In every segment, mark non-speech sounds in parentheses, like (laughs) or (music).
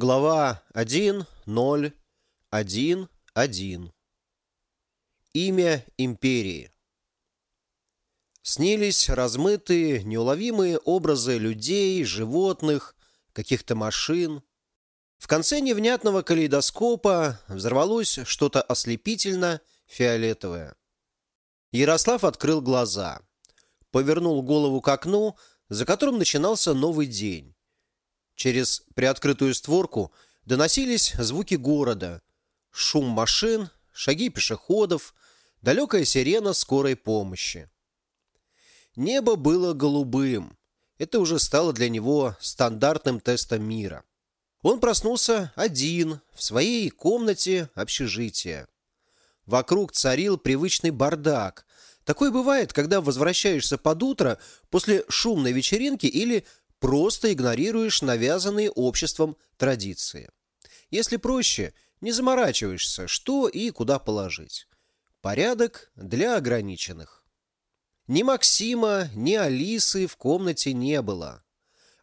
Глава 1.0.1.1 Имя империи Снились размытые, неуловимые образы людей, животных, каких-то машин. В конце невнятного калейдоскопа взорвалось что-то ослепительно фиолетовое. Ярослав открыл глаза, повернул голову к окну, за которым начинался новый день. Через приоткрытую створку доносились звуки города, шум машин, шаги пешеходов, далекая сирена скорой помощи. Небо было голубым. Это уже стало для него стандартным тестом мира. Он проснулся один, в своей комнате общежития. Вокруг царил привычный бардак. Такое бывает, когда возвращаешься под утро после шумной вечеринки или просто игнорируешь навязанные обществом традиции. Если проще, не заморачиваешься, что и куда положить. Порядок для ограниченных. Ни Максима, ни Алисы в комнате не было.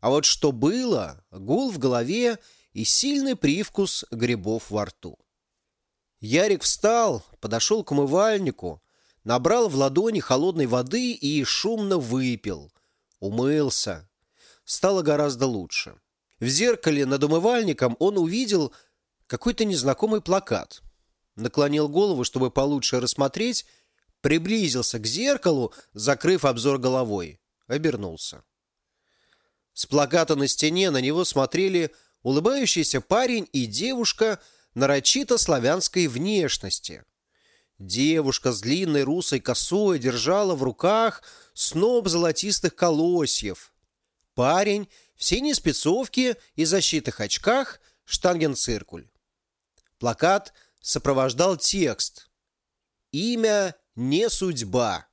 А вот что было, гул в голове и сильный привкус грибов во рту. Ярик встал, подошел к умывальнику, набрал в ладони холодной воды и шумно выпил. Умылся стало гораздо лучше. В зеркале над умывальником он увидел какой-то незнакомый плакат. Наклонил голову, чтобы получше рассмотреть, приблизился к зеркалу, закрыв обзор головой. Обернулся. С плаката на стене на него смотрели улыбающийся парень и девушка нарочито славянской внешности. Девушка с длинной русой косой держала в руках сноп золотистых колосьев – Парень в синей спецовке и защитных очках штангенциркуль. Плакат сопровождал текст «Имя не судьба».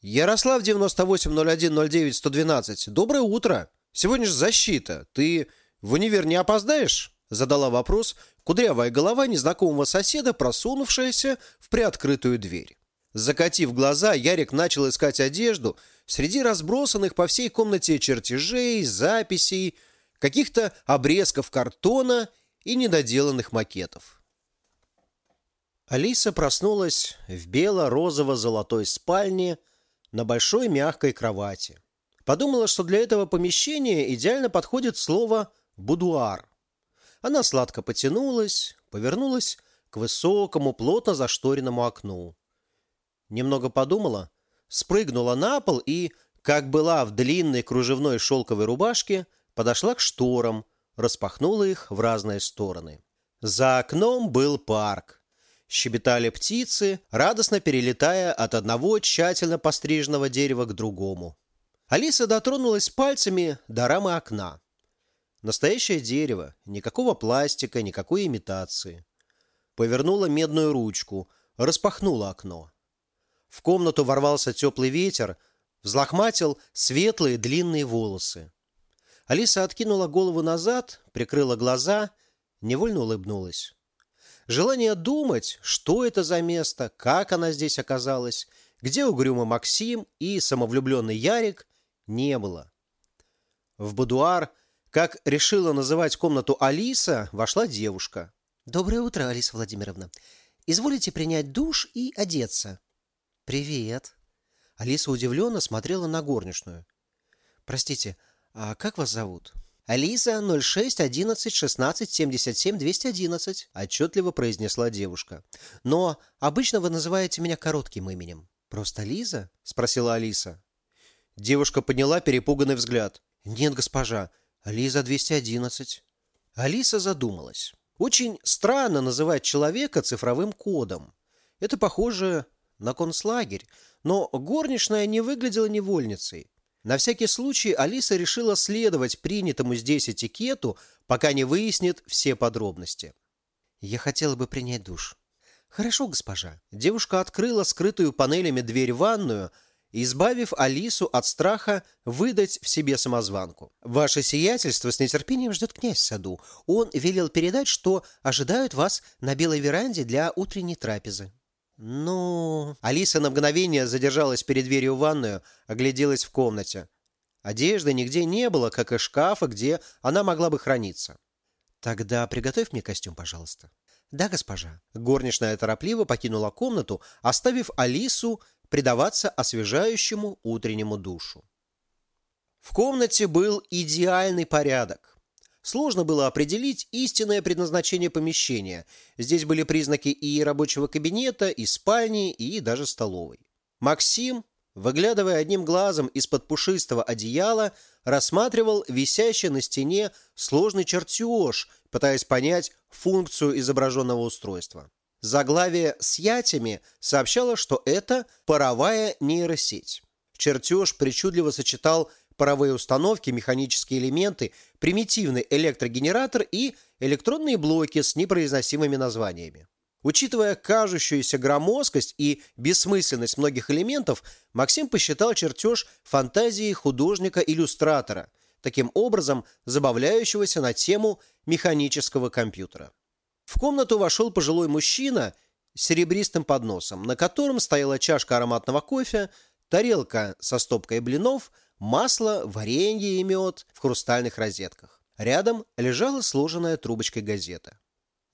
Ярослав 980109 Доброе утро. Сегодня же защита. Ты в универ не опоздаешь? Задала вопрос кудрявая голова незнакомого соседа, просунувшаяся в приоткрытую дверь. Закатив глаза, Ярик начал искать одежду среди разбросанных по всей комнате чертежей, записей, каких-то обрезков картона и недоделанных макетов. Алиса проснулась в бело-розово-золотой спальне на большой мягкой кровати. Подумала, что для этого помещения идеально подходит слово «будуар». Она сладко потянулась, повернулась к высокому, плотно зашторенному окну. Немного подумала, спрыгнула на пол и, как была в длинной кружевной шелковой рубашке, подошла к шторам, распахнула их в разные стороны. За окном был парк. Щебетали птицы, радостно перелетая от одного тщательно постриженного дерева к другому. Алиса дотронулась пальцами до рамы окна. Настоящее дерево, никакого пластика, никакой имитации. Повернула медную ручку, распахнула окно. В комнату ворвался теплый ветер, взлохматил светлые длинные волосы. Алиса откинула голову назад, прикрыла глаза, невольно улыбнулась. Желание думать, что это за место, как она здесь оказалась, где угрюмый Максим и самовлюбленный Ярик, не было. В будуар, как решила называть комнату Алиса, вошла девушка. «Доброе утро, Алиса Владимировна. Изволите принять душ и одеться?» «Привет!» Алиса удивленно смотрела на горничную. «Простите, а как вас зовут?» «Алиса 06 11 16 77 211», отчетливо произнесла девушка. «Но обычно вы называете меня коротким именем». «Просто Лиза?» – спросила Алиса. Девушка подняла перепуганный взгляд. «Нет, госпожа, Лиза 211». Алиса задумалась. Очень странно называть человека цифровым кодом. Это похоже на концлагерь, но горничная не выглядела невольницей. На всякий случай Алиса решила следовать принятому здесь этикету, пока не выяснит все подробности. «Я хотела бы принять душ». «Хорошо, госпожа». Девушка открыла скрытую панелями дверь в ванную, избавив Алису от страха выдать в себе самозванку. «Ваше сиятельство с нетерпением ждет князь в саду. Он велел передать, что ожидают вас на белой веранде для утренней трапезы». «Ну...» Алиса на мгновение задержалась перед дверью в ванную, огляделась в комнате. Одежды нигде не было, как и шкафа, где она могла бы храниться. Тогда приготовь мне костюм, пожалуйста. Да, госпожа. Горничная торопливо покинула комнату, оставив Алису предаваться освежающему утреннему душу. В комнате был идеальный порядок. Сложно было определить истинное предназначение помещения. Здесь были признаки и рабочего кабинета, и спальни, и даже столовой. Максим, выглядывая одним глазом из-под пушистого одеяла, рассматривал висящий на стене сложный чертеж, пытаясь понять функцию изображенного устройства. Заглавие с ятями сообщало, что это паровая нейросеть. Чертеж причудливо сочетал паровые установки, механические элементы, примитивный электрогенератор и электронные блоки с непроизносимыми названиями. Учитывая кажущуюся громоздкость и бессмысленность многих элементов, Максим посчитал чертеж фантазией художника-иллюстратора, таким образом забавляющегося на тему механического компьютера. В комнату вошел пожилой мужчина с серебристым подносом, на котором стояла чашка ароматного кофе, тарелка со стопкой блинов, масло, варенье и мед в хрустальных розетках. Рядом лежала сложенная трубочкой газета.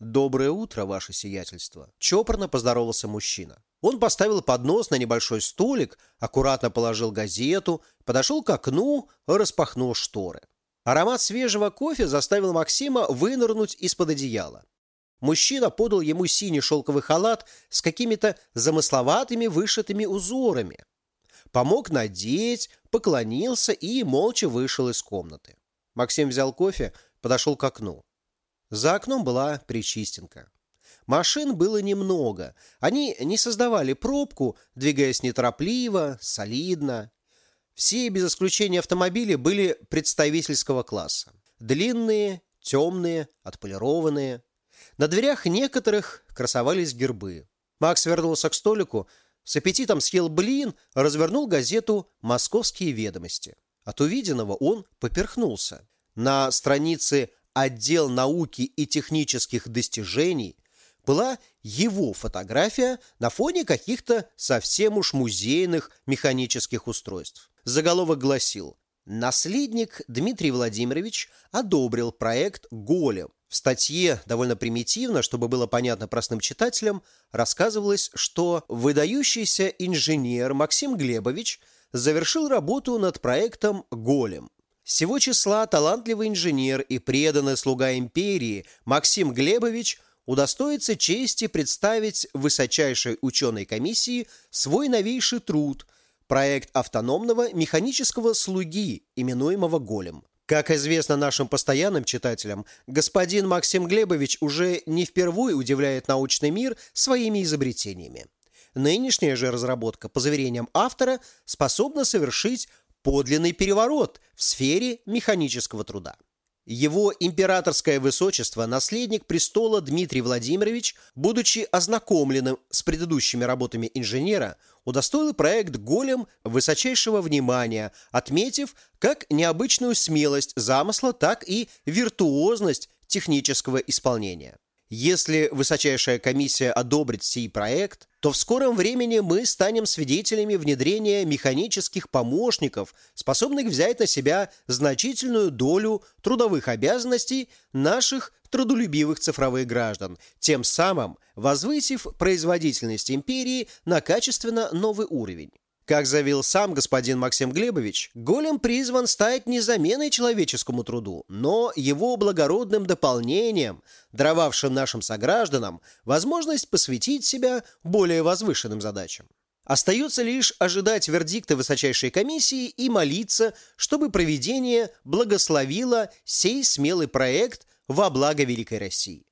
«Доброе утро, ваше сиятельство!» Чопорно поздоровался мужчина. Он поставил поднос на небольшой столик, аккуратно положил газету, подошел к окну, распахнул шторы. Аромат свежего кофе заставил Максима вынырнуть из-под одеяла. Мужчина подал ему синий шелковый халат с какими-то замысловатыми вышитыми узорами. Помог надеть, поклонился и молча вышел из комнаты. Максим взял кофе, подошел к окну. За окном была Причистенка. Машин было немного. Они не создавали пробку, двигаясь неторопливо, солидно. Все, без исключения автомобили, были представительского класса. Длинные, темные, отполированные. На дверях некоторых красовались гербы. Макс вернулся к столику, с аппетитом съел блин, развернул газету «Московские ведомости». От увиденного он поперхнулся. На странице отдел науки и технических достижений была его фотография на фоне каких-то совсем уж музейных механических устройств. Заголовок гласил «Наследник Дмитрий Владимирович одобрил проект «Голем». В статье, довольно примитивно, чтобы было понятно простым читателям, рассказывалось, что выдающийся инженер Максим Глебович завершил работу над проектом «Голем». Сего числа талантливый инженер и преданный слуга империи Максим Глебович удостоится чести представить высочайшей ученой комиссии свой новейший труд – проект автономного механического слуги, именуемого «Голем». Как известно нашим постоянным читателям, господин Максим Глебович уже не впервые удивляет научный мир своими изобретениями. Нынешняя же разработка, по заверениям автора, способна совершить подлинный переворот в сфере механического труда. Его императорское высочество, наследник престола Дмитрий Владимирович, будучи ознакомленным с предыдущими работами инженера, удостоил проект «Голем» высочайшего внимания, отметив как необычную смелость замысла, так и виртуозность технического исполнения. Если высочайшая комиссия одобрит сей проект, то в скором времени мы станем свидетелями внедрения механических помощников, способных взять на себя значительную долю трудовых обязанностей наших трудолюбивых цифровых граждан, тем самым возвысив производительность империи на качественно новый уровень. Как заявил сам господин Максим Глебович, голем призван стать не заменой человеческому труду, но его благородным дополнением, даровавшим нашим согражданам возможность посвятить себя более возвышенным задачам. Остается лишь ожидать вердикта высочайшей комиссии и молиться, чтобы проведение благословило сей смелый проект во благо Великой России.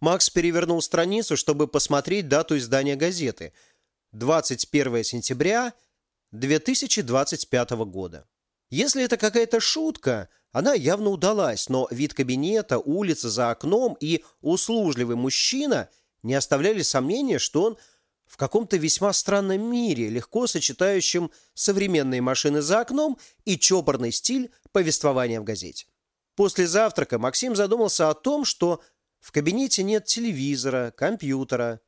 Макс перевернул страницу, чтобы посмотреть дату издания газеты. 21 сентября 2025 года. Если это какая-то шутка, она явно удалась, но вид кабинета, улица за окном и услужливый мужчина не оставляли сомнения, что он в каком-то весьма странном мире, легко сочетающем современные машины за окном и чопорный стиль повествования в газете. После завтрака Максим задумался о том, что в кабинете нет телевизора, компьютера,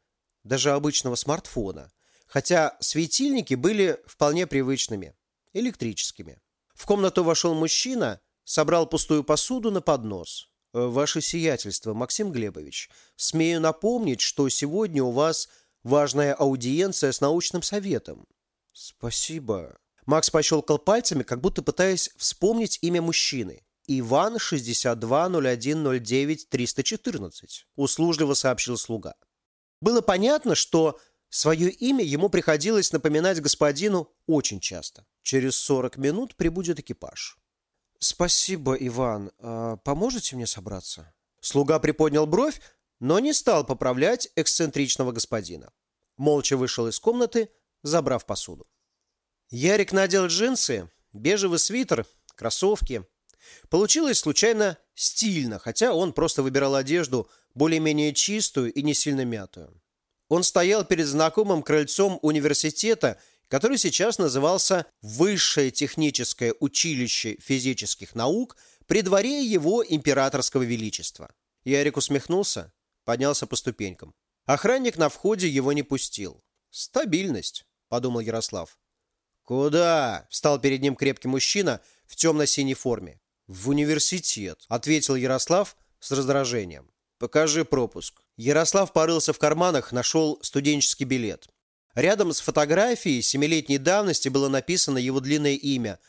даже обычного смартфона хотя светильники были вполне привычными, электрическими. В комнату вошел мужчина, собрал пустую посуду на поднос. «Ваше сиятельство, Максим Глебович, смею напомнить, что сегодня у вас важная аудиенция с научным советом». «Спасибо». Макс пощелкал пальцами, как будто пытаясь вспомнить имя мужчины. «Иван 620109-314», — услужливо сообщил слуга. Было понятно, что свое имя ему приходилось напоминать господину очень часто. Через 40 минут прибудет экипаж. «Спасибо, Иван. А поможете мне собраться?» Слуга приподнял бровь, но не стал поправлять эксцентричного господина. Молча вышел из комнаты, забрав посуду. Ярик надел джинсы, бежевый свитер, кроссовки. Получилось случайно стильно, хотя он просто выбирал одежду более-менее чистую и не сильно мятую. Он стоял перед знакомым крыльцом университета который сейчас назывался Высшее техническое училище физических наук при дворе его императорского величества. Ярик усмехнулся, поднялся по ступенькам. Охранник на входе его не пустил. «Стабильность», — подумал Ярослав. «Куда?» — встал перед ним крепкий мужчина в темно-синей форме. «В университет», — ответил Ярослав с раздражением. «Покажи пропуск». Ярослав порылся в карманах, нашел студенческий билет. Рядом с фотографией семилетней давности было написано его длинное имя –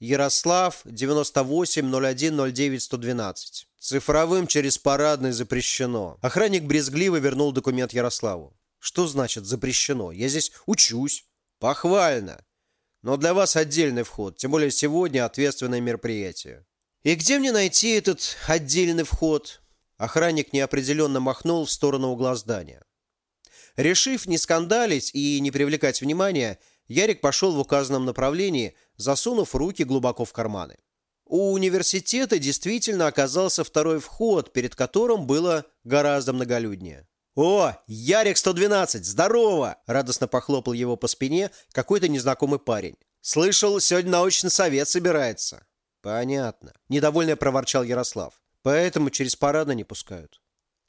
Ярослав 98-01-09-112. Цифровым через парадный запрещено. Охранник брезгливо вернул документ Ярославу. Что значит запрещено? Я здесь учусь. Похвально. Но для вас отдельный вход, тем более сегодня ответственное мероприятие. И где мне найти этот отдельный вход? Охранник неопределенно махнул в сторону угла здания. Решив не скандалить и не привлекать внимания, Ярик пошел в указанном направлении, засунув руки глубоко в карманы. У университета действительно оказался второй вход, перед которым было гораздо многолюднее. «О, Ярик-112, здорово!» – радостно похлопал его по спине какой-то незнакомый парень. «Слышал, сегодня научный совет собирается». «Понятно», – недовольно проворчал Ярослав. «Поэтому через парадно не пускают».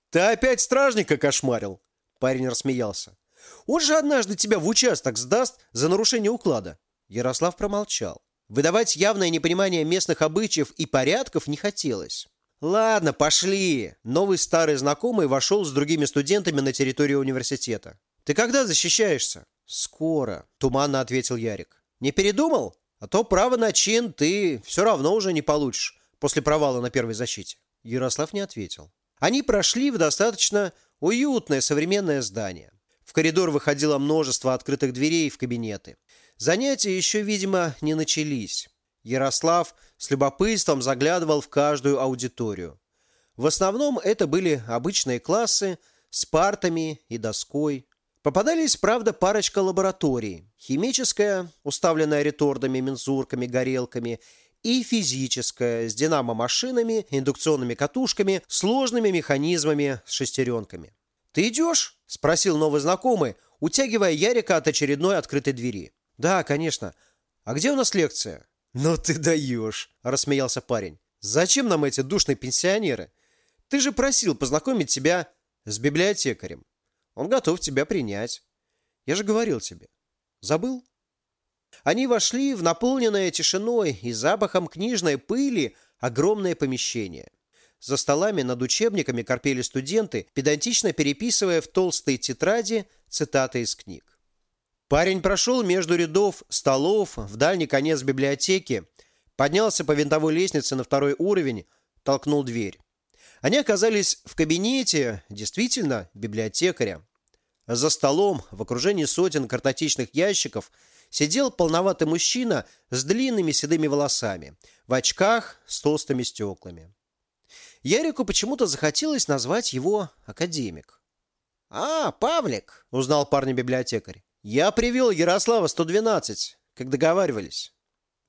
«Ты опять стражника кошмарил?» Парень рассмеялся. «Он же однажды тебя в участок сдаст за нарушение уклада». Ярослав промолчал. Выдавать явное непонимание местных обычаев и порядков не хотелось. «Ладно, пошли!» Новый старый знакомый вошел с другими студентами на территорию университета. «Ты когда защищаешься?» «Скоро», — туманно ответил Ярик. «Не передумал? А то право на чин ты все равно уже не получишь после провала на первой защите». Ярослав не ответил. Они прошли в достаточно Уютное современное здание. В коридор выходило множество открытых дверей в кабинеты. Занятия еще, видимо, не начались. Ярослав с любопытством заглядывал в каждую аудиторию. В основном это были обычные классы с партами и доской. Попадались, правда, парочка лабораторий. Химическая, уставленная ретордами, мензурками, горелками, и физическая, с динамо-машинами, индукционными катушками, сложными механизмами с шестеренками. «Ты идешь?» – спросил новый знакомый, утягивая Ярика от очередной открытой двери. «Да, конечно. А где у нас лекция?» «Ну ты даешь!» – рассмеялся парень. «Зачем нам эти душные пенсионеры? Ты же просил познакомить тебя с библиотекарем. Он готов тебя принять. Я же говорил тебе. Забыл?» Они вошли в наполненное тишиной и запахом книжной пыли огромное помещение. За столами над учебниками корпели студенты, педантично переписывая в толстые тетради цитаты из книг. Парень прошел между рядов столов в дальний конец библиотеки, поднялся по винтовой лестнице на второй уровень, толкнул дверь. Они оказались в кабинете, действительно, библиотекаря. За столом, в окружении сотен картотечных ящиков, сидел полноватый мужчина с длинными седыми волосами, в очках с толстыми стеклами. Ярику почему-то захотелось назвать его академик. «А, Павлик!» — узнал парня-библиотекарь. «Я привел Ярослава 112, как договаривались».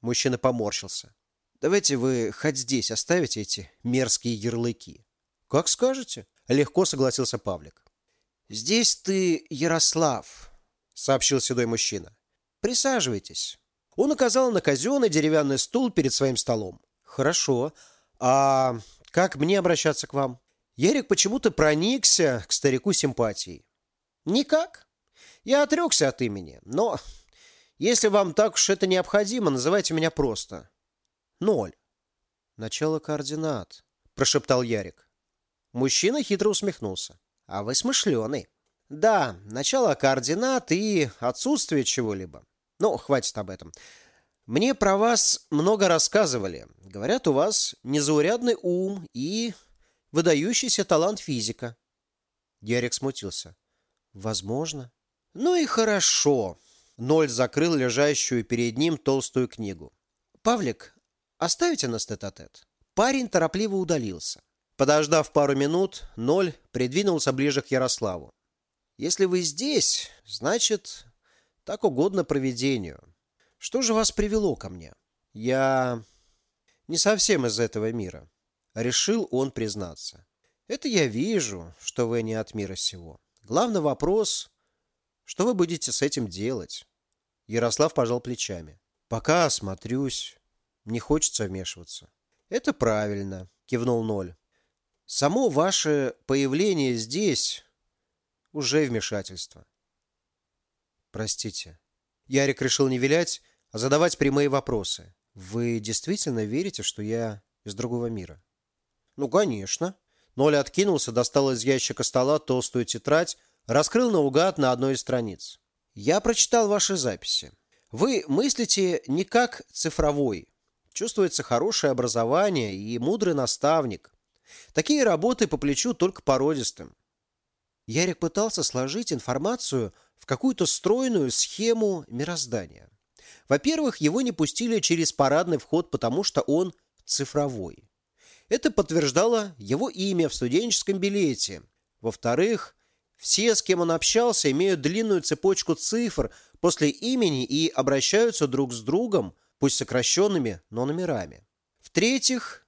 Мужчина поморщился. «Давайте вы хоть здесь оставите эти мерзкие ярлыки». «Как скажете», — легко согласился Павлик. «Здесь ты Ярослав», — сообщил седой мужчина. «Присаживайтесь». Он указал на казенный деревянный стул перед своим столом. «Хорошо. А как мне обращаться к вам? Ерик почему-то проникся к старику симпатией. Никак. Я отрекся от имени, но если вам так уж это необходимо, называйте меня просто. Ноль. Начало координат. прошептал Ярик. Мужчина хитро усмехнулся. «А вы смышленый. Да, начало координат и отсутствие чего-либо. Ну, хватит об этом. Мне про вас много рассказывали. Говорят, у вас незаурядный ум и выдающийся талант физика». Ярик смутился. «Возможно». «Ну и хорошо». Ноль закрыл лежащую перед ним толстую книгу. «Павлик, оставите нас тет-а-тет?» Парень торопливо удалился. Подождав пару минут, Ноль придвинулся ближе к Ярославу. «Если вы здесь, значит, так угодно проведению. Что же вас привело ко мне? Я не совсем из этого мира». Решил он признаться. «Это я вижу, что вы не от мира сего. Главный вопрос, что вы будете с этим делать?» Ярослав пожал плечами. «Пока осмотрюсь. Не хочется вмешиваться». «Это правильно», — кивнул Ноль. «Само ваше появление здесь уже вмешательство». «Простите». Ярик решил не вилять, а задавать прямые вопросы. «Вы действительно верите, что я из другого мира?» «Ну, конечно». Ноль откинулся, достал из ящика стола толстую тетрадь, раскрыл наугад на одной из страниц. «Я прочитал ваши записи. Вы мыслите не как цифровой, Чувствуется хорошее образование и мудрый наставник. Такие работы по плечу только породистым. Ярик пытался сложить информацию в какую-то стройную схему мироздания. Во-первых, его не пустили через парадный вход, потому что он цифровой. Это подтверждало его имя в студенческом билете. Во-вторых, все, с кем он общался, имеют длинную цепочку цифр после имени и обращаются друг с другом пусть сокращенными, но номерами. В-третьих,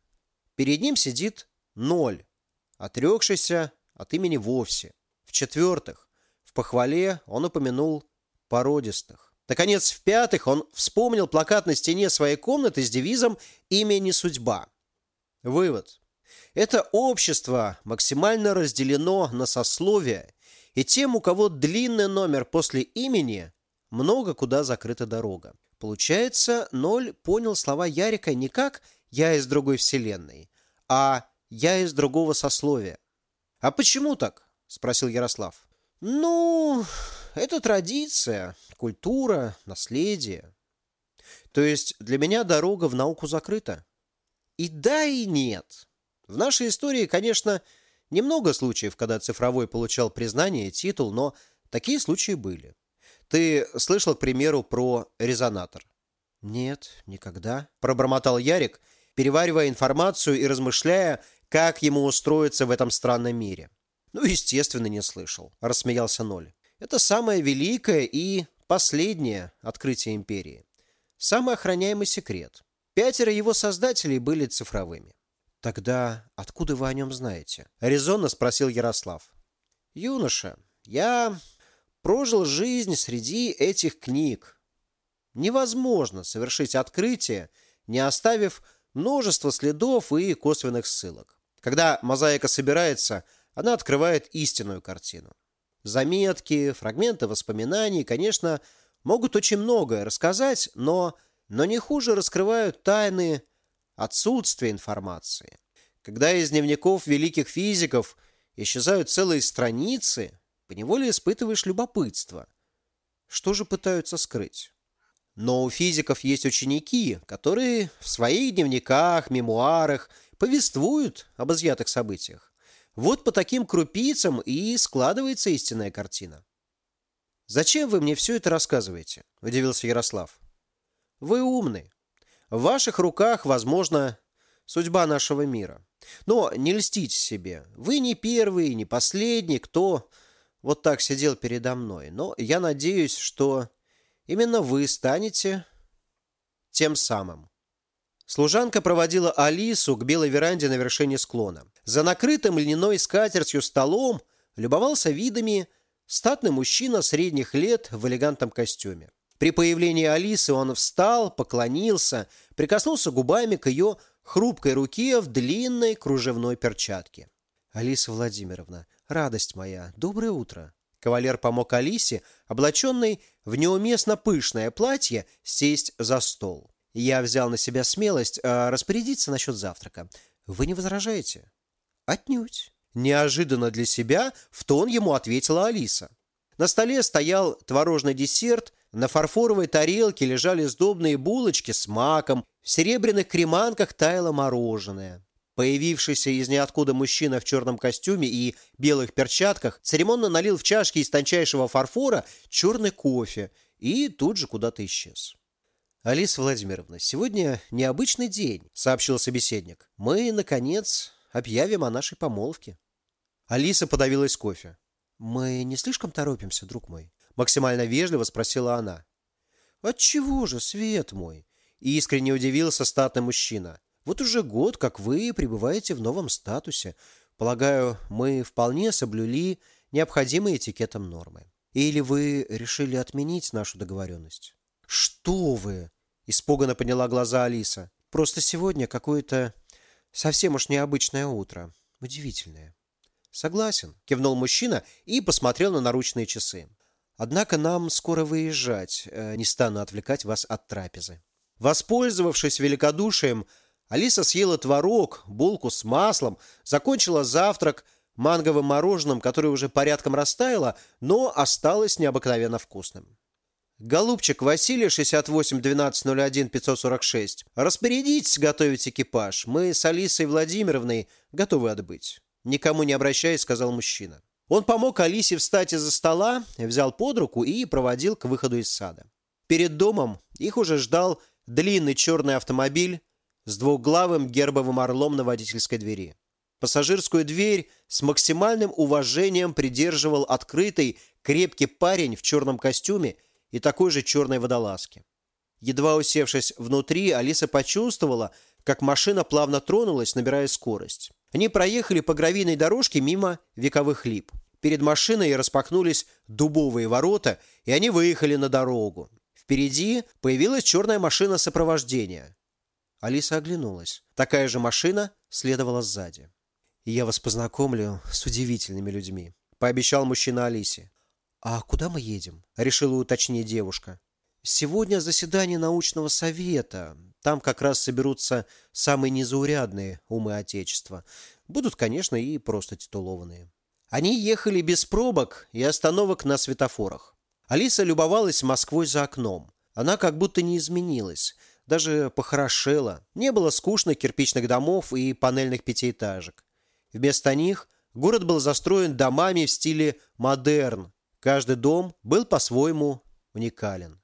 перед ним сидит ноль, отрекшийся от имени вовсе. В-четвертых, похвале он упомянул породистых. Наконец, в-пятых, он вспомнил плакат на стене своей комнаты с девизом «Имя не судьба». Вывод. Это общество максимально разделено на сословия, и тем, у кого длинный номер после имени, много куда закрыта дорога. Получается, Ноль понял слова Ярика не как «я из другой вселенной», а «я из другого сословия». «А почему так?» – спросил Ярослав. «Ну, это традиция, культура, наследие. То есть для меня дорога в науку закрыта?» И да, и нет. В нашей истории, конечно, немного случаев, когда цифровой получал признание титул, но такие случаи были. Ты слышал, к примеру, про резонатор? Нет, никогда. Пробормотал Ярик, переваривая информацию и размышляя, как ему устроиться в этом странном мире. Ну, естественно, не слышал, рассмеялся Ноль. Это самое великое и последнее открытие империи. Самый охраняемый секрет. Пятеро его создателей были цифровыми. Тогда откуда вы о нем знаете? Резонно спросил Ярослав. Юноша, я прожил жизнь среди этих книг. Невозможно совершить открытие, не оставив множество следов и косвенных ссылок. Когда мозаика собирается, она открывает истинную картину. Заметки, фрагменты воспоминаний, конечно, могут очень многое рассказать, но, но не хуже раскрывают тайны отсутствия информации. Когда из дневников великих физиков исчезают целые страницы, поневоле испытываешь любопытство. Что же пытаются скрыть? Но у физиков есть ученики, которые в своих дневниках, мемуарах повествуют об изъятых событиях. Вот по таким крупицам и складывается истинная картина. «Зачем вы мне все это рассказываете?» – удивился Ярослав. «Вы умны. В ваших руках, возможно, судьба нашего мира. Но не льстите себе. Вы не первый, не последний, кто вот так сидел передо мной. Но я надеюсь, что именно вы станете тем самым. Служанка проводила Алису к белой веранде на вершине склона. За накрытым льняной скатертью столом любовался видами статный мужчина средних лет в элегантном костюме. При появлении Алисы он встал, поклонился, прикоснулся губами к ее хрупкой руке в длинной кружевной перчатке. «Алиса Владимировна, радость моя, доброе утро!» Кавалер помог Алисе, облаченной в неуместно пышное платье, сесть за стол. Я взял на себя смелость э, распорядиться насчет завтрака. Вы не возражаете? Отнюдь. Неожиданно для себя в тон ему ответила Алиса. На столе стоял творожный десерт, на фарфоровой тарелке лежали сдобные булочки с маком, в серебряных креманках таяло мороженое. Появившийся из ниоткуда мужчина в черном костюме и белых перчатках церемонно налил в чашки из тончайшего фарфора черный кофе и тут же куда-то исчез. «Алиса Владимировна, сегодня необычный день», — сообщил собеседник. «Мы, наконец, объявим о нашей помолвке». Алиса подавилась кофе. «Мы не слишком торопимся, друг мой?» Максимально вежливо спросила она. «Отчего же, свет мой?» Искренне удивился статный мужчина. «Вот уже год, как вы пребываете в новом статусе. Полагаю, мы вполне соблюли необходимые этикетом нормы. Или вы решили отменить нашу договоренность?» «Что вы?» – испуганно подняла глаза Алиса. «Просто сегодня какое-то совсем уж необычное утро. Удивительное». «Согласен», – кивнул мужчина и посмотрел на наручные часы. «Однако нам скоро выезжать. Э, не стану отвлекать вас от трапезы». Воспользовавшись великодушием, Алиса съела творог, булку с маслом, закончила завтрак манговым мороженым, которое уже порядком растаяло, но осталось необыкновенно вкусным. «Голубчик Василий, 68-12-01-546, распорядитесь готовить экипаж. Мы с Алисой Владимировной готовы отбыть». Никому не обращаясь, сказал мужчина. Он помог Алисе встать из-за стола, взял под руку и проводил к выходу из сада. Перед домом их уже ждал длинный черный автомобиль с двухглавым гербовым орлом на водительской двери. Пассажирскую дверь с максимальным уважением придерживал открытый, крепкий парень в черном костюме и такой же черной водолазке. Едва усевшись внутри, Алиса почувствовала, как машина плавно тронулась, набирая скорость. Они проехали по гравийной дорожке мимо вековых лип. Перед машиной распахнулись дубовые ворота, и они выехали на дорогу. Впереди появилась черная машина сопровождения. Алиса оглянулась. Такая же машина следовала сзади. «Я вас познакомлю с удивительными людьми», — пообещал мужчина Алисе. «А куда мы едем?» — решила уточнить девушка. «Сегодня заседание научного совета. Там как раз соберутся самые незаурядные умы Отечества. Будут, конечно, и просто титулованные. Они ехали без пробок и остановок на светофорах. Алиса любовалась Москвой за окном. Она как будто не изменилась, даже похорошела. Не было скучных кирпичных домов и панельных пятиэтажек. Вместо них город был застроен домами в стиле модерн. Каждый дом был по-своему уникален.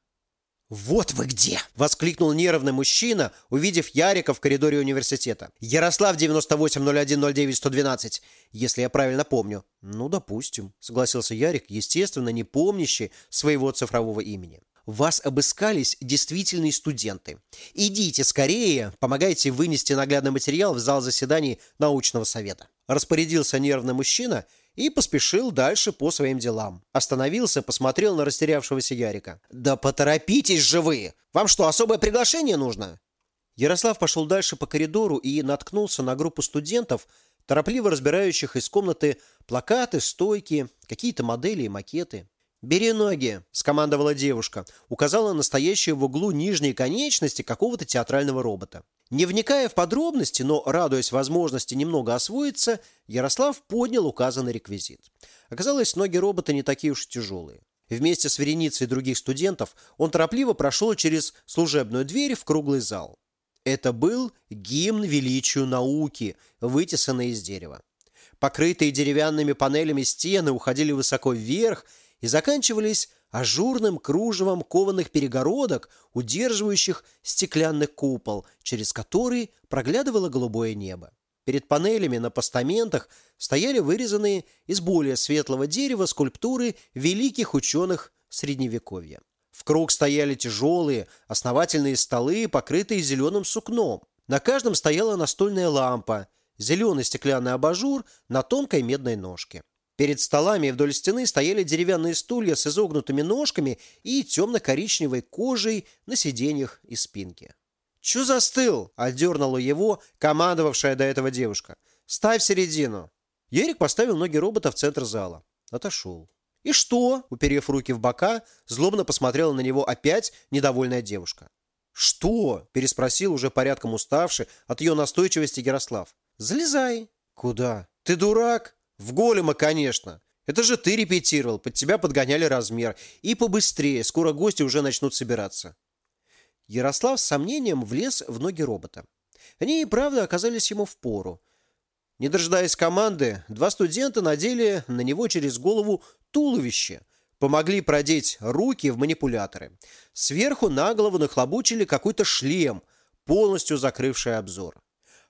«Вот вы где!» – воскликнул нервный мужчина, увидев Ярика в коридоре университета. «Ярослав 980109-112, если я правильно помню». «Ну, допустим», – согласился Ярик, естественно, не помнящий своего цифрового имени. «Вас обыскались действительные студенты. Идите скорее, помогайте вынести наглядный материал в зал заседаний научного совета». Распорядился нервный мужчина – и поспешил дальше по своим делам. Остановился, посмотрел на растерявшегося Ярика. «Да поторопитесь же вы! Вам что, особое приглашение нужно?» Ярослав пошел дальше по коридору и наткнулся на группу студентов, торопливо разбирающих из комнаты плакаты, стойки, какие-то модели и макеты. «Бери ноги», – скомандовала девушка, указала настоящие в углу нижние конечности какого-то театрального робота. Не вникая в подробности, но радуясь возможности немного освоиться, Ярослав поднял указанный реквизит. Оказалось, ноги робота не такие уж тяжелые. Вместе с вереницей других студентов он торопливо прошел через служебную дверь в круглый зал. Это был гимн величию науки, вытесанный из дерева. Покрытые деревянными панелями стены уходили высоко вверх и заканчивались ажурным кружевом кованых перегородок, удерживающих стеклянный купол, через который проглядывало голубое небо. Перед панелями на постаментах стояли вырезанные из более светлого дерева скульптуры великих ученых Средневековья. В круг стояли тяжелые, основательные столы, покрытые зеленым сукном. На каждом стояла настольная лампа, зеленый стеклянный абажур на тонкой медной ножке. Перед столами вдоль стены стояли деревянные стулья с изогнутыми ножками и темно-коричневой кожей на сиденьях и спинке. «Чё застыл?» – отдернула его командовавшая до этого девушка. «Ставь середину». Ерик поставил ноги робота в центр зала. Отошел. «И что?» – уперев руки в бока, злобно посмотрела на него опять недовольная девушка. «Что?» – переспросил уже порядком уставший от ее настойчивости Ярослав. Залезай. Куда? Ты дурак? В голема, конечно. Это же ты репетировал, под тебя подгоняли размер. И побыстрее, скоро гости уже начнут собираться. Ярослав с сомнением влез в ноги робота. Они и правда оказались ему в пору. Не дожидаясь команды, два студента надели на него через голову туловище, помогли продеть руки в манипуляторы. Сверху на голову нахлобучили какой-то шлем, полностью закрывший обзор.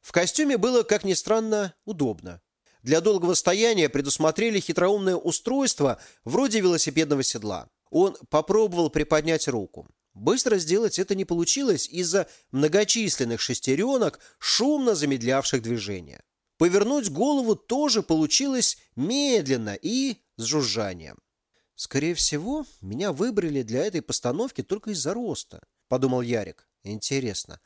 В костюме было, как ни странно, удобно. Для долгого стояния предусмотрели хитроумное устройство вроде велосипедного седла. Он попробовал приподнять руку. Быстро сделать это не получилось из-за многочисленных шестеренок, шумно замедлявших движение. Повернуть голову тоже получилось медленно и с жужжанием. «Скорее всего, меня выбрали для этой постановки только из-за роста», — подумал Ярик. «Интересно,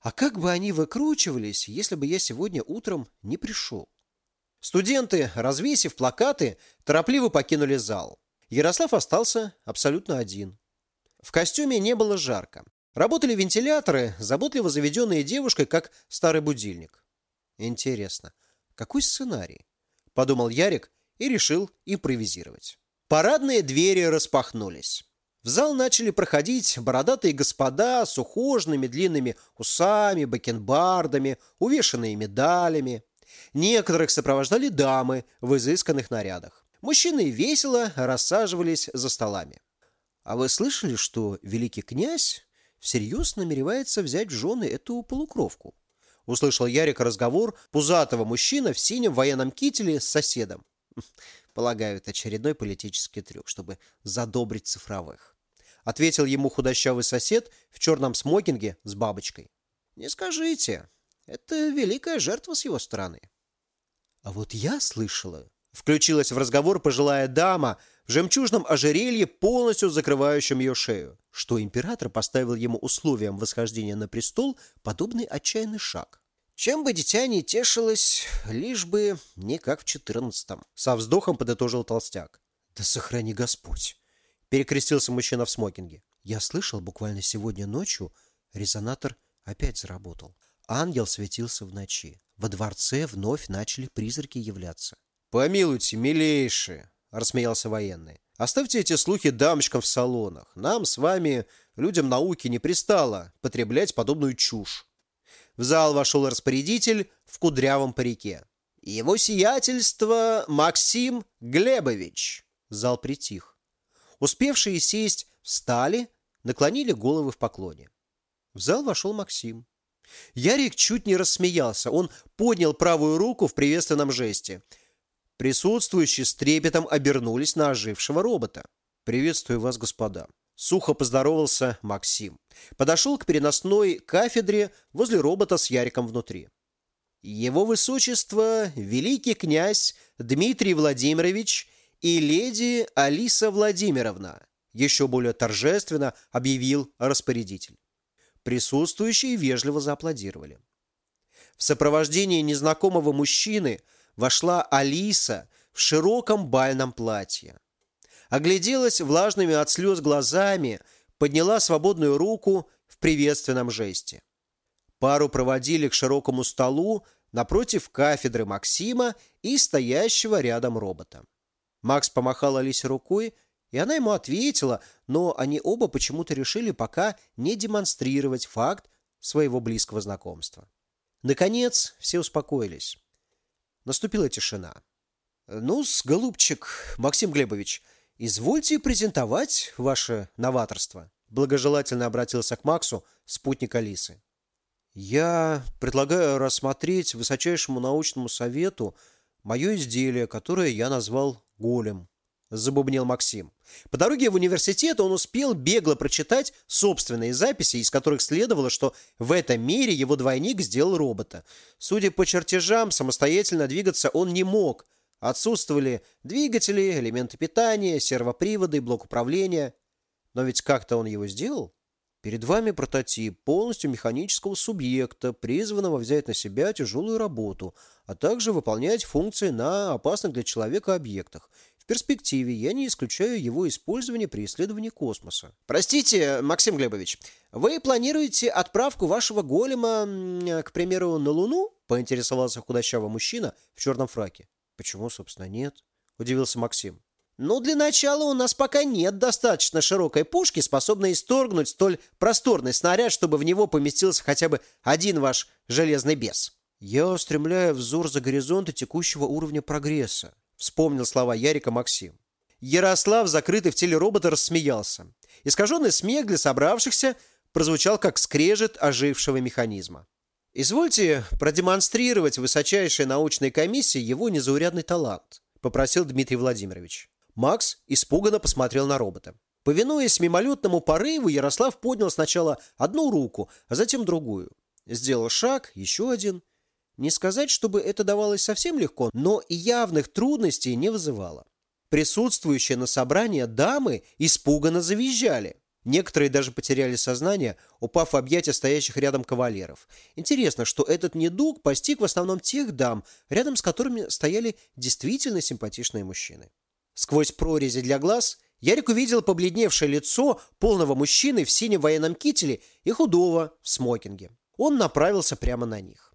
а как бы они выкручивались, если бы я сегодня утром не пришел?» Студенты, развесив плакаты, торопливо покинули зал. Ярослав остался абсолютно один. В костюме не было жарко. Работали вентиляторы, заботливо заведенные девушкой, как старый будильник. Интересно, какой сценарий? Подумал Ярик и решил импровизировать. Парадные двери распахнулись. В зал начали проходить бородатые господа с ухоженными длинными усами, бакенбардами, увешанные медалями. Некоторых сопровождали дамы в изысканных нарядах. Мужчины весело рассаживались за столами. «А вы слышали, что великий князь всерьез намеревается взять в жены эту полукровку?» Услышал Ярик разговор пузатого мужчины в синем военном кителе с соседом. (laughs) Полагаю, это очередной политический трюк, чтобы задобрить цифровых. Ответил ему худощавый сосед в черном смокинге с бабочкой. Не скажите, это великая жертва с его стороны. А вот я слышала, включилась в разговор пожилая дама в жемчужном ожерелье, полностью закрывающем ее шею, что император поставил ему условием восхождения на престол подобный отчаянный шаг. Чем бы дитя не тешилось, лишь бы не как в четырнадцатом. Со вздохом подытожил толстяк. Да сохрани Господь. Перекрестился мужчина в смокинге. Я слышал, буквально сегодня ночью резонатор опять заработал. Ангел светился в ночи. Во дворце вновь начали призраки являться. «Помилуйте, милейшие!» — рассмеялся военный. «Оставьте эти слухи дамочкам в салонах. Нам с вами, людям науки, не пристало потреблять подобную чушь. В зал вошел распорядитель в кудрявом парике. «Его сиятельство Максим Глебович!» Зал притих. Успевшие сесть встали, наклонили головы в поклоне. В зал вошел Максим. Ярик чуть не рассмеялся. Он поднял правую руку в приветственном жесте. Присутствующие с трепетом обернулись на ожившего робота. «Приветствую вас, господа. Сухо поздоровался Максим. Подошел к переносной кафедре возле робота с Яриком внутри. Его высочество, великий князь Дмитрий Владимирович и леди Алиса Владимировна, еще более торжественно объявил распорядитель. Присутствующие вежливо зааплодировали. В сопровождении незнакомого мужчины вошла Алиса в широком бальном платье огляделась влажными от слез глазами, подняла свободную руку в приветственном жесте. Пару проводили к широкому столу напротив кафедры Максима и стоящего рядом робота. Макс помахал Алисе рукой, и она ему ответила, но они оба почему-то решили пока не демонстрировать факт своего близкого знакомства. Наконец, все успокоились. Наступила тишина. «Ну-с, голубчик, Максим Глебович, «Извольте презентовать ваше новаторство», – благожелательно обратился к Максу спутник Алисы. «Я предлагаю рассмотреть высочайшему научному совету мое изделие, которое я назвал «Голем», – забубнил Максим. По дороге в университет он успел бегло прочитать собственные записи, из которых следовало, что в этом мире его двойник сделал робота. Судя по чертежам, самостоятельно двигаться он не мог – Отсутствовали двигатели, элементы питания, сервоприводы, блок управления. Но ведь как-то он его сделал. Перед вами прототип полностью механического субъекта, призванного взять на себя тяжелую работу, а также выполнять функции на опасных для человека объектах. Перспективе я не исключаю его использование при исследовании космоса. Простите, Максим Глебович, вы планируете отправку вашего голема, к примеру, на Луну? Поинтересовался худощавый мужчина в черном фраке. Почему, собственно, нет? Удивился Максим. Ну, для начала у нас пока нет достаточно широкой пушки, способной исторгнуть столь просторный снаряд, чтобы в него поместился хотя бы один ваш железный бес. Я устремляю взор за горизонты текущего уровня прогресса. Вспомнил слова Ярика Максим. Ярослав, закрытый в теле робота, рассмеялся. Искаженный смех для собравшихся прозвучал как скрежет ожившего механизма. «Извольте продемонстрировать высочайшей научной комиссии его незаурядный талант», – попросил Дмитрий Владимирович. Макс испуганно посмотрел на робота. Повинуясь мимолетному порыву, Ярослав поднял сначала одну руку, а затем другую. Сделал шаг, еще один. Не сказать, чтобы это давалось совсем легко, но и явных трудностей не вызывало. Присутствующие на собрании дамы испуганно завизжали. Некоторые даже потеряли сознание, упав в объятия стоящих рядом кавалеров. Интересно, что этот недуг постиг в основном тех дам, рядом с которыми стояли действительно симпатичные мужчины. Сквозь прорези для глаз Ярик увидел побледневшее лицо полного мужчины в синем военном кителе и худого в смокинге. Он направился прямо на них.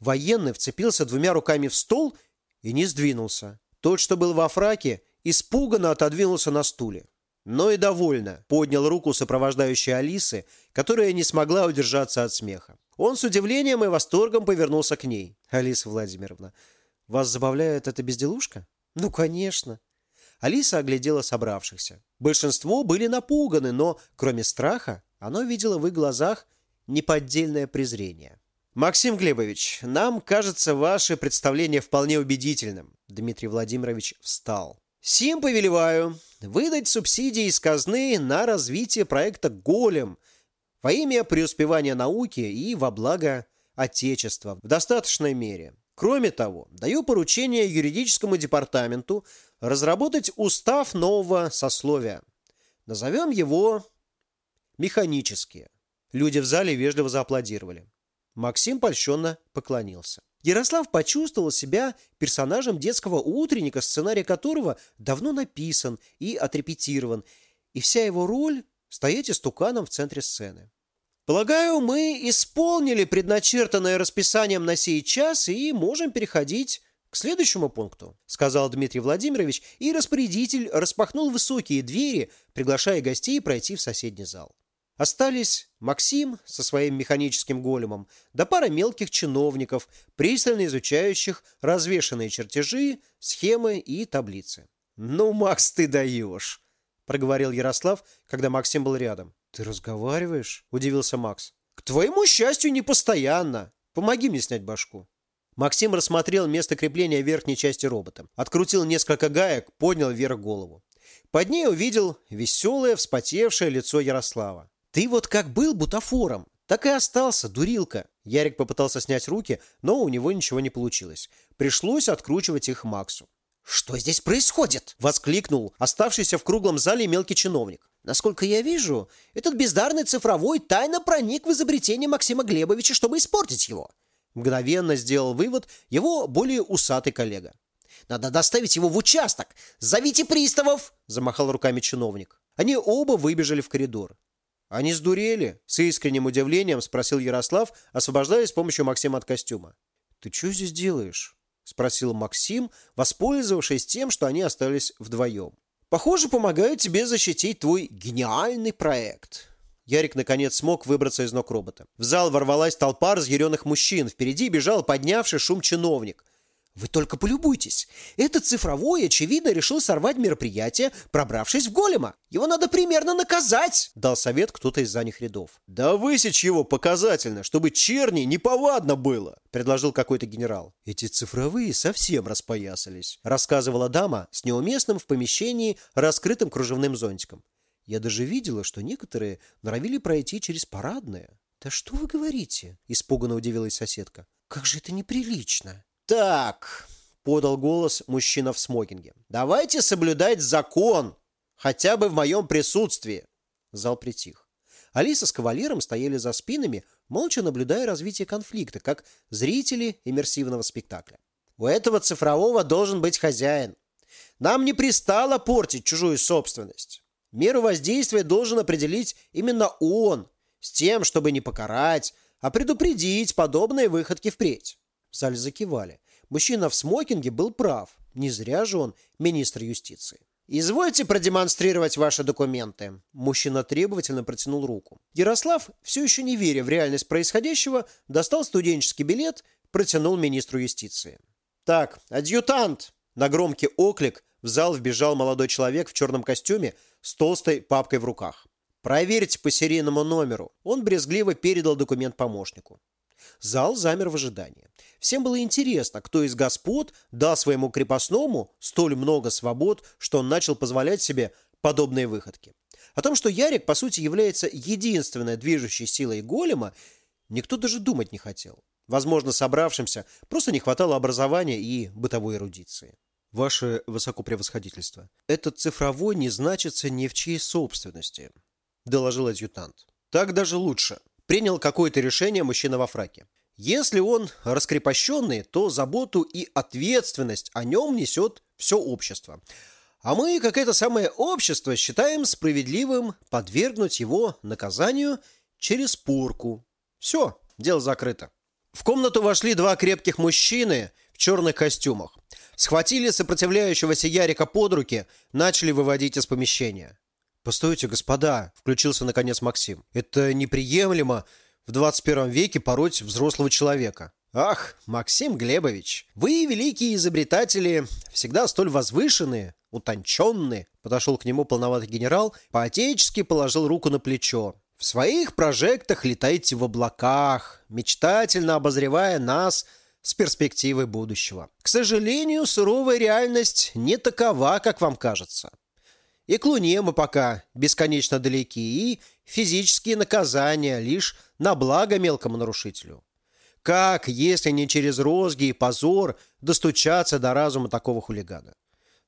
Военный вцепился двумя руками в стол и не сдвинулся. Тот, что был во фраке, испуганно отодвинулся на стуле. Но и довольно поднял руку сопровождающей Алисы, которая не смогла удержаться от смеха. Он с удивлением и восторгом повернулся к ней. «Алиса Владимировна, вас забавляет эта безделушка?» «Ну, конечно». Алиса оглядела собравшихся. Большинство были напуганы, но, кроме страха, оно видело в их глазах неподдельное презрение. «Максим Глебович, нам кажется ваше представление вполне убедительным». Дмитрий Владимирович встал. «Сим повелеваю выдать субсидии из казны на развитие проекта «Голем» во имя преуспевания науки и во благо Отечества в достаточной мере. Кроме того, даю поручение юридическому департаменту разработать устав нового сословия. Назовем его «Механические». Люди в зале вежливо зааплодировали. Максим польщенно поклонился. Ярослав почувствовал себя персонажем детского утренника, сценарий которого давно написан и отрепетирован, и вся его роль – стоять истуканом в центре сцены. Полагаю, мы исполнили предначертанное расписанием на сей час и можем переходить к следующему пункту, сказал Дмитрий Владимирович, и распорядитель распахнул высокие двери, приглашая гостей пройти в соседний зал. Остались Максим со своим механическим големом, да пара мелких чиновников, пристально изучающих развешанные чертежи, схемы и таблицы. «Ну, Макс, ты даешь!» – проговорил Ярослав, когда Максим был рядом. «Ты разговариваешь?» – удивился Макс. «К твоему счастью, не постоянно. Помоги мне снять башку». Максим рассмотрел место крепления верхней части робота, открутил несколько гаек, поднял вверх голову. Под ней увидел веселое, вспотевшее лицо Ярослава. Ты вот как был бутафором, так и остался, дурилка. Ярик попытался снять руки, но у него ничего не получилось. Пришлось откручивать их Максу. «Что здесь происходит?» – воскликнул оставшийся в круглом зале мелкий чиновник. «Насколько я вижу, этот бездарный цифровой тайно проник в изобретение Максима Глебовича, чтобы испортить его». Мгновенно сделал вывод его более усатый коллега. «Надо доставить его в участок! Зовите приставов!» – замахал руками чиновник. Они оба выбежали в коридор. «Они сдурели?» – с искренним удивлением спросил Ярослав, освобождаясь с помощью Максима от костюма. «Ты что здесь делаешь?» – спросил Максим, воспользовавшись тем, что они остались вдвоем. «Похоже, помогаю тебе защитить твой гениальный проект». Ярик наконец смог выбраться из ног робота. В зал ворвалась толпа разъяренных мужчин. Впереди бежал поднявший шум чиновник. Вы только полюбуйтесь. Этот цифровой, очевидно, решил сорвать мероприятие, пробравшись в голема. Его надо примерно наказать, дал совет кто-то из задних рядов. Да высечь его показательно, чтобы черни неповадно было, предложил какой-то генерал. Эти цифровые совсем распоясались, рассказывала дама с неуместным в помещении раскрытым кружевным зонтиком. Я даже видела, что некоторые норовили пройти через парадное. «Да что вы говорите?» – испуганно удивилась соседка. «Как же это неприлично!» «Так», — подал голос мужчина в смокинге, — «давайте соблюдать закон, хотя бы в моем присутствии». Зал притих. Алиса с кавалером стояли за спинами, молча наблюдая развитие конфликта, как зрители иммерсивного спектакля. «У этого цифрового должен быть хозяин. Нам не пристало портить чужую собственность. Меру воздействия должен определить именно он, с тем, чтобы не покарать, а предупредить подобные выходки впредь. В зале закивали. Мужчина в смокинге был прав. Не зря же он министр юстиции. «Извольте продемонстрировать ваши документы». Мужчина требовательно протянул руку. Ярослав, все еще не веря в реальность происходящего, достал студенческий билет, протянул министру юстиции. «Так, адъютант!» На громкий оклик в зал вбежал молодой человек в черном костюме с толстой папкой в руках. «Проверьте по серийному номеру». Он брезгливо передал документ помощнику. Зал замер в ожидании. Всем было интересно, кто из господ дал своему крепостному столь много свобод, что он начал позволять себе подобные выходки. О том, что Ярик, по сути, является единственной движущей силой голема, никто даже думать не хотел. Возможно, собравшимся просто не хватало образования и бытовой эрудиции. Ваше высокопревосходительство, этот цифровой не значится ни в чьей собственности, доложил адъютант. Так даже лучше. Принял какое-то решение мужчина во фраке. Если он раскрепощенный, то заботу и ответственность о нем несет все общество. А мы, как это самое общество, считаем справедливым подвергнуть его наказанию через порку. Все, дело закрыто. В комнату вошли два крепких мужчины в черных костюмах. Схватили сопротивляющегося Ярика под руки, начали выводить из помещения. «Постойте, господа!» – включился наконец Максим. «Это неприемлемо в 21 веке пороть взрослого человека». «Ах, Максим Глебович, вы, великие изобретатели, всегда столь возвышенные, утонченные!» Подошел к нему полноватый генерал, по-отечески положил руку на плечо. «В своих прожектах летайте в облаках, мечтательно обозревая нас – с перспективой будущего. К сожалению, суровая реальность не такова, как вам кажется. И к Луне мы пока бесконечно далеки, и физические наказания лишь на благо мелкому нарушителю. Как, если не через розги и позор, достучаться до разума такого хулигана?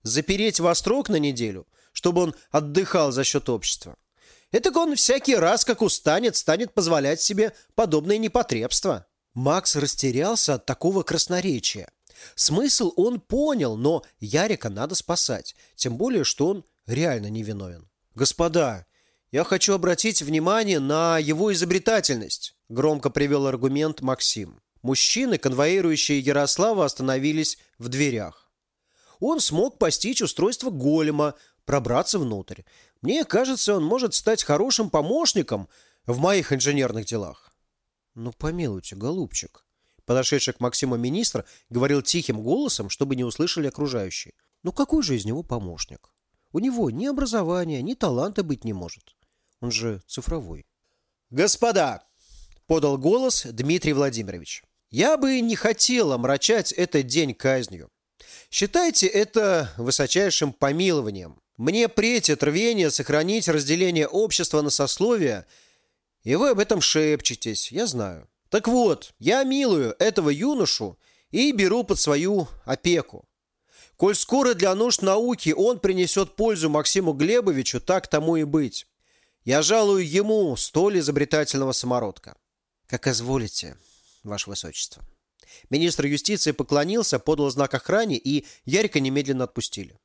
Запереть во строк на неделю, чтобы он отдыхал за счет общества? Это он всякий раз, как устанет, станет позволять себе подобные непотребства. Макс растерялся от такого красноречия. Смысл он понял, но Ярика надо спасать, тем более, что он реально невиновен. «Господа, я хочу обратить внимание на его изобретательность», громко привел аргумент Максим. Мужчины, конвоирующие Ярослава, остановились в дверях. Он смог постичь устройство голема, пробраться внутрь. Мне кажется, он может стать хорошим помощником в моих инженерных делах. «Ну, помилуйте, голубчик». Подошедший к Максиму министр говорил тихим голосом, чтобы не услышали окружающие. «Ну, какой же из него помощник? У него ни образования, ни таланта быть не может. Он же цифровой». «Господа!» – подал голос Дмитрий Владимирович. «Я бы не хотел омрачать этот день казнью. Считайте это высочайшим помилованием. Мне претит рвение сохранить разделение общества на сословия – и вы об этом шепчетесь, я знаю. Так вот, я милую этого юношу и беру под свою опеку. Коль скоро для нужд науки он принесет пользу Максиму Глебовичу, так тому и быть. Я жалую ему столь изобретательного самородка. Как изволите, ваше высочество. Министр юстиции поклонился, подал знак охране, и Ярика немедленно отпустили.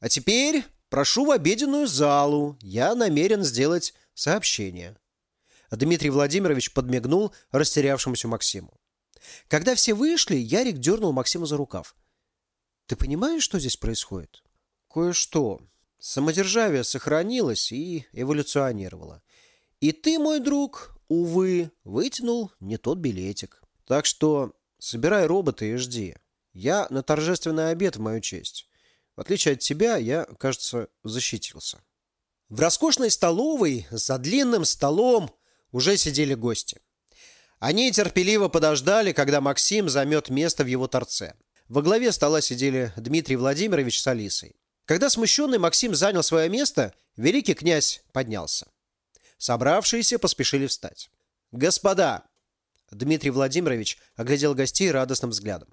А теперь прошу в обеденную залу. Я намерен сделать сообщение. Дмитрий Владимирович подмигнул растерявшемуся Максиму. Когда все вышли, Ярик дернул Максима за рукав. «Ты понимаешь, что здесь происходит?» «Кое-что. Самодержавие сохранилось и эволюционировало. И ты, мой друг, увы, вытянул не тот билетик. Так что собирай робота и жди. Я на торжественный обед в мою честь. В отличие от тебя, я, кажется, защитился». В роскошной столовой за длинным столом уже сидели гости. Они терпеливо подождали, когда Максим займет место в его торце. Во главе стола сидели Дмитрий Владимирович с Алисой. Когда смущенный Максим занял свое место, великий князь поднялся. Собравшиеся поспешили встать. «Господа!» Дмитрий Владимирович оглядел гостей радостным взглядом.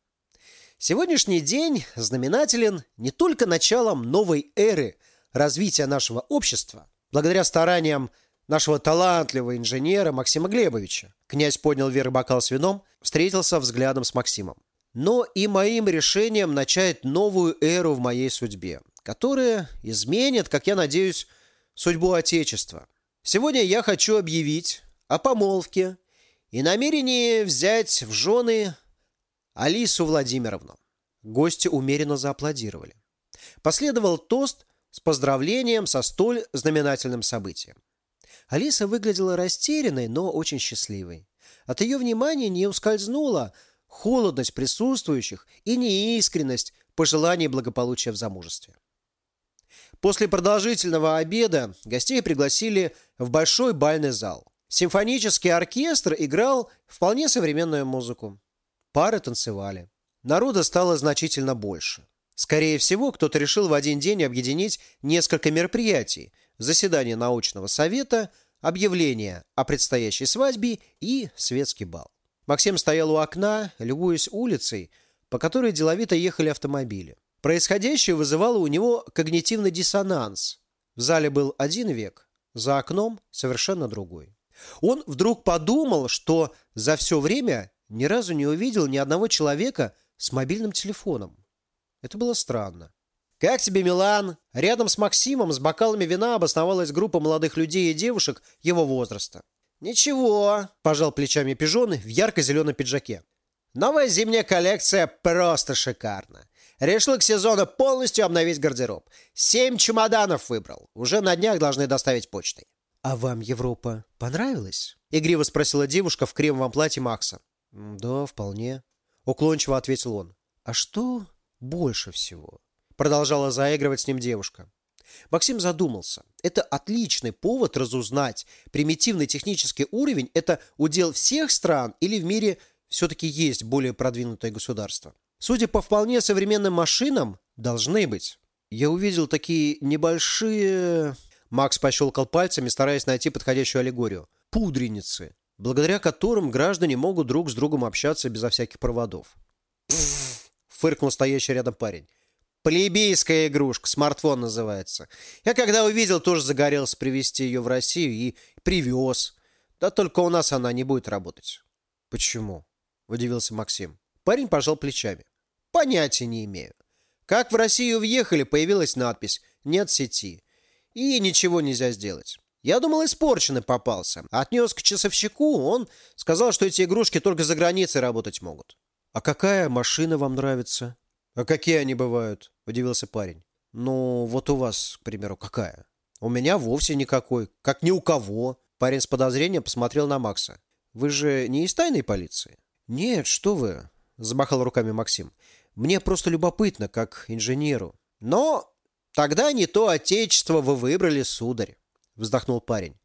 Сегодняшний день знаменателен не только началом новой эры развития нашего общества, благодаря стараниям нашего талантливого инженера Максима Глебовича. Князь поднял вверх бокал с вином, встретился взглядом с Максимом. Но и моим решением начать новую эру в моей судьбе, которая изменит, как я надеюсь, судьбу Отечества. Сегодня я хочу объявить о помолвке и намерении взять в жены Алису Владимировну. Гости умеренно зааплодировали. Последовал тост с поздравлением со столь знаменательным событием. Алиса выглядела растерянной, но очень счастливой. От ее внимания не ускользнула холодность присутствующих и неискренность пожеланий благополучия в замужестве. После продолжительного обеда гостей пригласили в большой бальный зал. Симфонический оркестр играл вполне современную музыку. Пары танцевали. Народа стало значительно больше. Скорее всего, кто-то решил в один день объединить несколько мероприятий. Заседание научного совета, объявление о предстоящей свадьбе и светский бал. Максим стоял у окна, любуясь улицей, по которой деловито ехали автомобили. Происходящее вызывало у него когнитивный диссонанс. В зале был один век, за окном совершенно другой. Он вдруг подумал, что за все время ни разу не увидел ни одного человека с мобильным телефоном. Это было странно. «Как тебе, Милан?» Рядом с Максимом с бокалами вина обосновалась группа молодых людей и девушек его возраста. «Ничего», – пожал плечами пижон в ярко-зеленом пиджаке. «Новая зимняя коллекция просто шикарна. Решил к сезону полностью обновить гардероб. Семь чемоданов выбрал. Уже на днях должны доставить почтой». «А вам Европа понравилась?» – игриво спросила девушка в кремовом платье Макса. «Да, вполне», – уклончиво ответил он. «А что больше всего?» – продолжала заигрывать с ним девушка. Максим задумался. Это отличный повод разузнать, примитивный технический уровень – это удел всех стран или в мире все-таки есть более продвинутое государство. Судя по вполне современным машинам, должны быть. Я увидел такие небольшие... Макс пощелкал пальцами, стараясь найти подходящую аллегорию. Пудреницы, благодаря которым граждане могут друг с другом общаться безо всяких проводов. фыркнул стоящий рядом парень. Плебейская игрушка, смартфон называется. Я когда увидел, тоже загорелся привезти ее в Россию и привез. Да только у нас она не будет работать. Почему? Удивился Максим. Парень пожал плечами. Понятия не имею. Как в Россию въехали, появилась надпись «Нет сети». И ничего нельзя сделать. Я думал, испорченный попался. Отнес к часовщику, он сказал, что эти игрушки только за границей работать могут. А какая машина вам нравится? А какие они бывают? Удивился парень. Ну, вот у вас, к примеру, какая? У меня вовсе никакой. Как ни у кого. Парень с подозрением посмотрел на Макса. Вы же не из тайной полиции? Нет, что вы, замахал руками Максим. Мне просто любопытно, как инженеру. Но тогда не то отечество вы выбрали, сударь, вздохнул парень.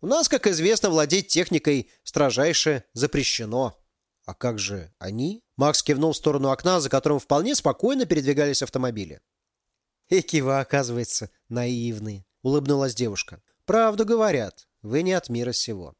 У нас, как известно, владеть техникой строжайше запрещено. А как же они? Макс кивнул в сторону окна, за которым вполне спокойно передвигались автомобили. «Эки вы, оказывается, наивные», — улыбнулась девушка. «Правду говорят, вы не от мира сего.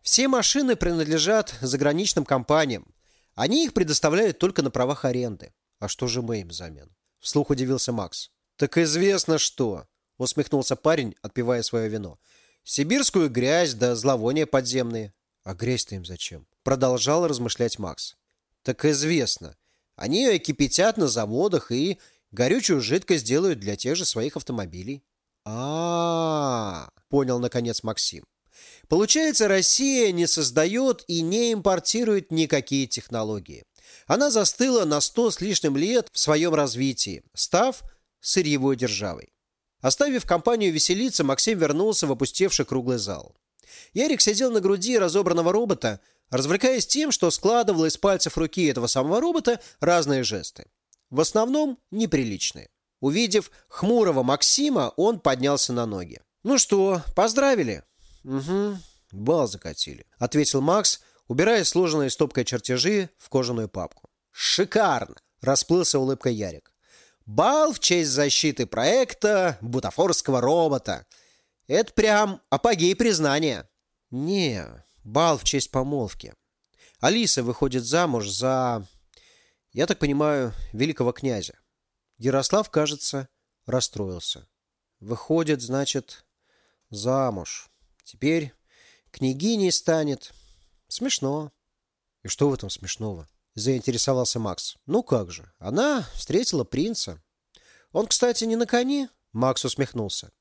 Все машины принадлежат заграничным компаниям. Они их предоставляют только на правах аренды. А что же мы им взамен?» Вслух удивился Макс. «Так известно что», — усмехнулся парень, отпивая свое вино. «Сибирскую грязь да зловония подземные». «А грязь-то им зачем?» Продолжал размышлять Макс. Так известно. Они ее кипятят на заводах и горючую жидкость делают для тех же своих автомобилей. А, -а, -а понял наконец Максим. Получается, Россия не создает и не импортирует никакие технологии. Она застыла на сто с лишним лет в своем развитии, став сырьевой державой. Оставив компанию веселиться, Максим вернулся в опустевший круглый зал. Ярик сидел на груди разобранного робота, развлекаясь тем, что складывал из пальцев руки этого самого робота разные жесты. В основном неприличные. Увидев хмурого Максима, он поднялся на ноги. «Ну что, поздравили?» «Угу, бал закатили», — ответил Макс, убирая сложенные стопкой чертежи в кожаную папку. «Шикарно!» — расплылся улыбкой Ярик. «Бал в честь защиты проекта бутафорского робота. Это прям апогей признания». «Не, Бал в честь помолвки. Алиса выходит замуж за, я так понимаю, великого князя. Ярослав, кажется, расстроился. Выходит, значит, замуж. Теперь княгиней станет. Смешно. И что в этом смешного? – заинтересовался Макс. «Ну как же, она встретила принца. Он, кстати, не на коне?» Макс усмехнулся.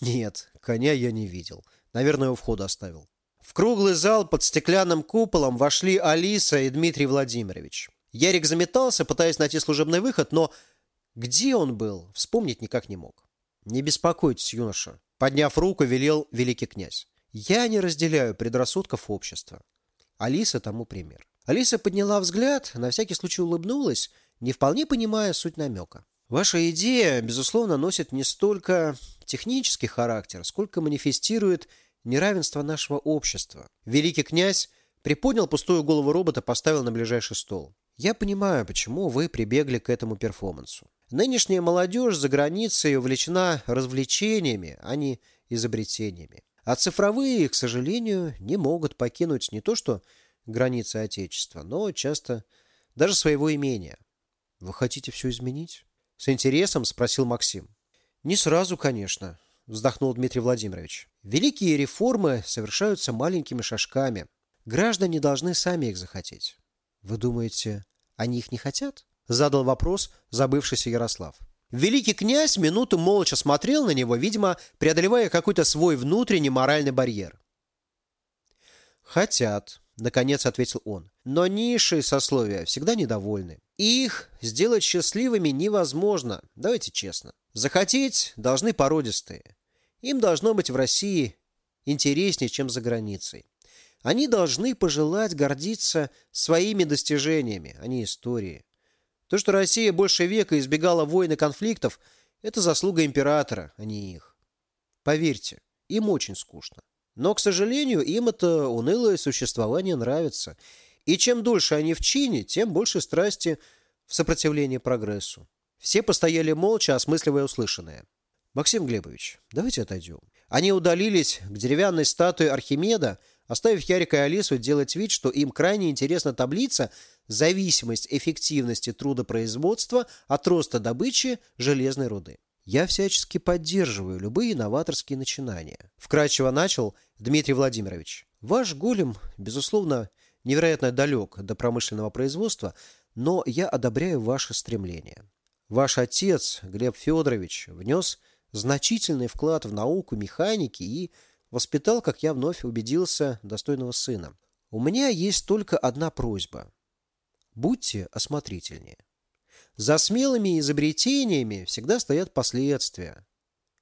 «Нет, коня я не видел. Наверное, у входа оставил». В круглый зал под стеклянным куполом вошли Алиса и Дмитрий Владимирович. Ярик заметался, пытаясь найти служебный выход, но где он был, вспомнить никак не мог. «Не беспокойтесь, юноша», — подняв руку, велел великий князь. «Я не разделяю предрассудков общества». Алиса тому пример. Алиса подняла взгляд, на всякий случай улыбнулась, не вполне понимая суть намека. Ваша идея, безусловно, носит не столько технический характер, сколько манифестирует неравенство нашего общества. Великий князь приподнял пустую голову робота, поставил на ближайший стол. Я понимаю, почему вы прибегли к этому перформансу. Нынешняя молодежь за границей увлечена развлечениями, а не изобретениями. А цифровые, к сожалению, не могут покинуть не то что границы Отечества, но часто даже своего имения. Вы хотите все изменить? С интересом спросил Максим. Не сразу, конечно, вздохнул Дмитрий Владимирович. Великие реформы совершаются маленькими шажками. Граждане должны сами их захотеть. Вы думаете, они их не хотят? Задал вопрос забывшийся Ярослав. Великий князь минуту молча смотрел на него, видимо, преодолевая какой-то свой внутренний моральный барьер. «Хотят», — наконец ответил он. «Но низшие сословия всегда недовольны. Их сделать счастливыми невозможно, давайте честно. Захотеть должны породистые. Им должно быть в России интереснее, чем за границей. Они должны пожелать гордиться своими достижениями, а не историей. То, что Россия больше века избегала войн и конфликтов, это заслуга императора, а не их. Поверьте, им очень скучно. Но, к сожалению, им это унылое существование нравится. И чем дольше они в чине, тем больше страсти в сопротивлении прогрессу. Все постояли молча, осмысливая услышанное. «Максим Глебович, давайте отойдем». Они удалились к деревянной статуе Архимеда, оставив Ярика и Алису делать вид, что им крайне интересна таблица «Зависимость эффективности трудопроизводства от роста добычи железной руды». Я всячески поддерживаю любые новаторские начинания. Вкратчиво начал Дмитрий Владимирович. Ваш голем, безусловно, невероятно далек до промышленного производства, но я одобряю ваше стремление. Ваш отец, Глеб Федорович, внес значительный вклад в науку механики и воспитал, как я вновь убедился, достойного сына. У меня есть только одна просьба. Будьте осмотрительнее. За смелыми изобретениями всегда стоят последствия.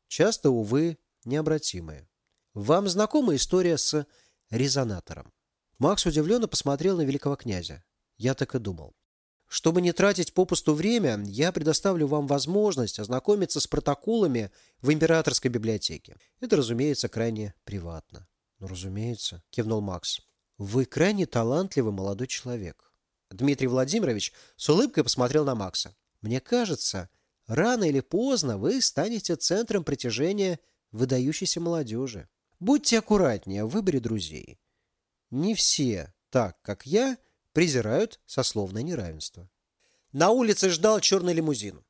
Часто, увы, необратимые. Вам знакома история с резонатором? Макс удивленно посмотрел на великого князя. Я так и думал. Чтобы не тратить попусту время, я предоставлю вам возможность ознакомиться с протоколами в императорской библиотеке. Это, разумеется, крайне приватно. Ну, разумеется, кивнул Макс. Вы крайне талантливый молодой человек. Дмитрий Владимирович с улыбкой посмотрел на Макса. «Мне кажется, рано или поздно вы станете центром притяжения выдающейся молодежи. Будьте аккуратнее в выборе друзей. Не все, так как я, презирают сословное неравенство». На улице ждал черный лимузин.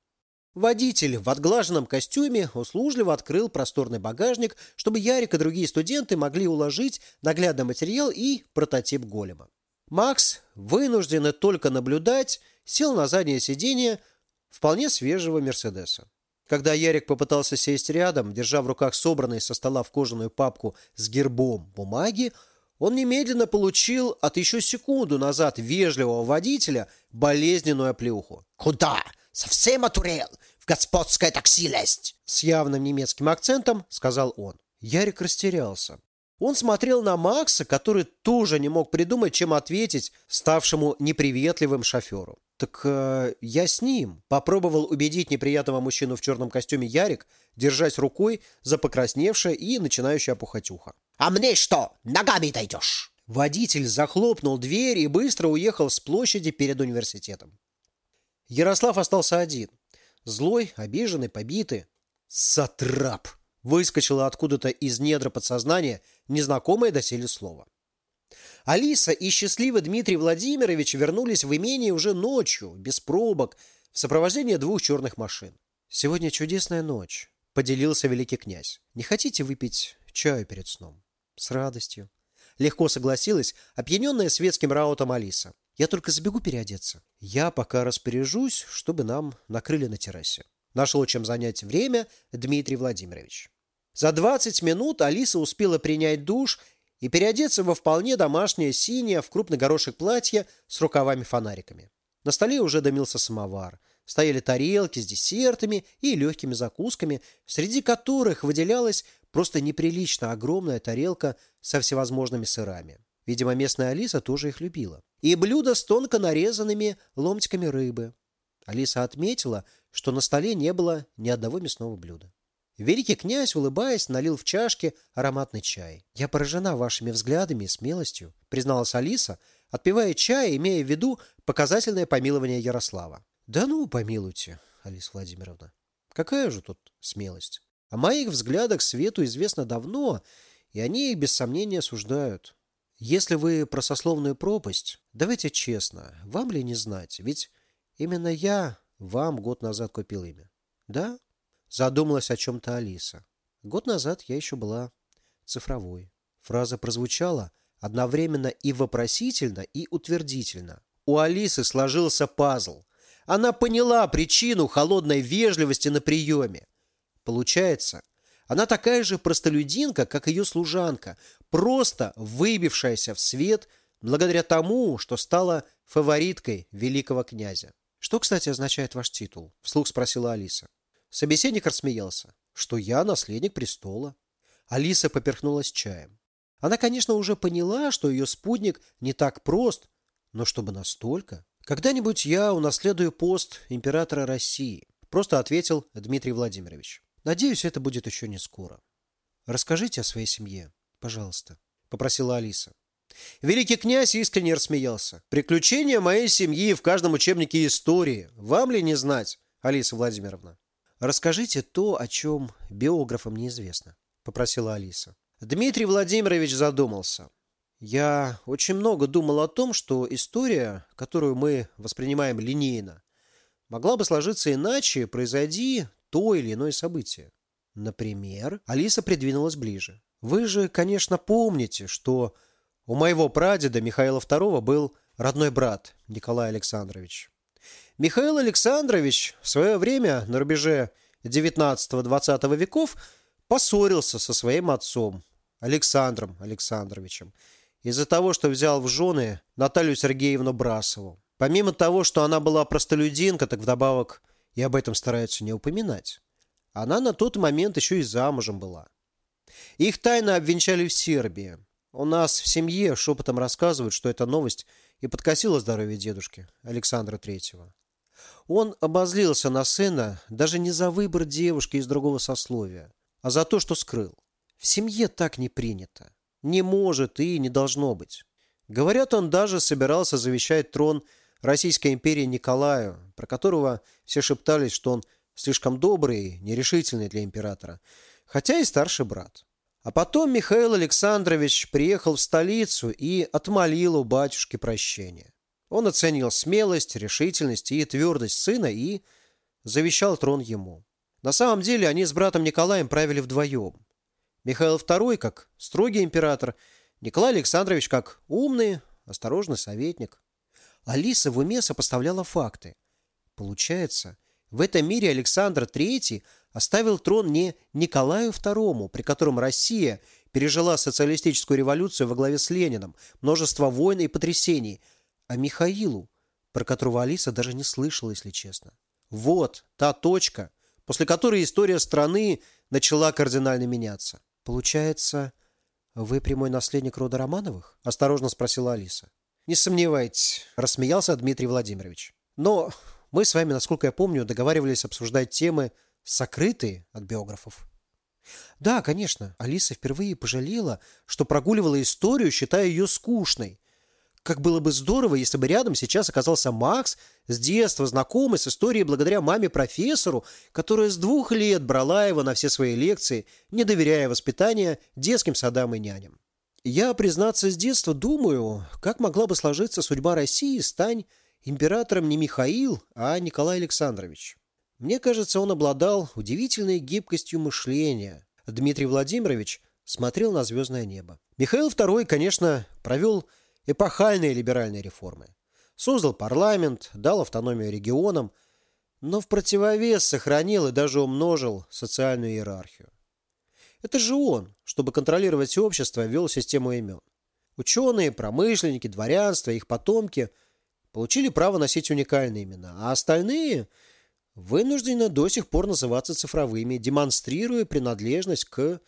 Водитель в отглаженном костюме услужливо открыл просторный багажник, чтобы Ярик и другие студенты могли уложить наглядный материал и прототип голема. Макс, вынужденный только наблюдать, сел на заднее сиденье вполне свежего Мерседеса. Когда Ярик попытался сесть рядом, держа в руках собранный со стола в кожаную папку с гербом бумаги, он немедленно получил от еще секунду назад вежливого водителя болезненную оплеуху. «Куда? Совсем отурел? В господское такси лезть!» С явным немецким акцентом сказал он. Ярик растерялся. Он смотрел на Макса, который тоже не мог придумать, чем ответить ставшему неприветливым шоферу. «Так э, я с ним», – попробовал убедить неприятного мужчину в черном костюме Ярик, держась рукой за покрасневшее и начинающее опухать ухо. «А мне что, ногами дойдешь?» Водитель захлопнул дверь и быстро уехал с площади перед университетом. Ярослав остался один. Злой, обиженный, побитый. «Сатрап!» Выскочило откуда-то из недра подсознания незнакомое доселе слово. Алиса и счастливый Дмитрий Владимирович вернулись в имение уже ночью, без пробок, в сопровождении двух черных машин. «Сегодня чудесная ночь», — поделился великий князь. «Не хотите выпить чаю перед сном?» «С радостью». Легко согласилась опьяненная светским раутом Алиса. Я только забегу переодеться. Я пока распоряжусь, чтобы нам накрыли на террасе. Нашло чем занять время Дмитрий Владимирович. За 20 минут Алиса успела принять душ и переодеться во вполне домашнее синее в крупный горошек платье с рукавами-фонариками. На столе уже дымился самовар. Стояли тарелки с десертами и легкими закусками, среди которых выделялась просто неприлично огромная тарелка со всевозможными сырами. Видимо, местная Алиса тоже их любила. И блюдо с тонко нарезанными ломтиками рыбы. Алиса отметила, что на столе не было ни одного мясного блюда. Великий князь, улыбаясь, налил в чашки ароматный чай. «Я поражена вашими взглядами и смелостью», — призналась Алиса, отпивая чай, имея в виду показательное помилование Ярослава. «Да ну, помилуйте, Алиса Владимировна. Какая же тут смелость? О моих взглядах свету известно давно, и они их без сомнения осуждают. Если вы про сословную пропасть, давайте честно, вам ли не знать, ведь именно я вам год назад купил имя. Да? Задумалась о чем-то Алиса. Год назад я еще была цифровой. Фраза прозвучала одновременно и вопросительно, и утвердительно. У Алисы сложился пазл. Она поняла причину холодной вежливости на приеме. Получается, она такая же простолюдинка, как ее служанка, просто выбившаяся в свет благодаря тому, что стала фавориткой великого князя. «Что, кстати, означает ваш титул?» – вслух спросила Алиса. Собеседник рассмеялся, что я наследник престола. Алиса поперхнулась чаем. Она, конечно, уже поняла, что ее спутник не так прост, но чтобы настолько... Когда-нибудь я унаследую пост императора России, просто ответил Дмитрий Владимирович. Надеюсь, это будет еще не скоро. Расскажите о своей семье, пожалуйста, попросила Алиса. Великий князь искренне рассмеялся. Приключения моей семьи в каждом учебнике истории. Вам ли не знать, Алиса Владимировна? Расскажите то, о чем биографам неизвестно, попросила Алиса. Дмитрий Владимирович задумался. Я очень много думал о том, что история, которую мы воспринимаем линейно, могла бы сложиться иначе, произойди то или иное событие. Например, Алиса придвинулась ближе. Вы же, конечно, помните, что у моего прадеда Михаила II был родной брат Николай Александрович. Михаил Александрович в свое время на рубеже 19-20 веков поссорился со своим отцом Александром Александровичем из-за того, что взял в жены Наталью Сергеевну Брасову. Помимо того, что она была простолюдинка, так вдобавок и об этом стараются не упоминать. Она на тот момент еще и замужем была. Их тайно обвенчали в Сербии. У нас в семье шепотом рассказывают, что эта новость и подкосила здоровье дедушки Александра Третьего. Он обозлился на сына даже не за выбор девушки из другого сословия, а за то, что скрыл. В семье так не принято. Не может и не должно быть. Говорят, он даже собирался завещать трон Российской империи Николаю, про которого все шептались, что он слишком добрый, нерешительный для императора, хотя и старший брат. А потом Михаил Александрович приехал в столицу и отмолил у батюшки прощения. Он оценил смелость, решительность и твердость сына и завещал трон ему. На самом деле они с братом Николаем правили вдвоем. Михаил II как строгий император, Николай Александрович как умный, осторожный советник. Алиса в уме сопоставляла факты. Получается, в этом мире Александр III оставил трон не Николаю II, при котором Россия пережила социалистическую революцию во главе с Лениным, множество войн и потрясений, а Михаилу, про которого Алиса даже не слышала, если честно. Вот та точка, после которой история страны начала кардинально меняться. «Получается, вы прямой наследник рода Романовых?» – осторожно спросила Алиса. «Не сомневайтесь», – рассмеялся Дмитрий Владимирович. «Но мы с вами, насколько я помню, договаривались обсуждать темы, сокрытые от биографов. Да, конечно, Алиса впервые пожалела, что прогуливала историю, считая ее скучной. Как было бы здорово, если бы рядом сейчас оказался Макс, с детства знакомый с историей благодаря маме-профессору, которая с двух лет брала его на все свои лекции, не доверяя воспитания детским садам и няням. Я, признаться, с детства думаю, как могла бы сложиться судьба России, стань императором не Михаил, а Николай Александрович. Мне кажется, он обладал удивительной гибкостью мышления. Дмитрий Владимирович смотрел на звездное небо. Михаил II, конечно, провел эпохальные либеральные реформы. Создал парламент, дал автономию регионам, но в противовес сохранил и даже умножил социальную иерархию. Это же он, чтобы контролировать общество, ввел систему имен. Ученые, промышленники, дворянство, их потомки получили право носить уникальные имена, а остальные вынуждены до сих пор называться цифровыми, демонстрируя принадлежность к,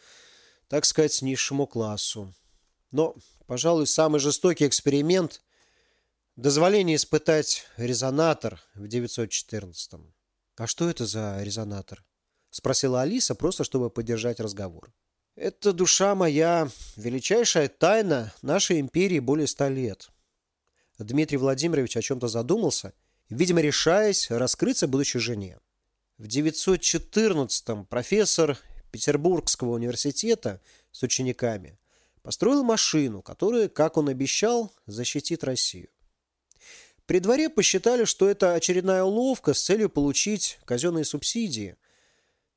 так сказать, низшему классу. Но, пожалуй, самый жестокий эксперимент – дозволение испытать резонатор в 914-м. «А что это за резонатор?» – спросила Алиса, просто чтобы поддержать разговор. «Это, душа моя, величайшая тайна нашей империи более ста лет». Дмитрий Владимирович о чем-то задумался, видимо, решаясь раскрыться будущей жене. В 914-м профессор Петербургского университета с учениками построил машину, которая, как он обещал, защитит Россию. При дворе посчитали, что это очередная уловка с целью получить казенные субсидии,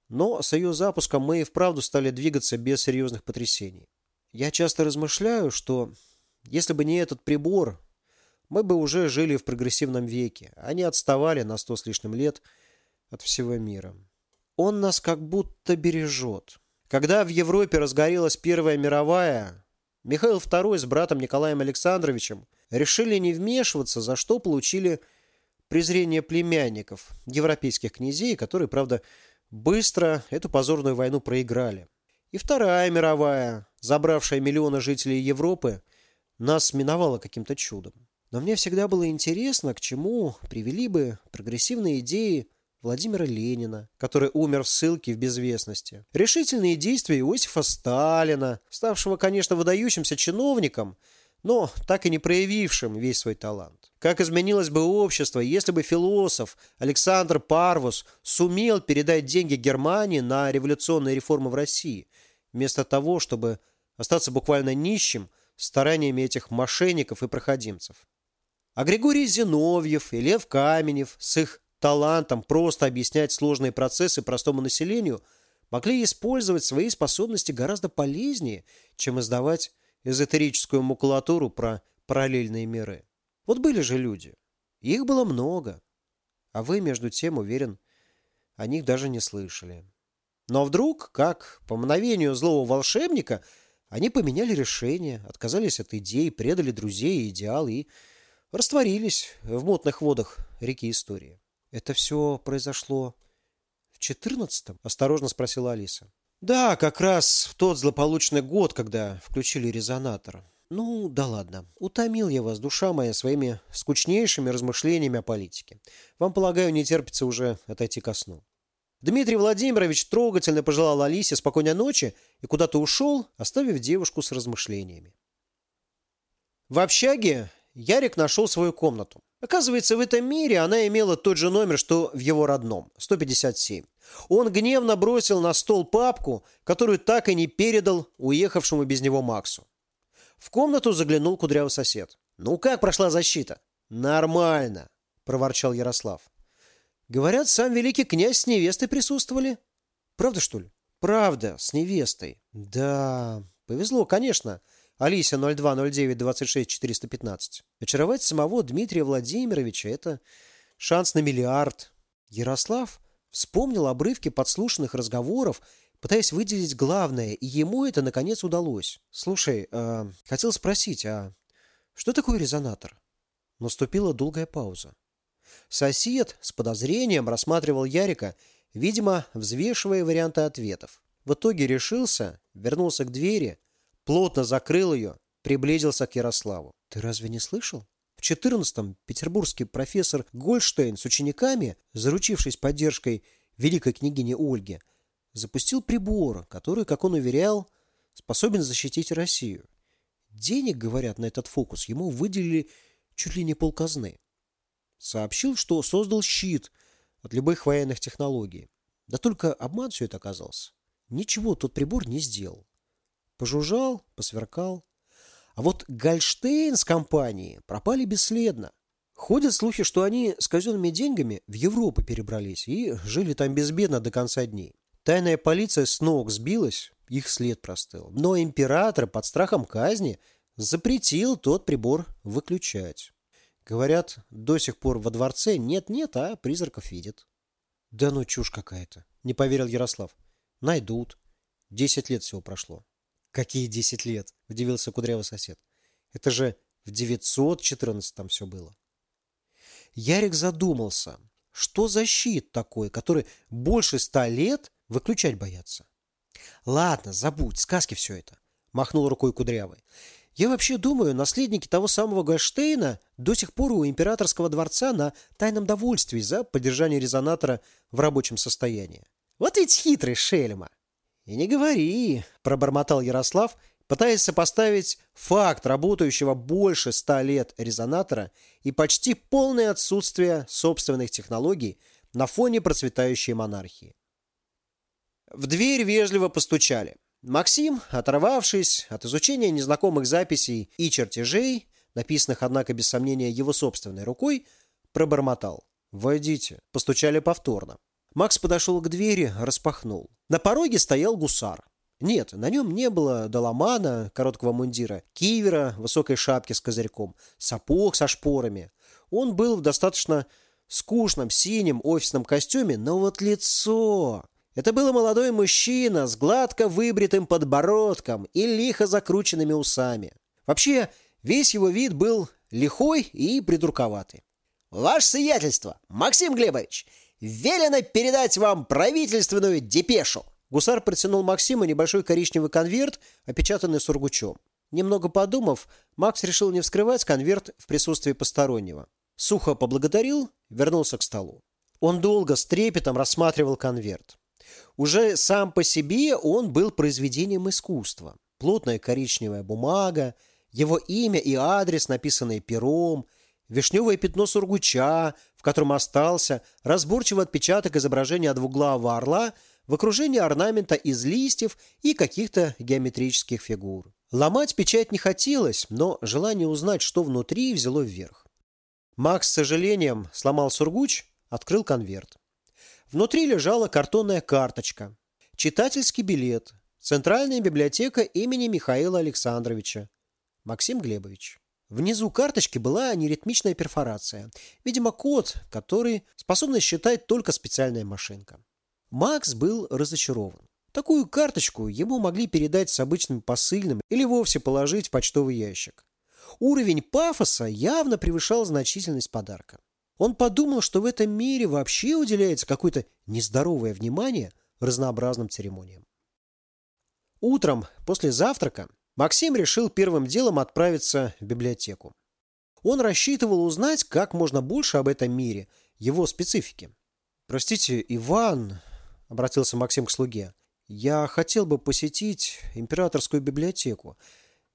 но с ее запуском мы и вправду стали двигаться без серьезных потрясений. Я часто размышляю, что если бы не этот прибор, мы бы уже жили в прогрессивном веке, а не отставали на сто с лишним лет от всего мира. Он нас как будто бережет. Когда в Европе разгорелась Первая мировая, Михаил II с братом Николаем Александровичем решили не вмешиваться, за что получили презрение племянников, европейских князей, которые, правда, быстро эту позорную войну проиграли. И Вторая мировая, забравшая миллионы жителей Европы, нас миновала каким-то чудом. Но мне всегда было интересно, к чему привели бы прогрессивные идеи Владимира Ленина, который умер в ссылке в безвестности. Решительные действия Иосифа Сталина, ставшего, конечно, выдающимся чиновником, но так и не проявившим весь свой талант. Как изменилось бы общество, если бы философ Александр Парвус сумел передать деньги Германии на революционные реформы в России, вместо того, чтобы остаться буквально нищим стараниями этих мошенников и проходимцев. А Григорий Зиновьев и Лев Каменев с их талантом просто объяснять сложные процессы простому населению, могли использовать свои способности гораздо полезнее, чем издавать эзотерическую макулатуру про параллельные миры. Вот были же люди. Их было много. А вы, между тем, уверен, о них даже не слышали. Но вдруг, как по мгновению злого волшебника, они поменяли решение, отказались от идей, предали друзей и идеал и растворились в мутных водах реки истории. «Это все произошло в четырнадцатом?» – осторожно спросила Алиса. «Да, как раз в тот злополучный год, когда включили резонатор. Ну, да ладно. Утомил я вас, душа моя, своими скучнейшими размышлениями о политике. Вам, полагаю, не терпится уже отойти ко сну». Дмитрий Владимирович трогательно пожелал Алисе спокойной ночи и куда-то ушел, оставив девушку с размышлениями. В общаге Ярик нашел свою комнату. Оказывается, в этом мире она имела тот же номер, что в его родном – 157. Он гневно бросил на стол папку, которую так и не передал уехавшему без него Максу. В комнату заглянул кудрявый сосед. «Ну как прошла защита?» «Нормально», – проворчал Ярослав. «Говорят, сам великий князь с невестой присутствовали». «Правда, что ли?» «Правда, с невестой». «Да, повезло, конечно». Алися 0209-26-415. Очаровать самого Дмитрия Владимировича – это шанс на миллиард. Ярослав вспомнил обрывки подслушанных разговоров, пытаясь выделить главное, и ему это, наконец, удалось. «Слушай, э, хотел спросить, а что такое резонатор?» Наступила долгая пауза. Сосед с подозрением рассматривал Ярика, видимо, взвешивая варианты ответов. В итоге решился, вернулся к двери – плотно закрыл ее, приблизился к Ярославу. «Ты разве не слышал?» В 14-м петербургский профессор Гольштейн с учениками, заручившись поддержкой великой княгини Ольги, запустил прибор, который, как он уверял, способен защитить Россию. Денег, говорят, на этот фокус ему выделили чуть ли не полказны. Сообщил, что создал щит от любых военных технологий. Да только обман все это оказался. Ничего тот прибор не сделал. Пожужжал, посверкал. А вот Гольштейн с компанией пропали бесследно. Ходят слухи, что они с казенными деньгами в Европу перебрались и жили там безбедно до конца дней. Тайная полиция с ног сбилась, их след простыл. Но император под страхом казни запретил тот прибор выключать. Говорят, до сих пор во дворце нет-нет, а призраков видит. Да ну чушь какая-то, не поверил Ярослав. Найдут. Десять лет всего прошло. Какие десять лет? Удивился кудрявый сосед. Это же в 914-м все было. Ярик задумался, что за щит такой, который больше ста лет выключать боятся. Ладно, забудь, сказки все это, махнул рукой кудрявый. Я вообще думаю, наследники того самого Гольштейна до сих пор у императорского дворца на тайном довольствии за поддержание резонатора в рабочем состоянии. Вот ведь хитрый шельма. И не говори, пробормотал Ярослав, пытаясь сопоставить факт работающего больше ста лет резонатора и почти полное отсутствие собственных технологий на фоне процветающей монархии. В дверь вежливо постучали. Максим, оторвавшись от изучения незнакомых записей и чертежей, написанных, однако, без сомнения, его собственной рукой, пробормотал. «Войдите». Постучали повторно. Макс подошел к двери, распахнул. На пороге стоял гусар. Нет, на нем не было доломана, короткого мундира, кивера, высокой шапки с козырьком, сапог со шпорами. Он был в достаточно скучном синем офисном костюме, но вот лицо... Это был молодой мужчина с гладко выбритым подбородком и лихо закрученными усами. Вообще, весь его вид был лихой и придурковатый. «Ваше сиятельство, Максим Глебович, велено передать вам правительственную депешу!» Гусар протянул Максиму небольшой коричневый конверт, опечатанный сургучом. Немного подумав, Макс решил не вскрывать конверт в присутствии постороннего. Сухо поблагодарил, вернулся к столу. Он долго с трепетом рассматривал конверт. Уже сам по себе он был произведением искусства. Плотная коричневая бумага, его имя и адрес, написанные пером, вишневое пятно сургуча, в котором остался разборчивый отпечаток изображения двуглавого орла в окружении орнамента из листьев и каких-то геометрических фигур. Ломать печать не хотелось, но желание узнать, что внутри, взяло вверх. Макс с сожалением сломал сургуч, открыл конверт. Внутри лежала картонная карточка. Читательский билет. Центральная библиотека имени Михаила Александровича. Максим Глебович. Внизу карточки была неритмичная перфорация. Видимо, код, который способна считать только специальная машинка. Макс был разочарован. Такую карточку ему могли передать с обычным посыльным или вовсе положить в почтовый ящик. Уровень пафоса явно превышал значительность подарка. Он подумал, что в этом мире вообще уделяется какое-то нездоровое внимание разнообразным церемониям. Утром, после завтрака, Максим решил первым делом отправиться в библиотеку. Он рассчитывал узнать как можно больше об этом мире, его специфике. «Простите, Иван», — обратился Максим к слуге, — «я хотел бы посетить императорскую библиотеку.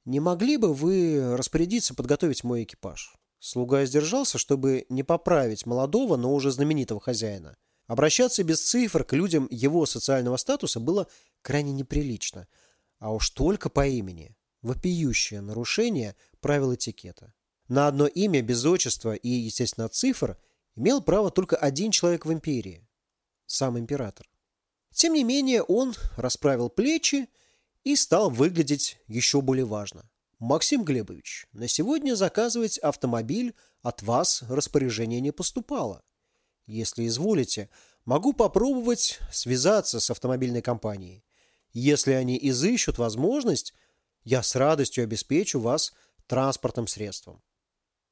Не могли бы вы распорядиться подготовить мой экипаж?» Слуга сдержался, чтобы не поправить молодого, но уже знаменитого хозяина. Обращаться без цифр к людям его социального статуса было крайне неприлично. А уж только по имени. Вопиющее нарушение правил этикета. На одно имя без отчества и, естественно, цифр имел право только один человек в империи. Сам император. Тем не менее, он расправил плечи и стал выглядеть еще более важно. «Максим Глебович, на сегодня заказывать автомобиль от вас распоряжение не поступало. Если изволите, могу попробовать связаться с автомобильной компанией. Если они изыщут возможность, я с радостью обеспечу вас транспортным средством».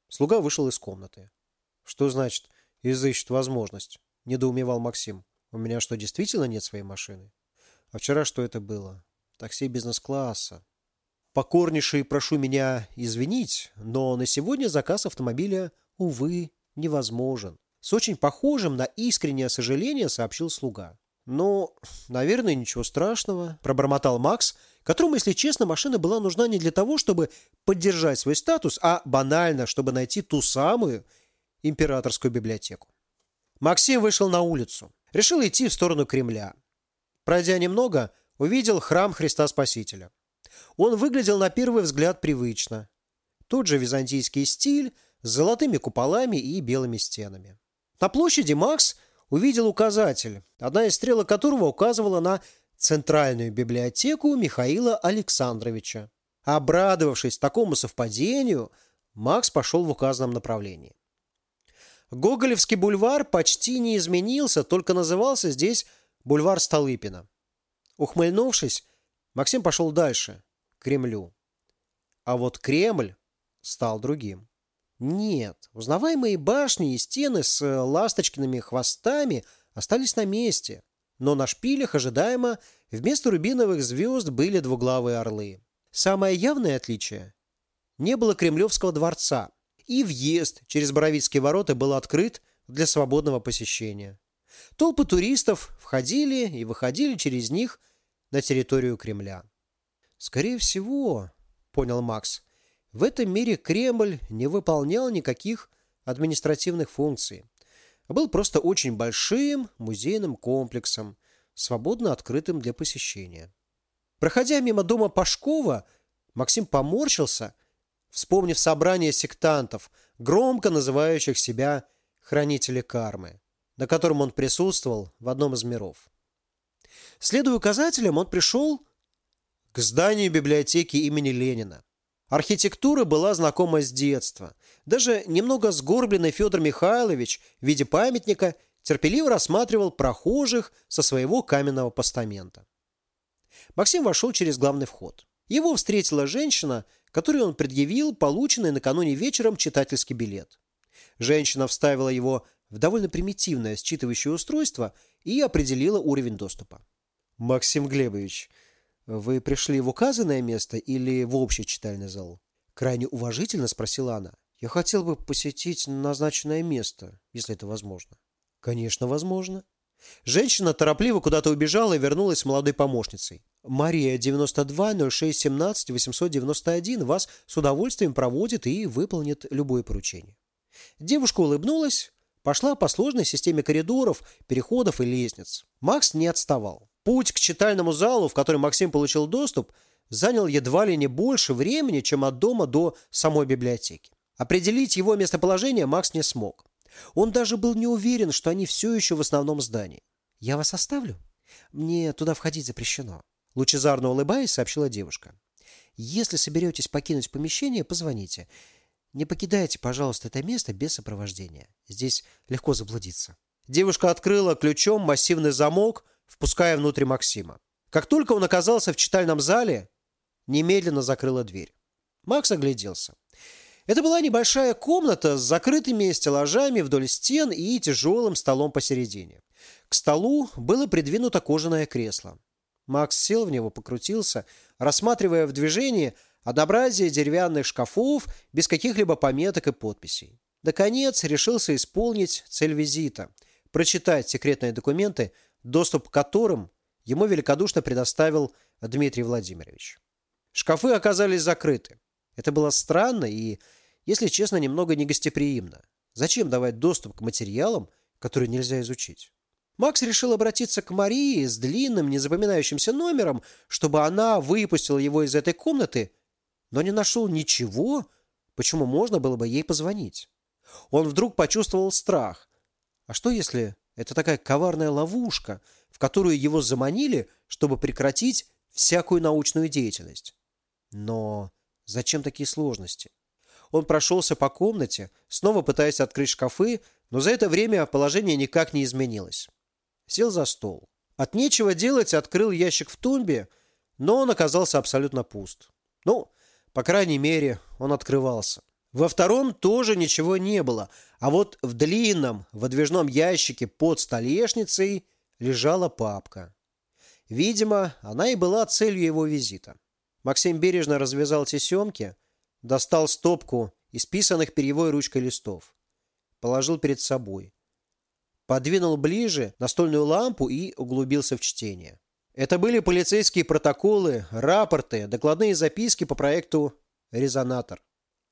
Слуга вышел из комнаты. «Что значит «изыщут возможность»?» – недоумевал Максим. «У меня что, действительно нет своей машины? А вчера что это было? Такси бизнес-класса. Покорнейший прошу меня извинить, но на сегодня заказ автомобиля, увы, невозможен. С очень похожим на искреннее сожаление сообщил слуга. «Ну, наверное, ничего страшного», – пробормотал Макс, которому, если честно, машина была нужна не для того, чтобы поддержать свой статус, а банально, чтобы найти ту самую императорскую библиотеку. Максим вышел на улицу. Решил идти в сторону Кремля. Пройдя немного, увидел храм Христа Спасителя. Он выглядел на первый взгляд привычно. Тот же византийский стиль с золотыми куполами и белыми стенами. На площади Макс увидел указатель, одна из стрелок которого указывала на Центральную библиотеку Михаила Александровича. Обрадовавшись такому совпадению, Макс пошел в указанном направлении. Гоголевский бульвар почти не изменился, только назывался здесь бульвар Столыпина. Ухмыльнувшись, Максим пошел дальше, к Кремлю. А вот Кремль стал другим. Нет, узнаваемые башни и стены с ласточкиными хвостами остались на месте, но на шпилях ожидаемо вместо рубиновых звезд были двуглавые орлы. Самое явное отличие – не было Кремлевского дворца, и въезд через Боровицкие ворота был открыт для свободного посещения. Толпы туристов входили и выходили через них на территорию Кремля. «Скорее всего, — понял Макс, — в этом мире Кремль не выполнял никаких административных функций, был просто очень большим музейным комплексом, свободно открытым для посещения. Проходя мимо дома Пашкова, Максим поморщился, вспомнив собрание сектантов, громко называющих себя «хранители кармы», на котором он присутствовал в одном из миров. Следуя указателям, он пришел к зданию библиотеки имени Ленина. Архитектура была знакома с детства. Даже немного сгорбленный Федор Михайлович в виде памятника терпеливо рассматривал прохожих со своего каменного постамента. Максим вошел через главный вход. Его встретила женщина, которой он предъявил полученный накануне вечером читательский билет. Женщина вставила его в довольно примитивное считывающее устройство и определила уровень доступа. «Максим Глебович, вы пришли в указанное место или в общий читальный зал?» Крайне уважительно спросила она. «Я хотел бы посетить назначенное место, если это возможно». «Конечно, возможно». Женщина торопливо куда-то убежала и вернулась с молодой помощницей. «Мария, 92 06 17 891 вас с удовольствием проводит и выполнит любое поручение». Девушка улыбнулась, пошла по сложной системе коридоров, переходов и лестниц. Макс не отставал. Путь к читальному залу, в который Максим получил доступ, занял едва ли не больше времени, чем от дома до самой библиотеки. Определить его местоположение Макс не смог. Он даже был не уверен, что они все еще в основном здании. «Я вас оставлю? Мне туда входить запрещено», – лучезарно улыбаясь, сообщила девушка. «Если соберетесь покинуть помещение, позвоните. Не покидайте, пожалуйста, это место без сопровождения. Здесь легко заблудиться». Девушка открыла ключом массивный замок, впуская внутрь Максима. Как только он оказался в читальном зале, немедленно закрыла дверь. Макс огляделся. Это была небольшая комната с закрытыми стеллажами вдоль стен и тяжелым столом посередине. К столу было придвинуто кожаное кресло. Макс сел в него, покрутился, рассматривая в движении однообразие деревянных шкафов без каких-либо пометок и подписей. Наконец, решился исполнить цель визита – прочитать секретные документы, доступ к которым ему великодушно предоставил Дмитрий Владимирович. Шкафы оказались закрыты. Это было странно и, если честно, немного негостеприимно. Зачем давать доступ к материалам, которые нельзя изучить? Макс решил обратиться к Марии с длинным, незапоминающимся номером, чтобы она выпустила его из этой комнаты, но не нашел ничего, почему можно было бы ей позвонить. Он вдруг почувствовал страх. А что если это такая коварная ловушка, в которую его заманили, чтобы прекратить всякую научную деятельность? Но зачем такие сложности? Он прошелся по комнате, снова пытаясь открыть шкафы, но за это время положение никак не изменилось. Сел за стол. От нечего делать открыл ящик в тумбе, но он оказался абсолютно пуст. Ну, по крайней мере, он открывался. Во втором тоже ничего не было, а вот в длинном выдвижном ящике под столешницей лежала папка. Видимо, она и была целью его визита. Максим бережно развязал тесемки, достал стопку исписанных перьевой ручкой листов, положил перед собой, подвинул ближе настольную лампу и углубился в чтение. Это были полицейские протоколы, рапорты, докладные записки по проекту «Резонатор».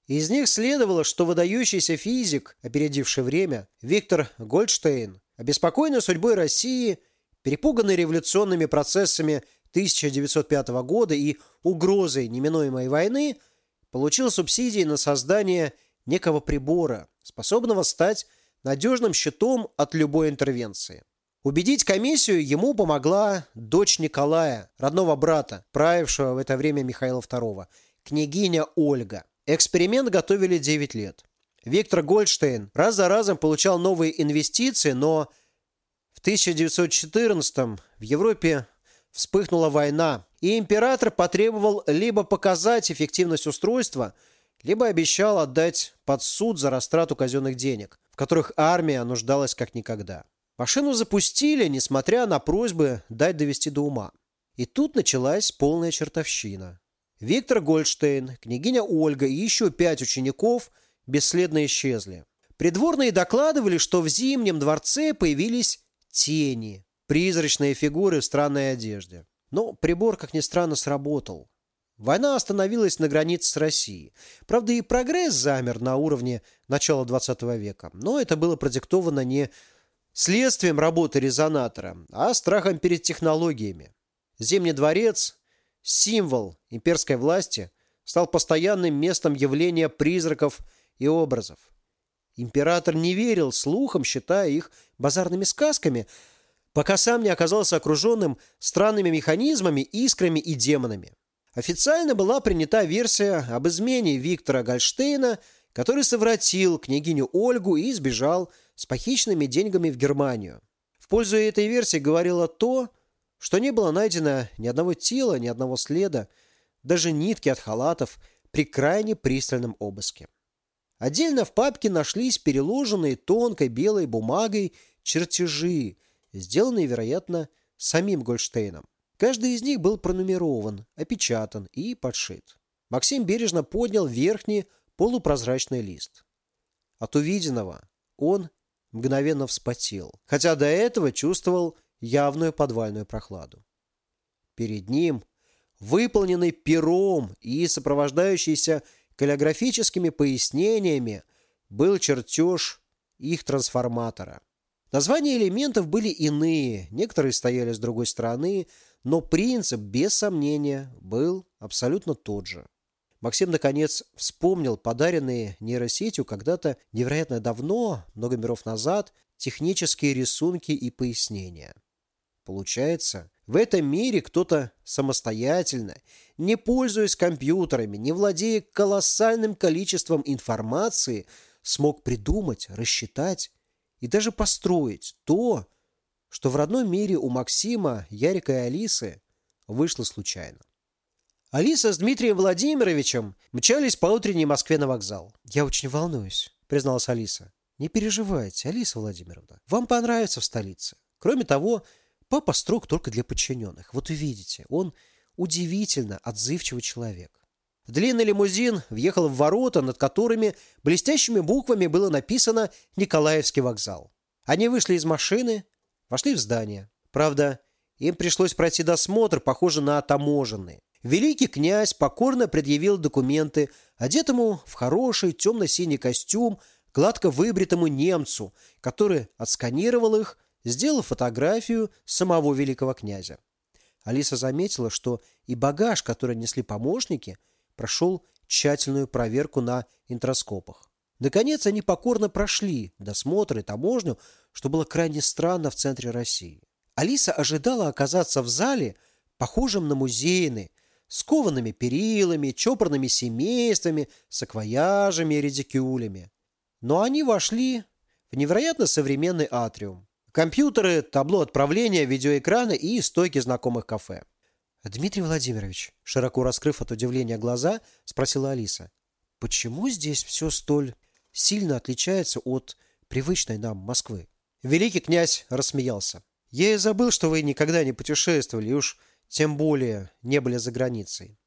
Из них следовало, что выдающийся физик, опередивший время, Виктор Гольдштейн, обеспокоенный судьбой России, перепуганный революционными процессами 1905 года и угрозой неминуемой войны, получил субсидии на создание некого прибора, способного стать надежным щитом от любой интервенции. Убедить комиссию ему помогла дочь Николая, родного брата, правившего в это время Михаила II, княгиня Ольга. Эксперимент готовили 9 лет. Виктор Гольдштейн раз за разом получал новые инвестиции, но в 1914 в Европе вспыхнула война, и император потребовал либо показать эффективность устройства, либо обещал отдать под суд за растрату казенных денег, в которых армия нуждалась как никогда. Машину запустили, несмотря на просьбы дать довести до ума. И тут началась полная чертовщина. Виктор Гольдштейн, княгиня Ольга и еще пять учеников бесследно исчезли. Придворные докладывали, что в Зимнем дворце появились тени, призрачные фигуры в странной одежде. Но прибор, как ни странно, сработал. Война остановилась на границе с Россией. Правда, и прогресс замер на уровне начала 20 века. Но это было продиктовано не следствием работы резонатора, а страхом перед технологиями. Зимний дворец, символ имперской власти, стал постоянным местом явления призраков и образов. Император не верил слухам, считая их базарными сказками – пока сам не оказался окруженным странными механизмами, искрами и демонами. Официально была принята версия об измене Виктора Гольштейна, который совратил княгиню Ольгу и сбежал с похищенными деньгами в Германию. В пользу этой версии говорило то, что не было найдено ни одного тела, ни одного следа, даже нитки от халатов при крайне пристальном обыске. Отдельно в папке нашлись переложенные тонкой белой бумагой чертежи – сделанные, вероятно, самим Гольштейном. Каждый из них был пронумерован, опечатан и подшит. Максим бережно поднял верхний полупрозрачный лист. От увиденного он мгновенно вспотел, хотя до этого чувствовал явную подвальную прохладу. Перед ним, выполненный пером и сопровождающийся каллиграфическими пояснениями, был чертеж их трансформатора – Названия элементов были иные, некоторые стояли с другой стороны, но принцип, без сомнения, был абсолютно тот же. Максим, наконец, вспомнил подаренные нейросетью когда-то невероятно давно, много миров назад, технические рисунки и пояснения. Получается, в этом мире кто-то самостоятельно, не пользуясь компьютерами, не владея колоссальным количеством информации, смог придумать, рассчитать и даже построить то, что в родном мире у Максима, Ярика и Алисы вышло случайно. Алиса с Дмитрием Владимировичем мчались по утренней Москве на вокзал. «Я очень волнуюсь», — призналась Алиса. «Не переживайте, Алиса Владимировна. Вам понравится в столице. Кроме того, папа строг только для подчиненных. Вот увидите, он удивительно отзывчивый человек. Длинный лимузин въехал в ворота, над которыми блестящими буквами было написано «Николаевский вокзал». Они вышли из машины, вошли в здание. Правда, им пришлось пройти досмотр, похожий на таможенный. Великий князь покорно предъявил документы одетому в хороший темно-синий костюм гладко выбритому немцу, который отсканировал их, сделав фотографию самого великого князя. Алиса заметила, что и багаж, который несли помощники – прошел тщательную проверку на интроскопах. Наконец они покорно прошли досмотр и таможню, что было крайне странно в центре России. Алиса ожидала оказаться в зале, похожем на музейный, с коваными перилами, чопорными семействами, саквояжами и редикюлями. Но они вошли в невероятно современный атриум. Компьютеры, табло отправления, видеоэкраны и стойки знакомых кафе. «Дмитрий Владимирович», широко раскрыв от удивления глаза, спросила Алиса, «почему здесь все столь сильно отличается от привычной нам Москвы?» Великий князь рассмеялся. «Я и забыл, что вы никогда не путешествовали, и уж тем более не были за границей.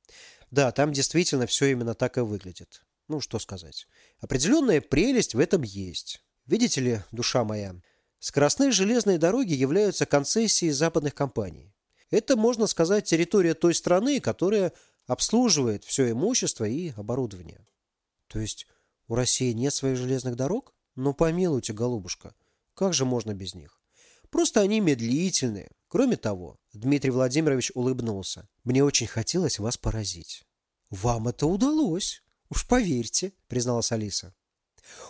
Да, там действительно все именно так и выглядит. Ну, что сказать. Определенная прелесть в этом есть. Видите ли, душа моя, скоростные железные дороги являются концессией западных компаний. Это, можно сказать, территория той страны, которая обслуживает все имущество и оборудование. То есть у России нет своих железных дорог? Ну, помилуйте, голубушка, как же можно без них? Просто они медлительные. Кроме того, Дмитрий Владимирович улыбнулся. Мне очень хотелось вас поразить. Вам это удалось, уж поверьте, призналась Алиса.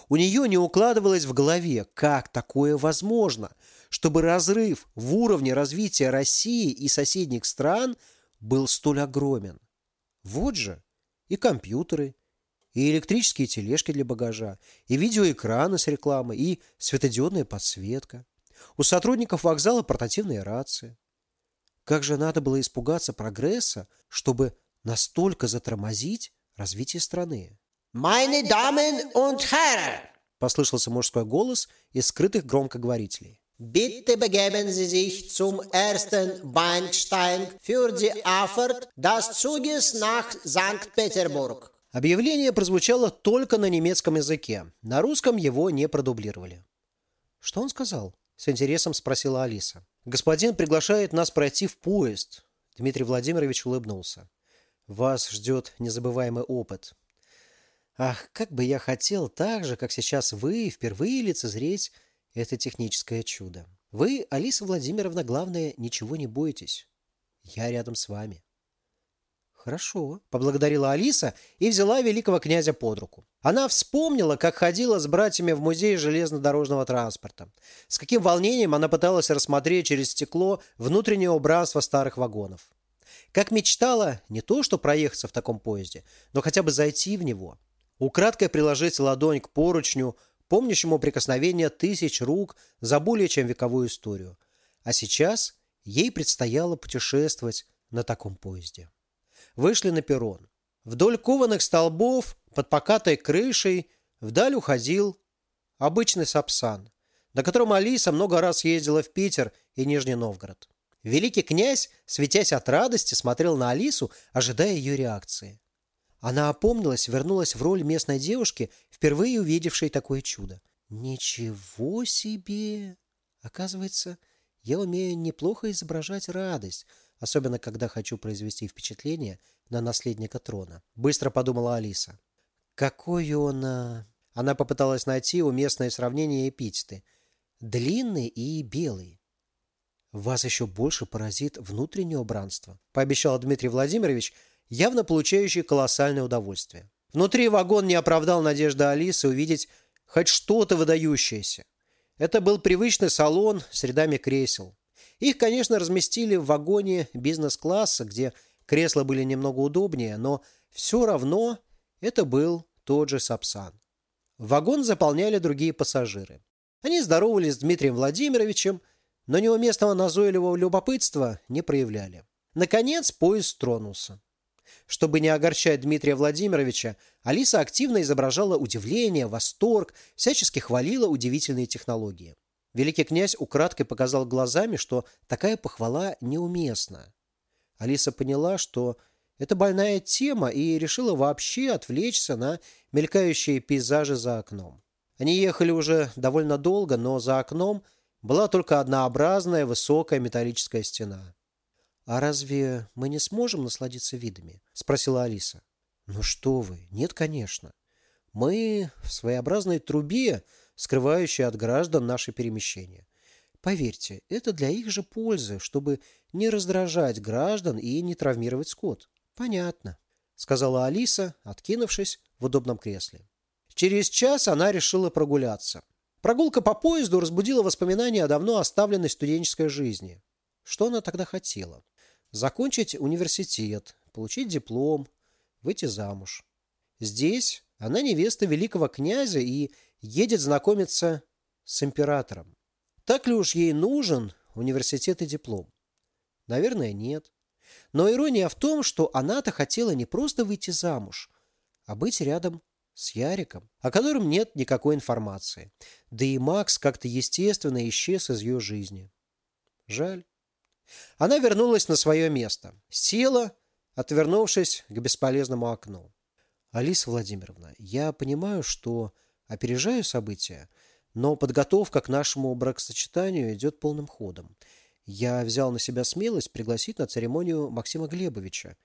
У нее не укладывалось в голове, как такое возможно, чтобы разрыв в уровне развития России и соседних стран был столь огромен. Вот же и компьютеры, и электрические тележки для багажа, и видеоэкраны с рекламой, и светодиодная подсветка. У сотрудников вокзала портативные рации. Как же надо было испугаться прогресса, чтобы настолько затормозить развитие страны? «Meine Damen und Herren!» Послышался мужской голос из скрытых громкоговорителей. Bitte begeben Sie sich zum ersten Bahnsteig für die Abfahrt des Zuges nach Санкт-Петербург. Объявление прозвучало только на немецком языке. На русском его не продублировали. «Что он сказал?» – с интересом спросила Алиса. «Господин приглашает нас пройти в поезд». Дмитрий Владимирович улыбнулся. «Вас ждет незабываемый опыт. Ах, как бы я хотел так же, как сейчас вы, впервые лицезреть это техническое чудо. Вы, Алиса Владимировна, главное, ничего не бойтесь. Я рядом с вами. «Хорошо», — поблагодарила Алиса и взяла великого князя под руку. Она вспомнила, как ходила с братьями в музей железнодорожного транспорта. С каким волнением она пыталась рассмотреть через стекло внутреннее убранство старых вагонов. Как мечтала не то, что проехаться в таком поезде, но хотя бы зайти в него. Украдкой приложить ладонь к поручню, помнящему прикосновение тысяч рук за более чем вековую историю. А сейчас ей предстояло путешествовать на таком поезде вышли на перрон. Вдоль кованых столбов, под покатой крышей, вдаль уходил обычный сапсан, на котором Алиса много раз ездила в Питер и Нижний Новгород. Великий князь, светясь от радости, смотрел на Алису, ожидая ее реакции. Она опомнилась, вернулась в роль местной девушки, впервые увидевшей такое чудо. «Ничего себе! Оказывается, я умею неплохо изображать радость, особенно когда хочу произвести впечатление на наследника трона. Быстро подумала Алиса. Какой он... А... Она попыталась найти уместное сравнение эпитеты. Длинный и белый. Вас еще больше поразит внутреннее убранство, пообещал Дмитрий Владимирович, явно получающий колоссальное удовольствие. Внутри вагон не оправдал надежды Алисы увидеть хоть что-то выдающееся. Это был привычный салон с рядами кресел. Их, конечно, разместили в вагоне бизнес-класса, где кресла были немного удобнее, но все равно это был тот же Сапсан. Вагон заполняли другие пассажиры. Они здоровались с Дмитрием Владимировичем, но неуместного назойливого любопытства не проявляли. Наконец поезд тронулся. Чтобы не огорчать Дмитрия Владимировича, Алиса активно изображала удивление, восторг, всячески хвалила удивительные технологии. Великий князь украдкой показал глазами, что такая похвала неуместна. Алиса поняла, что это больная тема и решила вообще отвлечься на мелькающие пейзажи за окном. Они ехали уже довольно долго, но за окном была только однообразная высокая металлическая стена. «А разве мы не сможем насладиться видами?» – спросила Алиса. «Ну что вы, нет, конечно. Мы в своеобразной трубе скрывающие от граждан наши перемещения. Поверьте, это для их же пользы, чтобы не раздражать граждан и не травмировать скот. Понятно, сказала Алиса, откинувшись в удобном кресле. Через час она решила прогуляться. Прогулка по поезду разбудила воспоминания о давно оставленной студенческой жизни. Что она тогда хотела? Закончить университет, получить диплом, выйти замуж. Здесь она невеста великого князя и едет знакомиться с императором. Так ли уж ей нужен университет и диплом? Наверное, нет. Но ирония в том, что она-то хотела не просто выйти замуж, а быть рядом с Яриком, о котором нет никакой информации. Да и Макс как-то естественно исчез из ее жизни. Жаль. Она вернулась на свое место. Села, отвернувшись к бесполезному окну. Алиса Владимировна, я понимаю, что Опережаю события, но подготовка к нашему бракосочетанию идет полным ходом. Я взял на себя смелость пригласить на церемонию Максима Глебовича.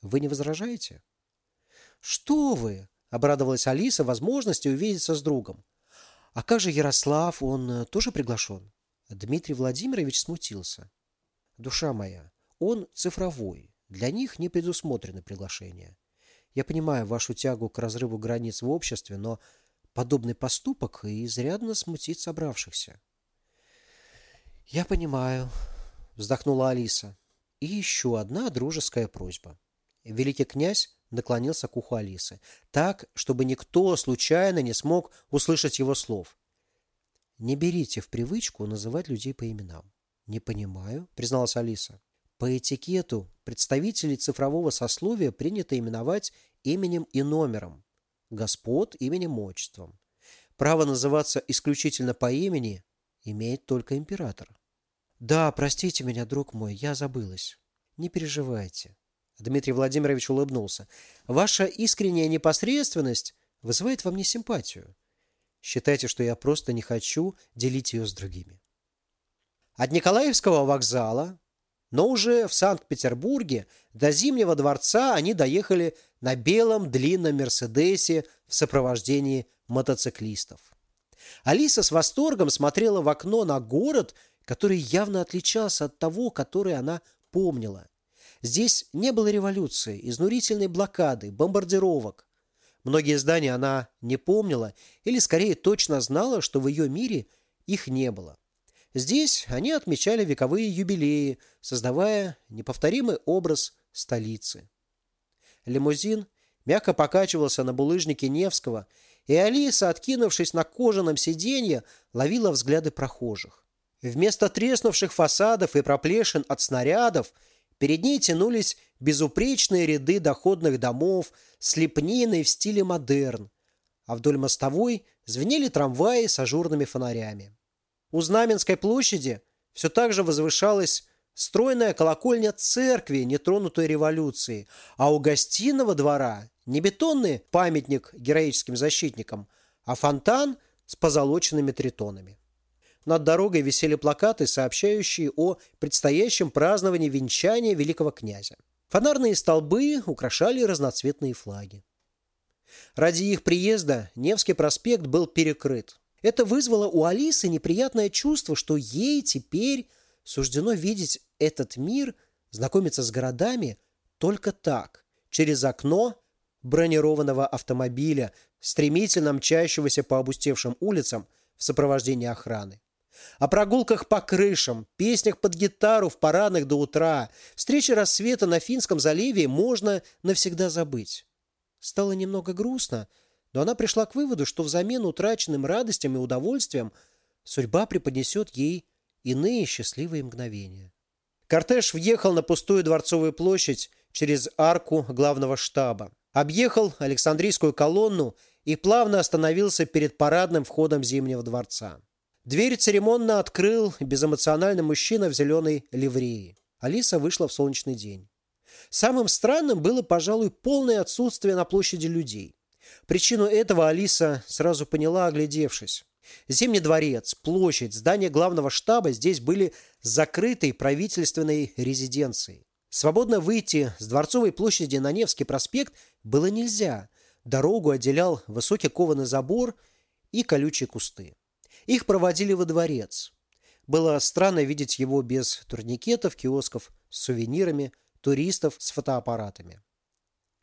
Вы не возражаете? Что вы? Обрадовалась Алиса возможности увидеться с другом. А как же Ярослав, он э, тоже приглашен? Дмитрий Владимирович смутился. Душа моя, он цифровой. Для них не предусмотрены приглашения. Я понимаю вашу тягу к разрыву границ в обществе, но подобный поступок и изрядно смутит собравшихся. «Я понимаю», — вздохнула Алиса. «И еще одна дружеская просьба». Великий князь наклонился к уху Алисы, так, чтобы никто случайно не смог услышать его слов. «Не берите в привычку называть людей по именам». «Не понимаю», — призналась Алиса. «По этикету представителей цифрового сословия принято именовать именем и номером, господ именем отчеством. Право называться исключительно по имени имеет только император. Да, простите меня, друг мой, я забылась. Не переживайте. Дмитрий Владимирович улыбнулся. Ваша искренняя непосредственность вызывает во мне симпатию. Считайте, что я просто не хочу делить ее с другими. От Николаевского вокзала, но уже в Санкт-Петербурге, до Зимнего дворца они доехали на белом длинном Мерседесе в сопровождении мотоциклистов. Алиса с восторгом смотрела в окно на город, который явно отличался от того, который она помнила. Здесь не было революции, изнурительной блокады, бомбардировок. Многие здания она не помнила или, скорее, точно знала, что в ее мире их не было. Здесь они отмечали вековые юбилеи, создавая неповторимый образ столицы. Лимузин мягко покачивался на булыжнике Невского, и Алиса, откинувшись на кожаном сиденье, ловила взгляды прохожих. Вместо треснувших фасадов и проплешин от снарядов перед ней тянулись безупречные ряды доходных домов с лепниной в стиле модерн, а вдоль мостовой звенели трамваи с ажурными фонарями. У Знаменской площади все так же возвышалась стройная колокольня церкви, нетронутой революцией, а у гостиного двора не бетонный памятник героическим защитникам, а фонтан с позолоченными тритонами. Над дорогой висели плакаты, сообщающие о предстоящем праздновании венчания великого князя. Фонарные столбы украшали разноцветные флаги. Ради их приезда Невский проспект был перекрыт. Это вызвало у Алисы неприятное чувство, что ей теперь суждено видеть этот мир, знакомиться с городами только так, через окно бронированного автомобиля, стремительно мчащегося по опустевшим улицам в сопровождении охраны. О прогулках по крышам, песнях под гитару в парадных до утра, встрече рассвета на Финском заливе можно навсегда забыть. Стало немного грустно, но она пришла к выводу, что взамен утраченным радостям и удовольствием судьба преподнесет ей иные счастливые мгновения. Кортеж въехал на пустую Дворцовую площадь через арку главного штаба, объехал Александрийскую колонну и плавно остановился перед парадным входом Зимнего дворца. Дверь церемонно открыл безэмоциональный мужчина в зеленой ливреи. Алиса вышла в солнечный день. Самым странным было, пожалуй, полное отсутствие на площади людей. Причину этого Алиса сразу поняла, оглядевшись. Зимний дворец, площадь, здание главного штаба здесь были закрытой правительственной резиденцией. Свободно выйти с Дворцовой площади на Невский проспект было нельзя. Дорогу отделял высокий кованый забор и колючие кусты. Их проводили во дворец. Было странно видеть его без турникетов, киосков с сувенирами, туристов с фотоаппаратами.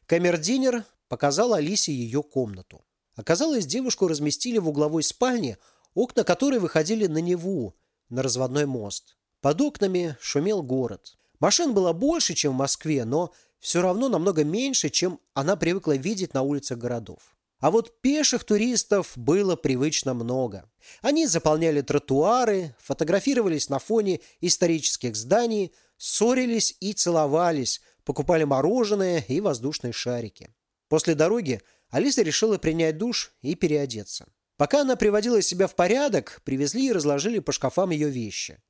Камердинер показал Алисе ее комнату. Оказалось, девушку разместили в угловой спальне, окна которой выходили на Неву, на разводной мост. Под окнами шумел город. Машин было больше, чем в Москве, но все равно намного меньше, чем она привыкла видеть на улицах городов. А вот пеших туристов было привычно много. Они заполняли тротуары, фотографировались на фоне исторических зданий, ссорились и целовались, покупали мороженое и воздушные шарики. После дороги Алиса решила принять душ и переодеться. Пока она приводила себя в порядок, привезли и разложили по шкафам ее вещи.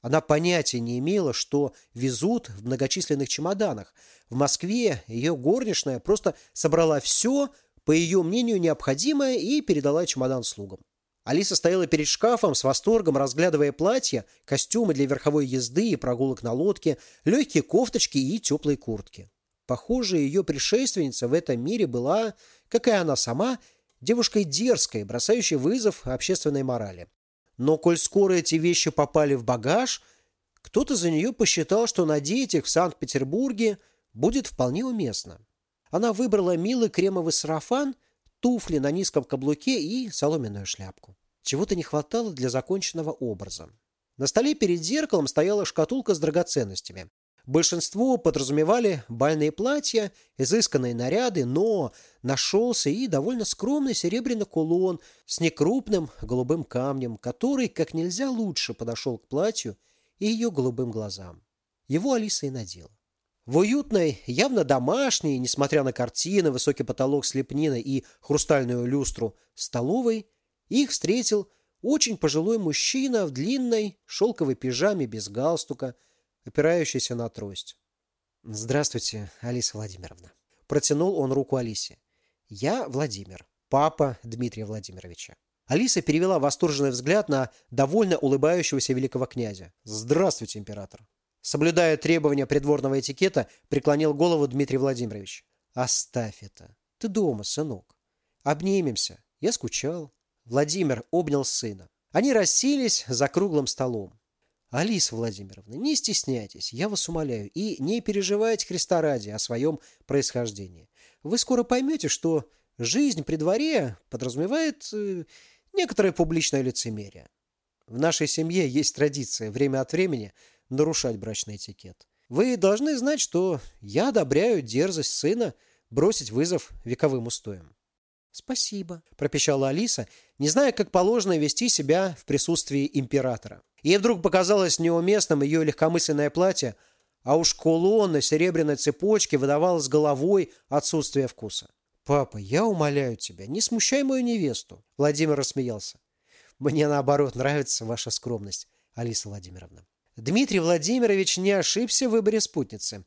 Она понятия не имела, что везут в многочисленных чемоданах. В Москве ее горничная просто собрала все, по ее мнению, необходимое и передала чемодан слугам. Алиса стояла перед шкафом с восторгом, разглядывая платья, костюмы для верховой езды и прогулок на лодке, легкие кофточки и теплые куртки. Похоже, ее предшественница в этом мире была, как и она сама, девушкой дерзкой, бросающей вызов общественной морали. Но коль скоро эти вещи попали в багаж, кто-то за нее посчитал, что надеть их в Санкт-Петербурге будет вполне уместно. Она выбрала милый кремовый сарафан, туфли на низком каблуке и соломенную шляпку. Чего-то не хватало для законченного образа. На столе перед зеркалом стояла шкатулка с драгоценностями. Большинство подразумевали бальные платья, изысканные наряды, но нашелся и довольно скромный серебряный кулон с некрупным голубым камнем, который как нельзя лучше подошел к платью и ее голубым глазам. Его Алиса и надела. В уютной, явно домашней, несмотря на картины, высокий потолок с лепниной и хрустальную люстру столовой, их встретил очень пожилой мужчина в длинной шелковой пижаме без галстука, опирающийся на трость. «Здравствуйте, Алиса Владимировна». Протянул он руку Алисе. «Я Владимир, папа Дмитрия Владимировича». Алиса перевела восторженный взгляд на довольно улыбающегося великого князя. «Здравствуйте, император». Соблюдая требования придворного этикета, преклонил голову Дмитрий Владимирович. «Оставь это. Ты дома, сынок. Обнимемся. Я скучал». Владимир обнял сына. Они расселись за круглым столом. Алиса Владимировна, не стесняйтесь, я вас умоляю, и не переживайте Христа ради о своем происхождении. Вы скоро поймете, что жизнь при дворе подразумевает э, некоторое публичное лицемерие. В нашей семье есть традиция время от времени нарушать брачный этикет. Вы должны знать, что я одобряю дерзость сына бросить вызов вековым устоям. «Спасибо», – пропищала Алиса, не зная, как положено вести себя в присутствии императора. Ей вдруг показалось неуместным ее легкомысленное платье, а уж кулон на серебряной цепочке выдавал с головой отсутствие вкуса. «Папа, я умоляю тебя, не смущай мою невесту», – Владимир рассмеялся. «Мне, наоборот, нравится ваша скромность, Алиса Владимировна». Дмитрий Владимирович не ошибся в выборе спутницы.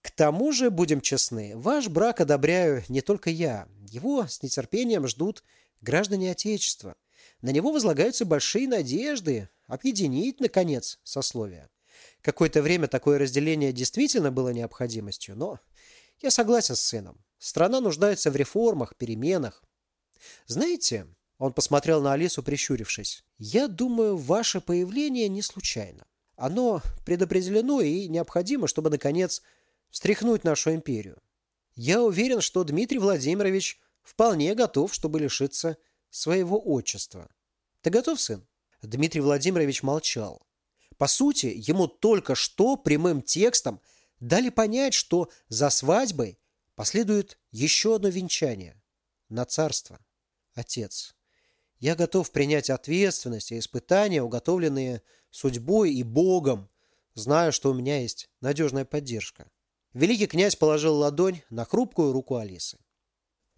К тому же, будем честны, ваш брак одобряю не только я. Его с нетерпением ждут граждане Отечества. На него возлагаются большие надежды объединить, наконец, сословия. Какое-то время такое разделение действительно было необходимостью, но я согласен с сыном. Страна нуждается в реформах, переменах. Знаете, он посмотрел на Алису, прищурившись, я думаю, ваше появление не случайно. Оно предопределено и необходимо, чтобы, наконец, встряхнуть нашу империю. Я уверен, что Дмитрий Владимирович вполне готов, чтобы лишиться своего отчества. Ты готов, сын? Дмитрий Владимирович молчал. По сути, ему только что прямым текстом дали понять, что за свадьбой последует еще одно венчание на царство. Отец, я готов принять ответственность и испытания, уготовленные судьбой и Богом, знаю, что у меня есть надежная поддержка. Великий князь положил ладонь на хрупкую руку Алисы.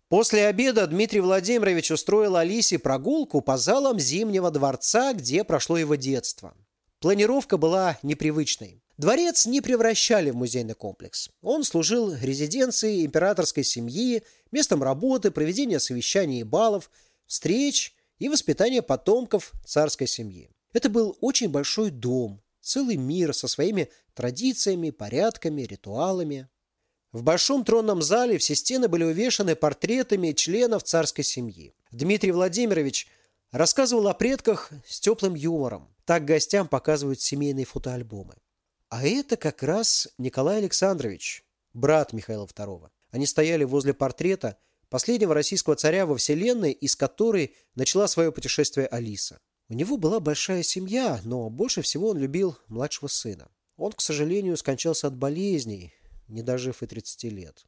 После обеда Дмитрий Владимирович устроил Алисе прогулку по залам Зимнего дворца, где прошло его детство. Планировка была непривычной. Дворец не превращали в музейный комплекс. Он служил резиденцией императорской семьи, местом работы, проведения совещаний и балов, встреч и воспитания потомков царской семьи. Это был очень большой дом, целый мир со своими традициями, порядками, ритуалами. В большом тронном зале все стены были увешаны портретами членов царской семьи. Дмитрий Владимирович рассказывал о предках с теплым юмором. Так гостям показывают семейные фотоальбомы. А это как раз Николай Александрович, брат Михаила II. Они стояли возле портрета последнего российского царя во вселенной, из которой начала свое путешествие Алиса. У него была большая семья, но больше всего он любил младшего сына. Он, к сожалению, скончался от болезней, не дожив и 30 лет.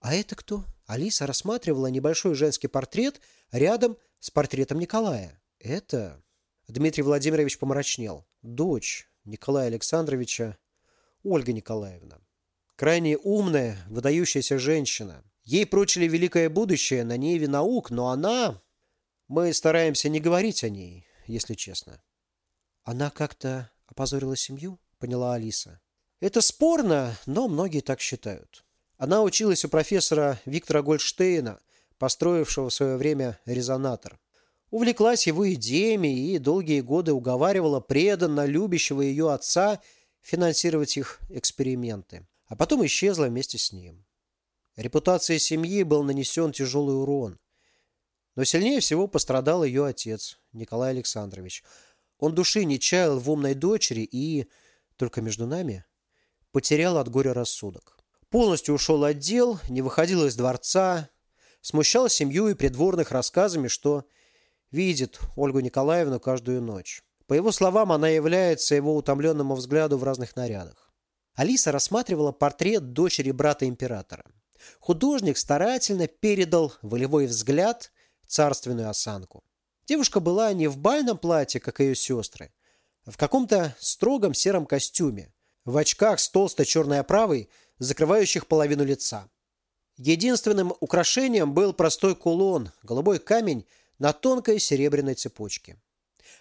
«А это кто?» Алиса рассматривала небольшой женский портрет рядом с портретом Николая. «Это...» Дмитрий Владимирович помрачнел. «Дочь Николая Александровича Ольга Николаевна. Крайне умная, выдающаяся женщина. Ей прочили великое будущее на ниве наук, но она... Мы стараемся не говорить о ней, если честно. Она как-то опозорила семью, поняла Алиса. Это спорно, но многие так считают. Она училась у профессора Виктора Гольдштейна, построившего в свое время резонатор. Увлеклась его идеями и долгие годы уговаривала преданно любящего ее отца финансировать их эксперименты, а потом исчезла вместе с ним. Репутации семьи был нанесен тяжелый урон. Но сильнее всего пострадал ее отец, Николай Александрович. Он души не чаял в умной дочери и, только между нами, потерял от горя рассудок. Полностью ушел от дел, не выходил из дворца, смущал семью и придворных рассказами, что видит Ольгу Николаевну каждую ночь. По его словам, она является его утомленному взгляду в разных нарядах. Алиса рассматривала портрет дочери брата императора. Художник старательно передал волевой взгляд, царственную осанку. Девушка была не в бальном платье, как ее сестры, а в каком-то строгом сером костюме, в очках с толстой черной оправой, закрывающих половину лица. Единственным украшением был простой кулон, голубой камень на тонкой серебряной цепочке.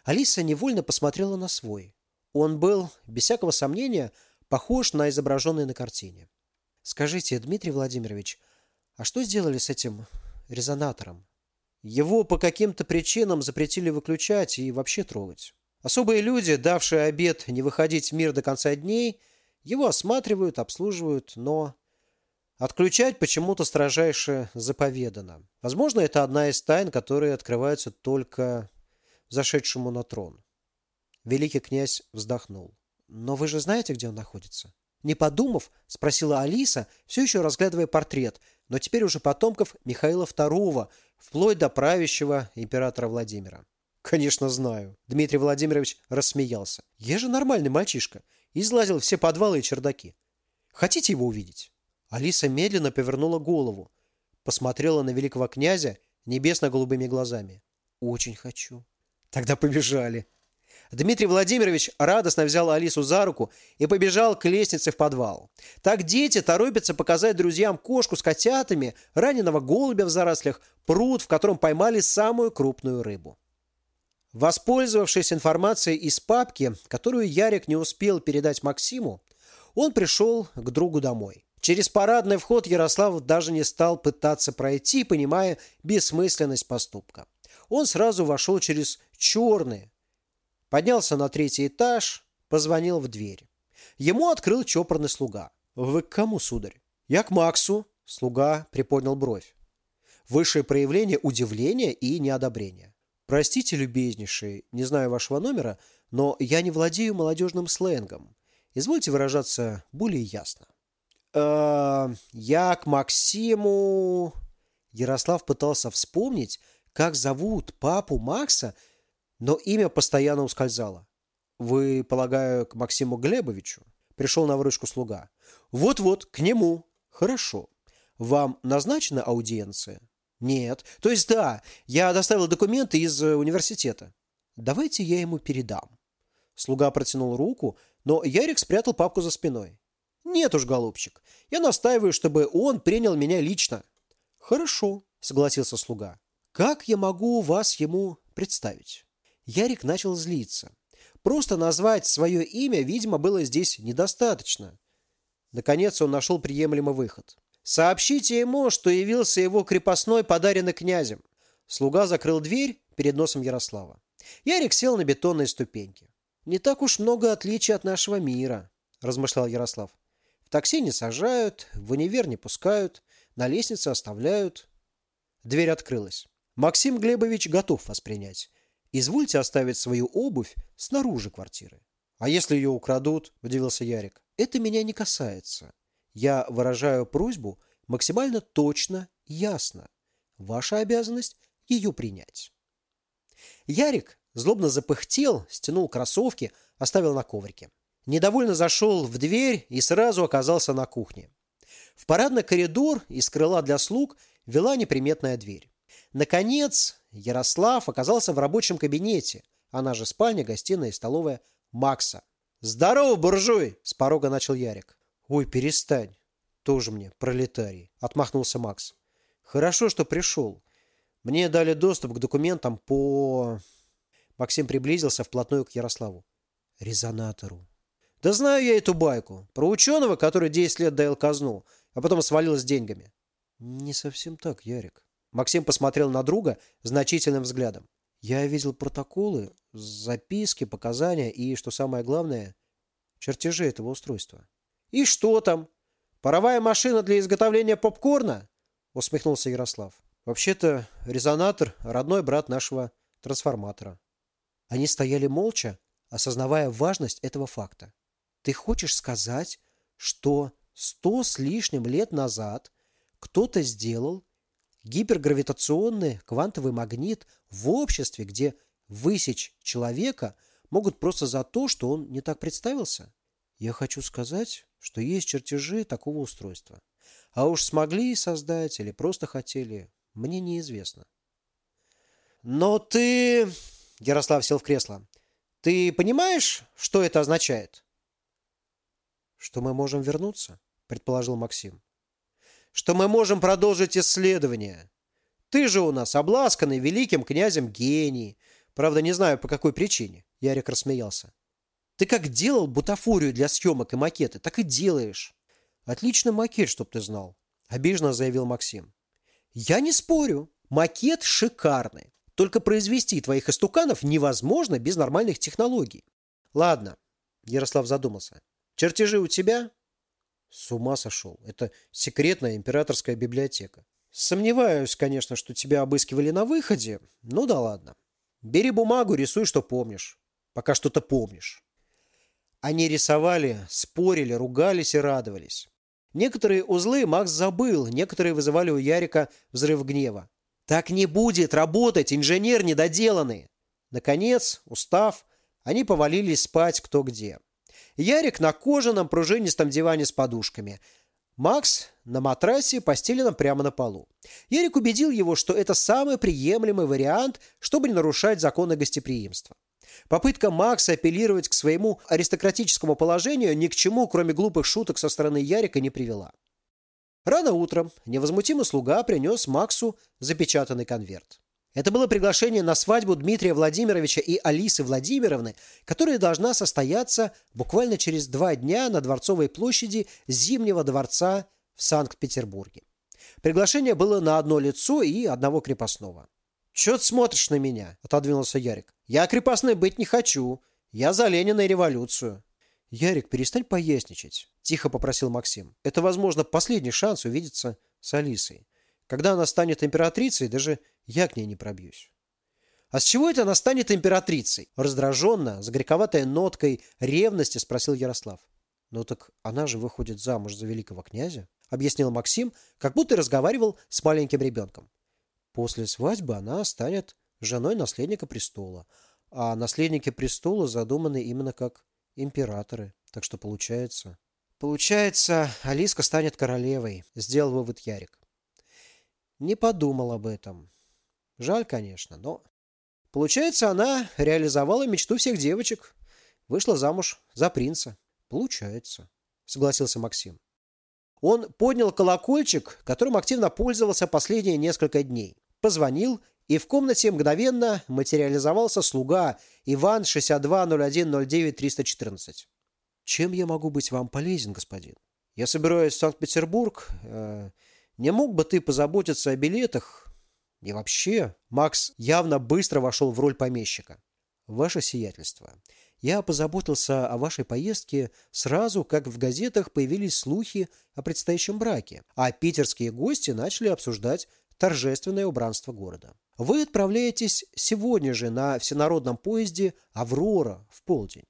Алиса невольно посмотрела на свой. Он был, без всякого сомнения, похож на изображенный на картине. «Скажите, Дмитрий Владимирович, а что сделали с этим резонатором?» Его по каким-то причинам запретили выключать и вообще трогать. Особые люди, давшие обед не выходить в мир до конца дней, его осматривают, обслуживают, но отключать почему-то строжайше заповедано. Возможно, это одна из тайн, которые открываются только зашедшему на трон. Великий князь вздохнул. «Но вы же знаете, где он находится?» Не подумав, спросила Алиса, все еще разглядывая портрет, но теперь уже потомков Михаила II, вплоть до правящего императора Владимира. «Конечно знаю». Дмитрий Владимирович рассмеялся. «Я же нормальный мальчишка. Излазил все подвалы и чердаки. Хотите его увидеть?» Алиса медленно повернула голову. Посмотрела на великого князя небесно-голубыми глазами. «Очень хочу». «Тогда побежали». Дмитрий Владимирович радостно взял Алису за руку и побежал к лестнице в подвал. Так дети торопятся показать друзьям кошку с котятами, раненого голубя в зарослях, пруд, в котором поймали самую крупную рыбу. Воспользовавшись информацией из папки, которую Ярик не успел передать Максиму, он пришел к другу домой. Через парадный вход Ярослав даже не стал пытаться пройти, понимая бессмысленность поступка. Он сразу вошел через черные, Поднялся на третий этаж, позвонил в дверь. Ему открыл чопорный слуга. «Вы к кому, сударь?» «Я к Максу», — слуга приподнял бровь. Высшее проявление удивления и неодобрения. «Простите, любезнейший, не знаю вашего номера, но я не владею молодежным сленгом. Извольте выражаться более ясно». «Э, «Я к Максиму...» Ярослав пытался вспомнить, как зовут папу Макса – но имя постоянно ускользало. «Вы, полагаю, к Максиму Глебовичу?» Пришел на выручку слуга. «Вот-вот, к нему». «Хорошо. Вам назначена аудиенция?» «Нет. То есть да, я доставил документы из э, университета». «Давайте я ему передам». Слуга протянул руку, но Ярик спрятал папку за спиной. «Нет уж, голубчик, я настаиваю, чтобы он принял меня лично». «Хорошо», — согласился слуга. «Как я могу вас ему представить?» Ярик начал злиться. Просто назвать свое имя, видимо, было здесь недостаточно. Наконец он нашел приемлемый выход. «Сообщите ему, что явился его крепостной, подаренный князем». Слуга закрыл дверь перед носом Ярослава. Ярик сел на бетонные ступеньки. «Не так уж много отличий от нашего мира», – размышлял Ярослав. «В такси не сажают, в универ не пускают, на лестнице оставляют». Дверь открылась. Максим Глебович готов воспринять. Извольте оставить свою обувь снаружи квартиры. А если ее украдут, удивился Ярик. Это меня не касается. Я выражаю просьбу максимально точно ясно. Ваша обязанность ее принять. Ярик злобно запыхтел, стянул кроссовки, оставил на коврике. Недовольно зашел в дверь и сразу оказался на кухне. В парадный коридор из крыла для слуг вела неприметная дверь. Наконец, Ярослав оказался в рабочем кабинете, она же спальня, гостиная и столовая Макса. «Здорово, буржуй!» – с порога начал Ярик. «Ой, перестань. Тоже мне, пролетарий», – отмахнулся Макс. «Хорошо, что пришел. Мне дали доступ к документам по...» Максим приблизился вплотную к Ярославу. «Резонатору». «Да знаю я эту байку. Про ученого, который 10 лет доел казну, а потом свалил с деньгами». «Не совсем так, Ярик. Максим посмотрел на друга значительным взглядом. Я видел протоколы, записки, показания и, что самое главное, чертежи этого устройства. «И что там? Паровая машина для изготовления попкорна?» – усмехнулся Ярослав. «Вообще-то резонатор – родной брат нашего трансформатора». Они стояли молча, осознавая важность этого факта. «Ты хочешь сказать, что сто с лишним лет назад кто-то сделал Гипергравитационный квантовый магнит в обществе, где высечь человека могут просто за то, что он не так представился? Я хочу сказать, что есть чертежи такого устройства. А уж смогли создать или просто хотели, мне неизвестно. Но ты... Ярослав сел в кресло. Ты понимаешь, что это означает? Что мы можем вернуться, предположил Максим. Что мы можем продолжить исследование. Ты же у нас обласканный великим князем гений. Правда, не знаю, по какой причине. Ярик рассмеялся. Ты как делал бутафорию для съемок и макеты, так и делаешь. Отличный макет, чтоб ты знал. Обиженно заявил Максим. Я не спорю. Макет шикарный. Только произвести твоих истуканов невозможно без нормальных технологий. Ладно, Ярослав задумался. Чертежи у тебя? С ума сошел. Это секретная императорская библиотека. Сомневаюсь, конечно, что тебя обыскивали на выходе. Ну да ладно. Бери бумагу, рисуй, что помнишь. Пока что-то помнишь. Они рисовали, спорили, ругались и радовались. Некоторые узлы Макс забыл, некоторые вызывали у Ярика взрыв гнева. Так не будет работать, инженер недоделанный. Наконец, устав, они повалились спать кто где. Ярик на кожаном пружинистом диване с подушками. Макс на матрасе, постеленном прямо на полу. Ярик убедил его, что это самый приемлемый вариант, чтобы не нарушать законы гостеприимства. Попытка Макса апеллировать к своему аристократическому положению ни к чему, кроме глупых шуток со стороны Ярика, не привела. Рано утром невозмутимый слуга принес Максу запечатанный конверт. Это было приглашение на свадьбу Дмитрия Владимировича и Алисы Владимировны, которая должна состояться буквально через два дня на Дворцовой площади Зимнего дворца в Санкт-Петербурге. Приглашение было на одно лицо и одного крепостного. «Чё ты смотришь на меня?» – отодвинулся Ярик. «Я крепостной быть не хочу. Я за Ленина и революцию». «Ярик, перестань поясничать», – тихо попросил Максим. «Это, возможно, последний шанс увидеться с Алисой. Когда она станет императрицей, даже я к ней не пробьюсь». «А с чего это она станет императрицей?» Раздраженно, с грековатой ноткой ревности спросил Ярослав. «Ну так она же выходит замуж за великого князя», объяснил Максим, как будто разговаривал с маленьким ребенком. «После свадьбы она станет женой наследника престола, а наследники престола задуманы именно как императоры. Так что получается... Получается, Алиска станет королевой, сделал вывод Ярик. Не подумал об этом. Жаль, конечно, но... Получается, она реализовала мечту всех девочек. Вышла замуж за принца. Получается, согласился Максим. Он поднял колокольчик, которым активно пользовался последние несколько дней. Позвонил, и в комнате мгновенно материализовался слуга Иван 620109-314. «Чем я могу быть вам полезен, господин? Я собираюсь в Санкт-Петербург. Э, не мог бы ты позаботиться о билетах? И вообще...» Макс явно быстро вошел в роль помещика. «Ваше сиятельство, я позаботился о вашей поездке сразу, как в газетах появились слухи о предстоящем браке, а питерские гости начали обсуждать торжественное убранство города. Вы отправляетесь сегодня же на всенародном поезде «Аврора» в полдень.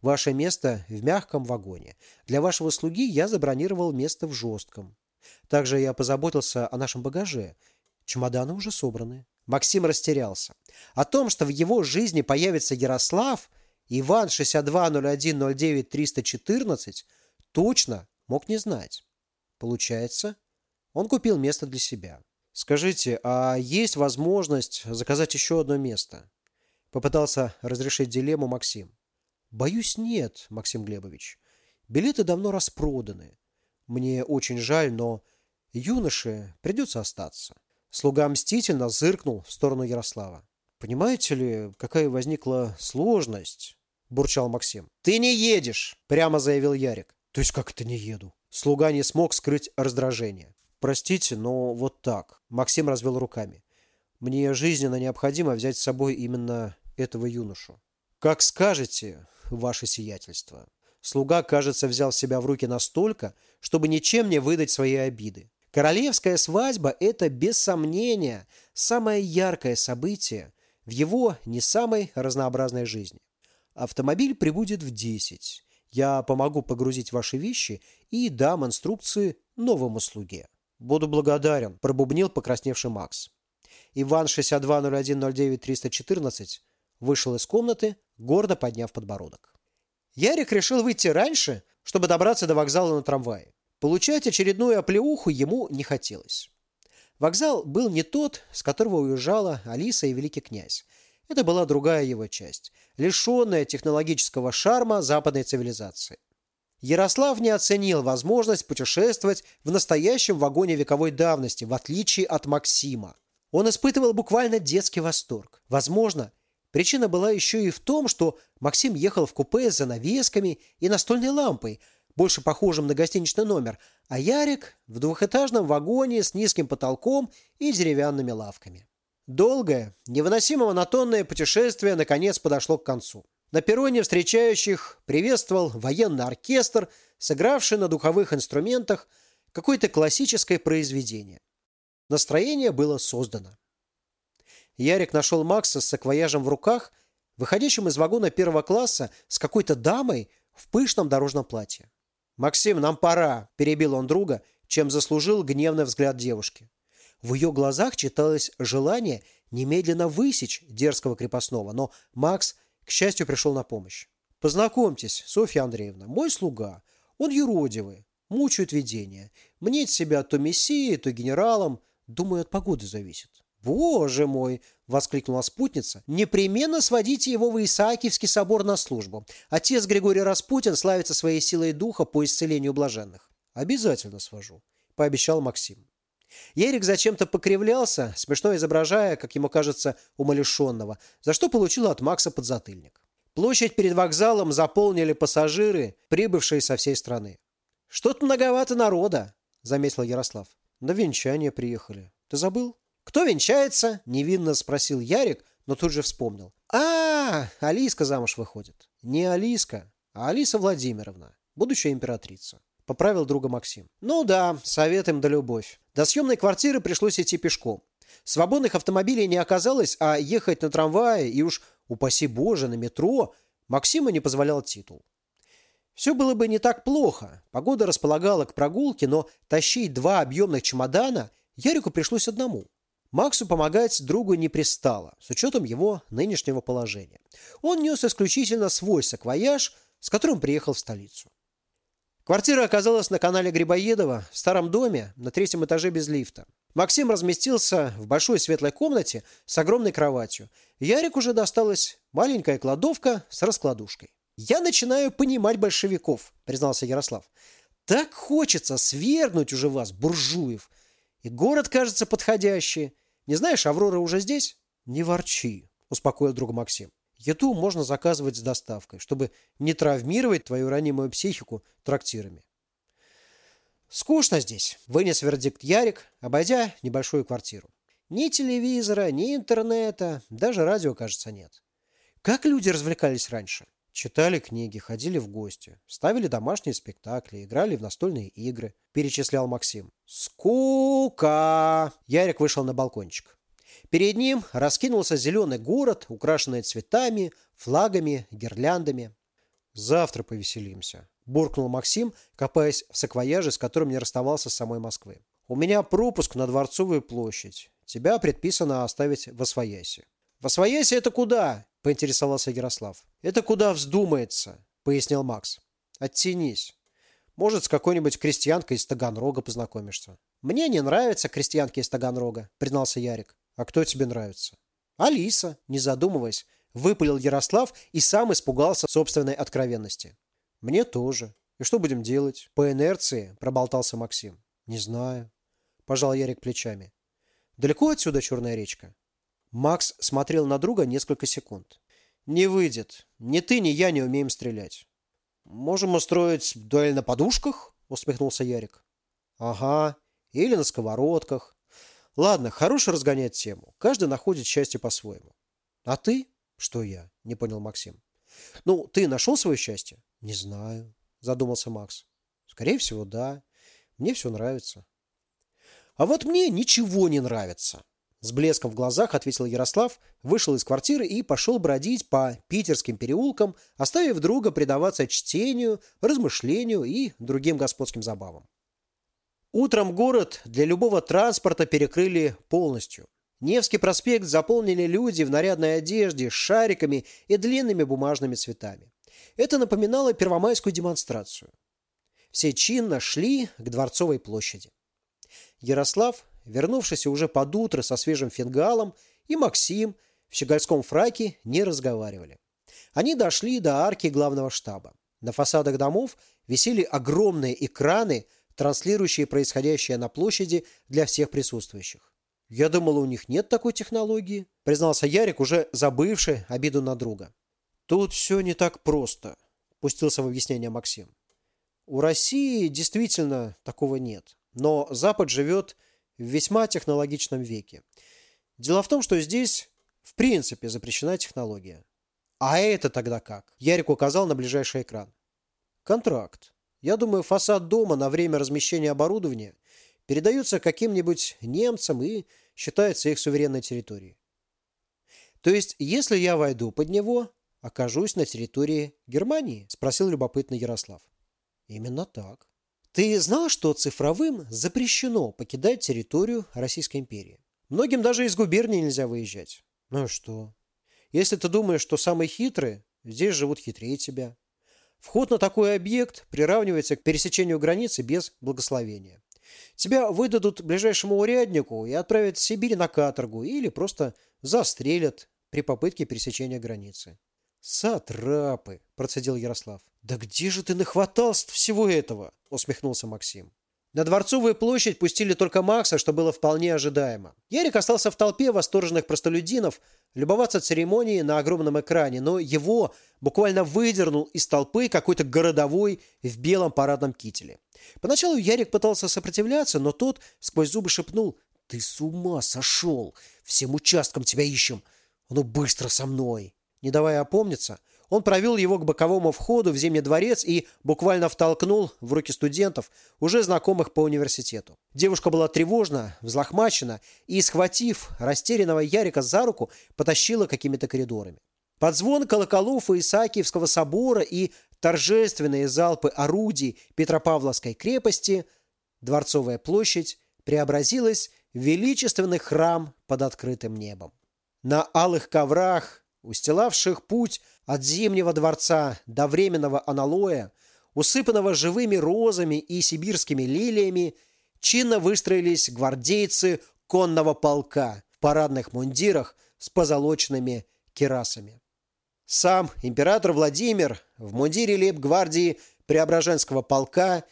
Ваше место в мягком вагоне. Для вашего слуги я забронировал место в жестком. Также я позаботился о нашем багаже. Чемоданы уже собраны. Максим растерялся. О том, что в его жизни появится Ярослав, Иван 620109-314, точно мог не знать. Получается, он купил место для себя. Скажите, а есть возможность заказать еще одно место? Попытался разрешить дилемму Максим. Боюсь, нет, Максим Глебович. Билеты давно распроданы. Мне очень жаль, но юноше придется остаться. Слуга мстительно зыркнул в сторону Ярослава. «Понимаете ли, какая возникла сложность?» – бурчал Максим. «Ты не едешь!» – прямо заявил Ярик. «То есть как это не еду?» Слуга не смог скрыть раздражение. «Простите, но вот так». Максим развел руками. «Мне жизненно необходимо взять с собой именно этого юношу». «Как скажете, ваше сиятельство». Слуга, кажется, взял себя в руки настолько, чтобы ничем не выдать свои обиды. Королевская свадьба – это, без сомнения, самое яркое событие в его не самой разнообразной жизни. Автомобиль прибудет в 10. Я помогу погрузить ваши вещи и дам инструкции новому слуге. «Буду благодарен», – пробубнил покрасневший Макс. Иван 620109-314 вышел из комнаты, гордо подняв подбородок. Ярик решил выйти раньше, чтобы добраться до вокзала на трамвае. Получать очередную оплеуху ему не хотелось. Вокзал был не тот, с которого уезжала Алиса и Великий князь. Это была другая его часть, лишенная технологического шарма западной цивилизации. Ярослав не оценил возможность путешествовать в настоящем вагоне вековой давности, в отличие от Максима. Он испытывал буквально детский восторг. Возможно, причина была еще и в том, что Максим ехал в купе с занавесками и настольной лампой, больше похожим на гостиничный номер, а Ярик в двухэтажном вагоне с низким потолком и деревянными лавками. Долгое, невыносимо монотонное путешествие наконец подошло к концу. На перроне встречающих приветствовал военный оркестр, сыгравший на духовых инструментах какое-то классическое произведение. Настроение было создано. Ярик нашел Макса с саквояжем в руках, выходящим из вагона первого класса с какой-то дамой в пышном дорожном платье. «Максим, нам пора!» – перебил он друга, чем заслужил гневный взгляд девушки. В ее глазах читалось желание немедленно высечь дерзкого крепостного, но Макс, к счастью, пришел на помощь. «Познакомьтесь, Софья Андреевна, мой слуга. Он юродивый, мучают видения. Мнет себя то мессией, то генералом. Думаю, от погоды зависит. «Боже мой!» – воскликнула спутница. «Непременно сводите его в Исаакиевский собор на службу. Отец Григорий Распутин славится своей силой духа по исцелению блаженных». «Обязательно свожу», – пообещал Максим. Ерик зачем-то покривлялся, смешно изображая, как ему кажется, умалишенного, за что получил от Макса подзатыльник. Площадь перед вокзалом заполнили пассажиры, прибывшие со всей страны. «Что-то многовато народа», – заметил Ярослав. «На венчание приехали. Ты забыл?» «Кто венчается?» – невинно спросил Ярик, но тут же вспомнил. а, Алиска замуж выходит». «Не Алиска, а Алиса Владимировна, будущая императрица». Поправил друга Максим. «Ну да, совет им да любовь. До съемной квартиры пришлось идти пешком. Свободных автомобилей не оказалось, а ехать на трамвае и уж, упаси боже, на метро Максима не позволял титул. Все было бы не так плохо. Погода располагала к прогулке, но тащить два объемных чемодана Ярику пришлось одному. Максу помогать другу не пристало, с учетом его нынешнего положения. Он нес исключительно свой саквояж, с которым приехал в столицу. Квартира оказалась на канале Грибоедова, в старом доме, на третьем этаже без лифта. Максим разместился в большой светлой комнате с огромной кроватью. Ярик уже досталась маленькая кладовка с раскладушкой. «Я начинаю понимать большевиков», — признался Ярослав. «Так хочется свергнуть уже вас, буржуев. И город кажется подходящий. Не знаешь, Аврора уже здесь? Не ворчи, успокоил друга Максим. Еду можно заказывать с доставкой, чтобы не травмировать твою ранимую психику трактирами. Скучно здесь, вынес вердикт Ярик, обойдя небольшую квартиру. Ни телевизора, ни интернета, даже радио, кажется, нет. Как люди развлекались раньше? Читали книги, ходили в гости, ставили домашние спектакли, играли в настольные игры, перечислял Максим. Скука! Ярик вышел на балкончик. Перед ним раскинулся зеленый город, украшенный цветами, флагами, гирляндами. «Завтра повеселимся», – буркнул Максим, копаясь в саквояже, с которым не расставался с самой Москвы. «У меня пропуск на Дворцовую площадь. Тебя предписано оставить в Освоясе». «В Освоясе это куда?» – поинтересовался Ярослав. «Это куда вздумается», – пояснил Макс. «Оттянись. Может, с какой-нибудь крестьянкой из Таганрога познакомишься». «Мне не нравятся крестьянки из Таганрога», – признался Ярик. «А кто тебе нравится?» «Алиса», не задумываясь, выпалил Ярослав и сам испугался собственной откровенности. «Мне тоже. И что будем делать?» «По инерции», – проболтался Максим. «Не знаю», – пожал Ярик плечами. «Далеко отсюда Черная речка?» Макс смотрел на друга несколько секунд. «Не выйдет. Ни ты, ни я не умеем стрелять». «Можем устроить дуэль на подушках?» – усмехнулся Ярик. «Ага. Или на сковородках. Ладно, хорош разгонять тему. Каждый находит счастье по-своему. А ты? Что я? Не понял Максим. Ну, ты нашел свое счастье? Не знаю, задумался Макс. Скорее всего, да. Мне все нравится. А вот мне ничего не нравится. С блеском в глазах ответил Ярослав, вышел из квартиры и пошел бродить по питерским переулкам, оставив друга предаваться чтению, размышлению и другим господским забавам. Утром город для любого транспорта перекрыли полностью. Невский проспект заполнили люди в нарядной одежде с шариками и длинными бумажными цветами. Это напоминало первомайскую демонстрацию. Все чинно шли к Дворцовой площади. Ярослав, вернувшийся уже под утро со свежим фингалом, и Максим в щегольском фраке не разговаривали. Они дошли до арки главного штаба. На фасадах домов висели огромные экраны, транслирующие происходящее на площади для всех присутствующих. «Я думал, у них нет такой технологии», признался Ярик, уже забывший обиду на друга. «Тут все не так просто», пустился в объяснение Максим. «У России действительно такого нет, но Запад живет в весьма технологичном веке. Дело в том, что здесь в принципе запрещена технология. А это тогда как? Ярик указал на ближайший экран. Контракт. Я думаю, фасад дома на время размещения оборудования передается каким-нибудь немцам и считается их суверенной территорией. То есть, если я войду под него, окажусь на территории Германии? Спросил любопытный Ярослав. Именно так. Ты знал, что цифровым запрещено покидать территорию Российской империи? Многим даже из губернии нельзя выезжать. Ну и что? Если ты думаешь, что самые хитрые, здесь живут хитрее тебя. Вход на такой объект приравнивается к пересечению границы без благословения. Тебя выдадут ближайшему уряднику и отправят в Сибирь на каторгу или просто застрелят при попытке пересечения границы. «Сатрапы!» – процедил Ярослав. «Да где же ты нахватался всего этого?» – усмехнулся Максим. На Дворцовую площадь пустили только Макса, что было вполне ожидаемо. Ярик остался в толпе восторженных простолюдинов, любоваться церемонией на огромном экране, но его буквально выдернул из толпы какой-то городовой в белом парадном кителе. Поначалу Ярик пытался сопротивляться, но тот сквозь зубы шепнул «Ты с ума сошел! Всем участкам тебя ищем! Ну быстро со мной!» Не давая опомниться, он провел его к боковому входу в Зимний дворец и буквально втолкнул в руки студентов, уже знакомых по университету. Девушка была тревожна, взлохмачена и, схватив растерянного Ярика за руку, потащила какими-то коридорами. Под звон колоколов Исаакиевского собора и торжественные залпы орудий Петропавловской крепости Дворцовая площадь преобразилась в величественный храм под открытым небом. На алых коврах, устилавших путь от Зимнего дворца до временного аналоя, усыпанного живыми розами и сибирскими лилиями, чинно выстроились гвардейцы конного полка в парадных мундирах с позолоченными керасами. Сам император Владимир в мундире лейб-гвардии Преображенского полка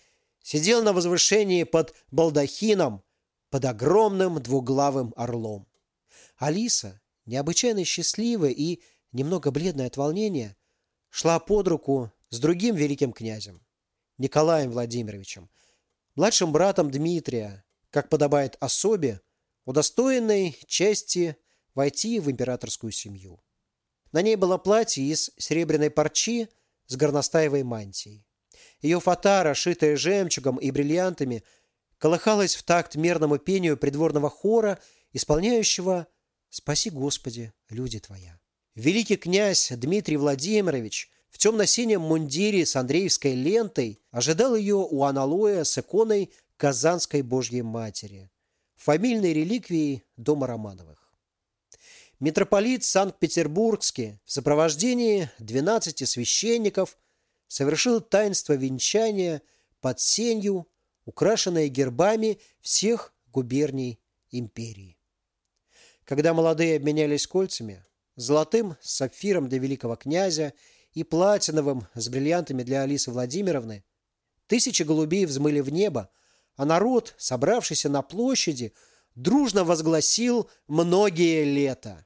сидел на возвышении под балдахином под огромным двуглавым орлом. Алиса, необычайно счастливая и немного бледная от волнения, шла под руку с другим великим князем, Николаем Владимировичем, младшим братом Дмитрия, как подобает особе, удостоенной чести войти в императорскую семью. На ней было платье из серебряной парчи с горностаевой мантией. Ее фата, расшитая жемчугом и бриллиантами, колыхалась в такт мерному пению придворного хора, исполняющего «Спаси, Господи, люди Твоя». Великий князь Дмитрий Владимирович в темно-синем мундире с Андреевской лентой ожидал ее у аналоя с иконой Казанской Божьей Матери, фамильной реликвией дома Романовых. Митрополит Санкт-Петербургский в сопровождении 12 священников совершил таинство венчания под сенью, украшенное гербами всех губерний империи. Когда молодые обменялись кольцами, золотым с сапфиром для великого князя и платиновым с бриллиантами для Алисы Владимировны, тысячи голубей взмыли в небо, а народ, собравшийся на площади, дружно возгласил «многие лета».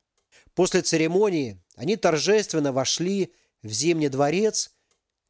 После церемонии они торжественно вошли в Зимний дворец,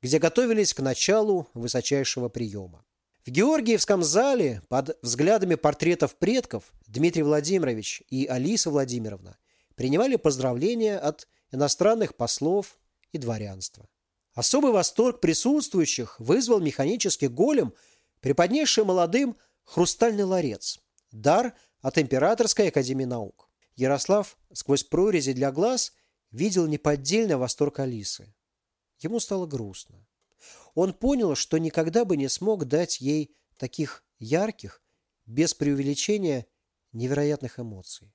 где готовились к началу высочайшего приема. В Георгиевском зале под взглядами портретов предков Дмитрий Владимирович и Алиса Владимировна принимали поздравления от иностранных послов и дворянства. Особый восторг присутствующих вызвал механический голем, преподнесший молодым хрустальный ларец – дар от Императорской академии наук. Ярослав сквозь прорези для глаз видел неподдельный восторг Алисы. Ему стало грустно. Он понял, что никогда бы не смог дать ей таких ярких, без преувеличения, невероятных эмоций.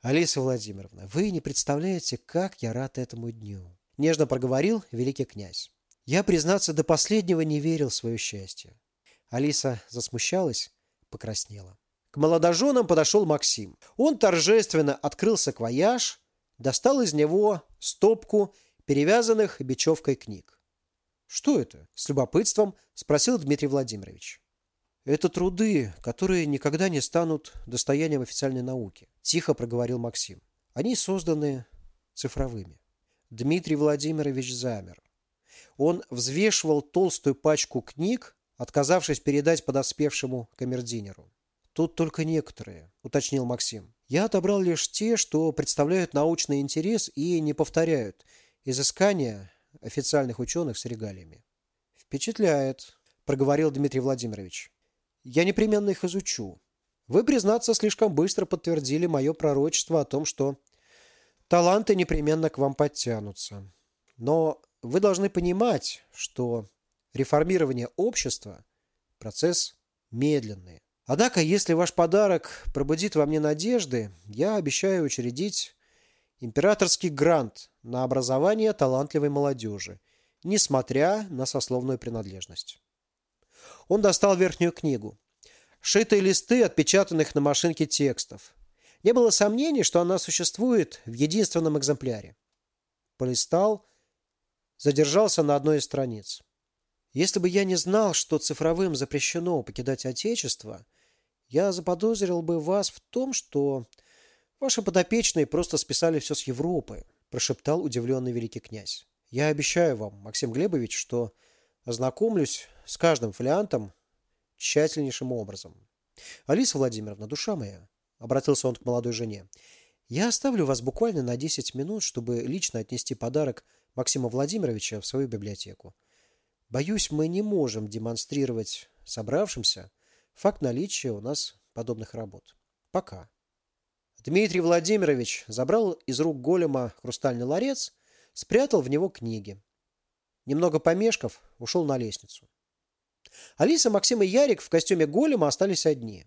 «Алиса Владимировна, вы не представляете, как я рад этому дню», – нежно проговорил великий князь. Я, признаться, до последнего не верил в свое счастье. Алиса засмущалась, покраснела. К молодоженам подошел Максим. Он торжественно открыл саквояж, достал из него стопку перевязанных бечевкой книг. «Что это?» – с любопытством спросил Дмитрий Владимирович. «Это труды, которые никогда не станут достоянием официальной науки», – тихо проговорил Максим. «Они созданы цифровыми». Дмитрий Владимирович замер. Он взвешивал толстую пачку книг, отказавшись передать подоспевшему камердинеру. «Тут только некоторые», – уточнил Максим. «Я отобрал лишь те, что представляют научный интерес и не повторяют изыскания официальных ученых с регалиями». «Впечатляет», – проговорил Дмитрий Владимирович. «Я непременно их изучу. Вы, признаться, слишком быстро подтвердили мое пророчество о том, что таланты непременно к вам подтянутся. Но вы должны понимать, что реформирование общества – процесс медленный. Однако, если ваш подарок пробудит во мне надежды, я обещаю учредить императорский грант на образование талантливой молодежи, несмотря на сословную принадлежность. Он достал верхнюю книгу. Шитые листы, отпечатанных на машинке текстов. Не было сомнений, что она существует в единственном экземпляре. Полистал задержался на одной из страниц. Если бы я не знал, что цифровым запрещено покидать Отечество, я заподозрил бы вас в том, что ваши подопечные просто списали все с Европы, прошептал удивленный великий князь. Я обещаю вам, Максим Глебович, что ознакомлюсь с каждым фолиантом тщательнейшим образом. Алиса Владимировна, душа моя, обратился он к молодой жене, я оставлю вас буквально на 10 минут, чтобы лично отнести подарок Максима Владимировича в свою библиотеку. Боюсь, мы не можем демонстрировать собравшимся факт наличия у нас подобных работ. Пока. Дмитрий Владимирович забрал из рук голема хрустальный ларец, спрятал в него книги. Немного помешков, ушел на лестницу. Алиса, Максим и Ярик в костюме голема остались одни.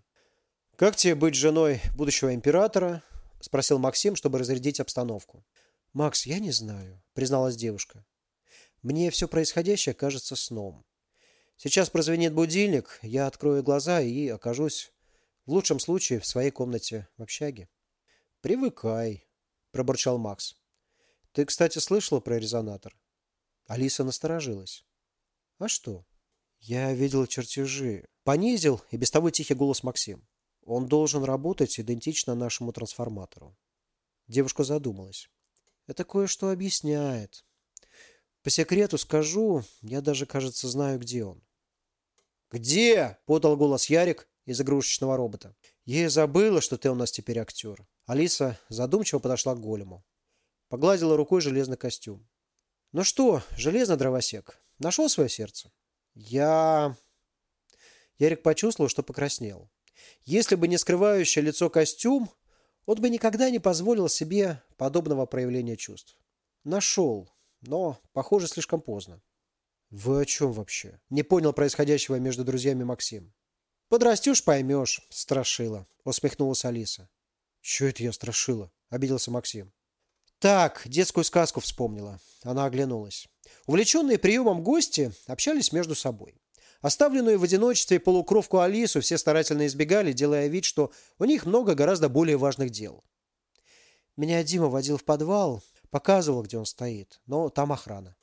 «Как тебе быть женой будущего императора?» – спросил Максим, чтобы разрядить обстановку. «Макс, я не знаю», — призналась девушка. «Мне все происходящее кажется сном. Сейчас прозвенит будильник, я открою глаза и окажусь, в лучшем случае, в своей комнате в общаге». «Привыкай», — пробурчал Макс. «Ты, кстати, слышала про резонатор?» Алиса насторожилась. «А что?» «Я видел чертежи». Понизил и без того тихий голос Максим. «Он должен работать идентично нашему трансформатору». Девушка задумалась. Это кое-что объясняет. По секрету скажу, я даже, кажется, знаю, где он. «Где?» – подал голос Ярик из игрушечного робота. «Я забыла, что ты у нас теперь актер». Алиса задумчиво подошла к голему. Погладила рукой железный костюм. «Ну что, железный дровосек, нашел свое сердце?» «Я...» Ярик почувствовал, что покраснел. Если бы не скрывающее лицо костюм, он бы никогда не позволил себе подобного проявления чувств. Нашел, но, похоже, слишком поздно. «Вы о чем вообще?» – не понял происходящего между друзьями Максим. «Подрастешь, поймешь, страшила», – усмехнулась Алиса. «Чего это я страшила?» – обиделся Максим. «Так, детскую сказку вспомнила». Она оглянулась. Увлеченные приемом гости общались между собой. Оставленную в одиночестве полукровку Алису все старательно избегали, делая вид, что у них много гораздо более важных дел. Меня Дима водил в подвал, показывал, где он стоит, но там охрана.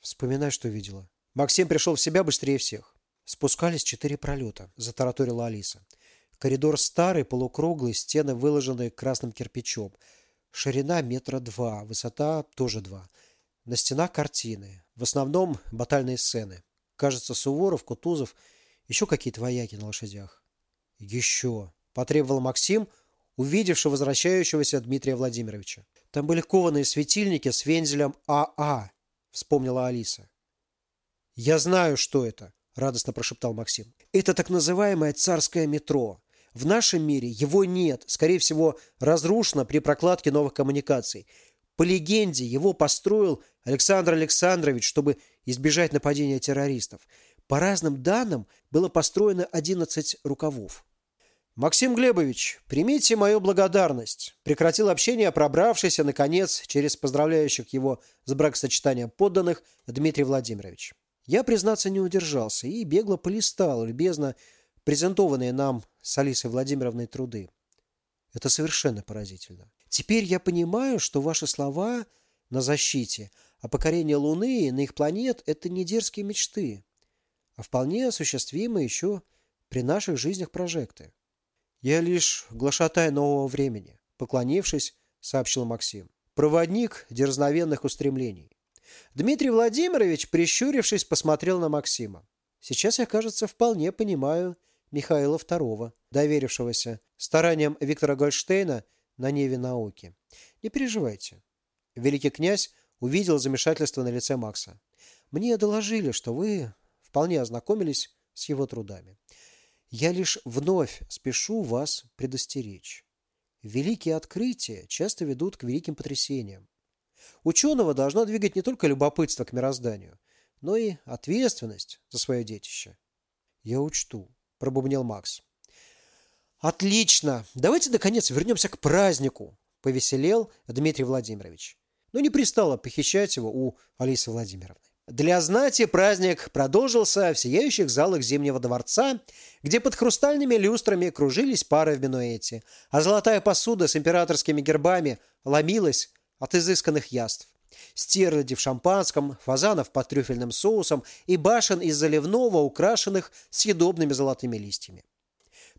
Вспоминай, что видела. Максим пришел в себя быстрее всех. Спускались четыре пролета, затараторила Алиса. Коридор старый, полукруглый, стены выложены красным кирпичом. Ширина метра два, высота тоже два. На стенах картины, в основном батальные сцены. Кажется, Суворов, Кутузов, еще какие-то вояки на лошадях. Еще, потребовал Максим, увидевший возвращающегося Дмитрия Владимировича. Там были кованые светильники с вензелем АА, а, вспомнила Алиса. Я знаю, что это, радостно прошептал Максим. Это так называемое царское метро. В нашем мире его нет, скорее всего, разрушено при прокладке новых коммуникаций. По легенде, его построил Александр Александрович, чтобы избежать нападения террористов. По разным данным было построено 11 рукавов. «Максим Глебович, примите мою благодарность», прекратил общение пробравшийся, наконец, через поздравляющих его с бракосочетанием подданных Дмитрий Владимирович. Я, признаться, не удержался и бегло полистал, любезно презентованные нам с Алисой Владимировной труды. Это совершенно поразительно. Теперь я понимаю, что ваши слова на защите, о покорении Луны и иных планет – это не дерзкие мечты, а вполне осуществимые еще при наших жизнях прожекты. «Я лишь глашатай нового времени», — поклонившись, сообщил Максим. «Проводник дерзновенных устремлений». Дмитрий Владимирович, прищурившись, посмотрел на Максима. «Сейчас я, кажется, вполне понимаю Михаила II, доверившегося стараниям Виктора Гольштейна на Неве науки. Не переживайте». Великий князь увидел замешательство на лице Макса. «Мне доложили, что вы вполне ознакомились с его трудами. Я лишь вновь спешу вас предостеречь. Великие открытия часто ведут к великим потрясениям. Ученого должно двигать не только любопытство к мирозданию, но и ответственность за свое детище. Я учту, пробубнил Макс. Отлично! Давайте, наконец, вернемся к празднику, повеселел Дмитрий Владимирович. Но не пристало похищать его у Алисы Владимировны. Для знати праздник продолжился в сияющих залах Зимнего дворца, где под хрустальными люстрами кружились пары в минуэте, а золотая посуда с императорскими гербами ломилась от изысканных яств. Стерляди в шампанском, фазанов под трюфельным соусом и башен из заливного, украшенных съедобными золотыми листьями.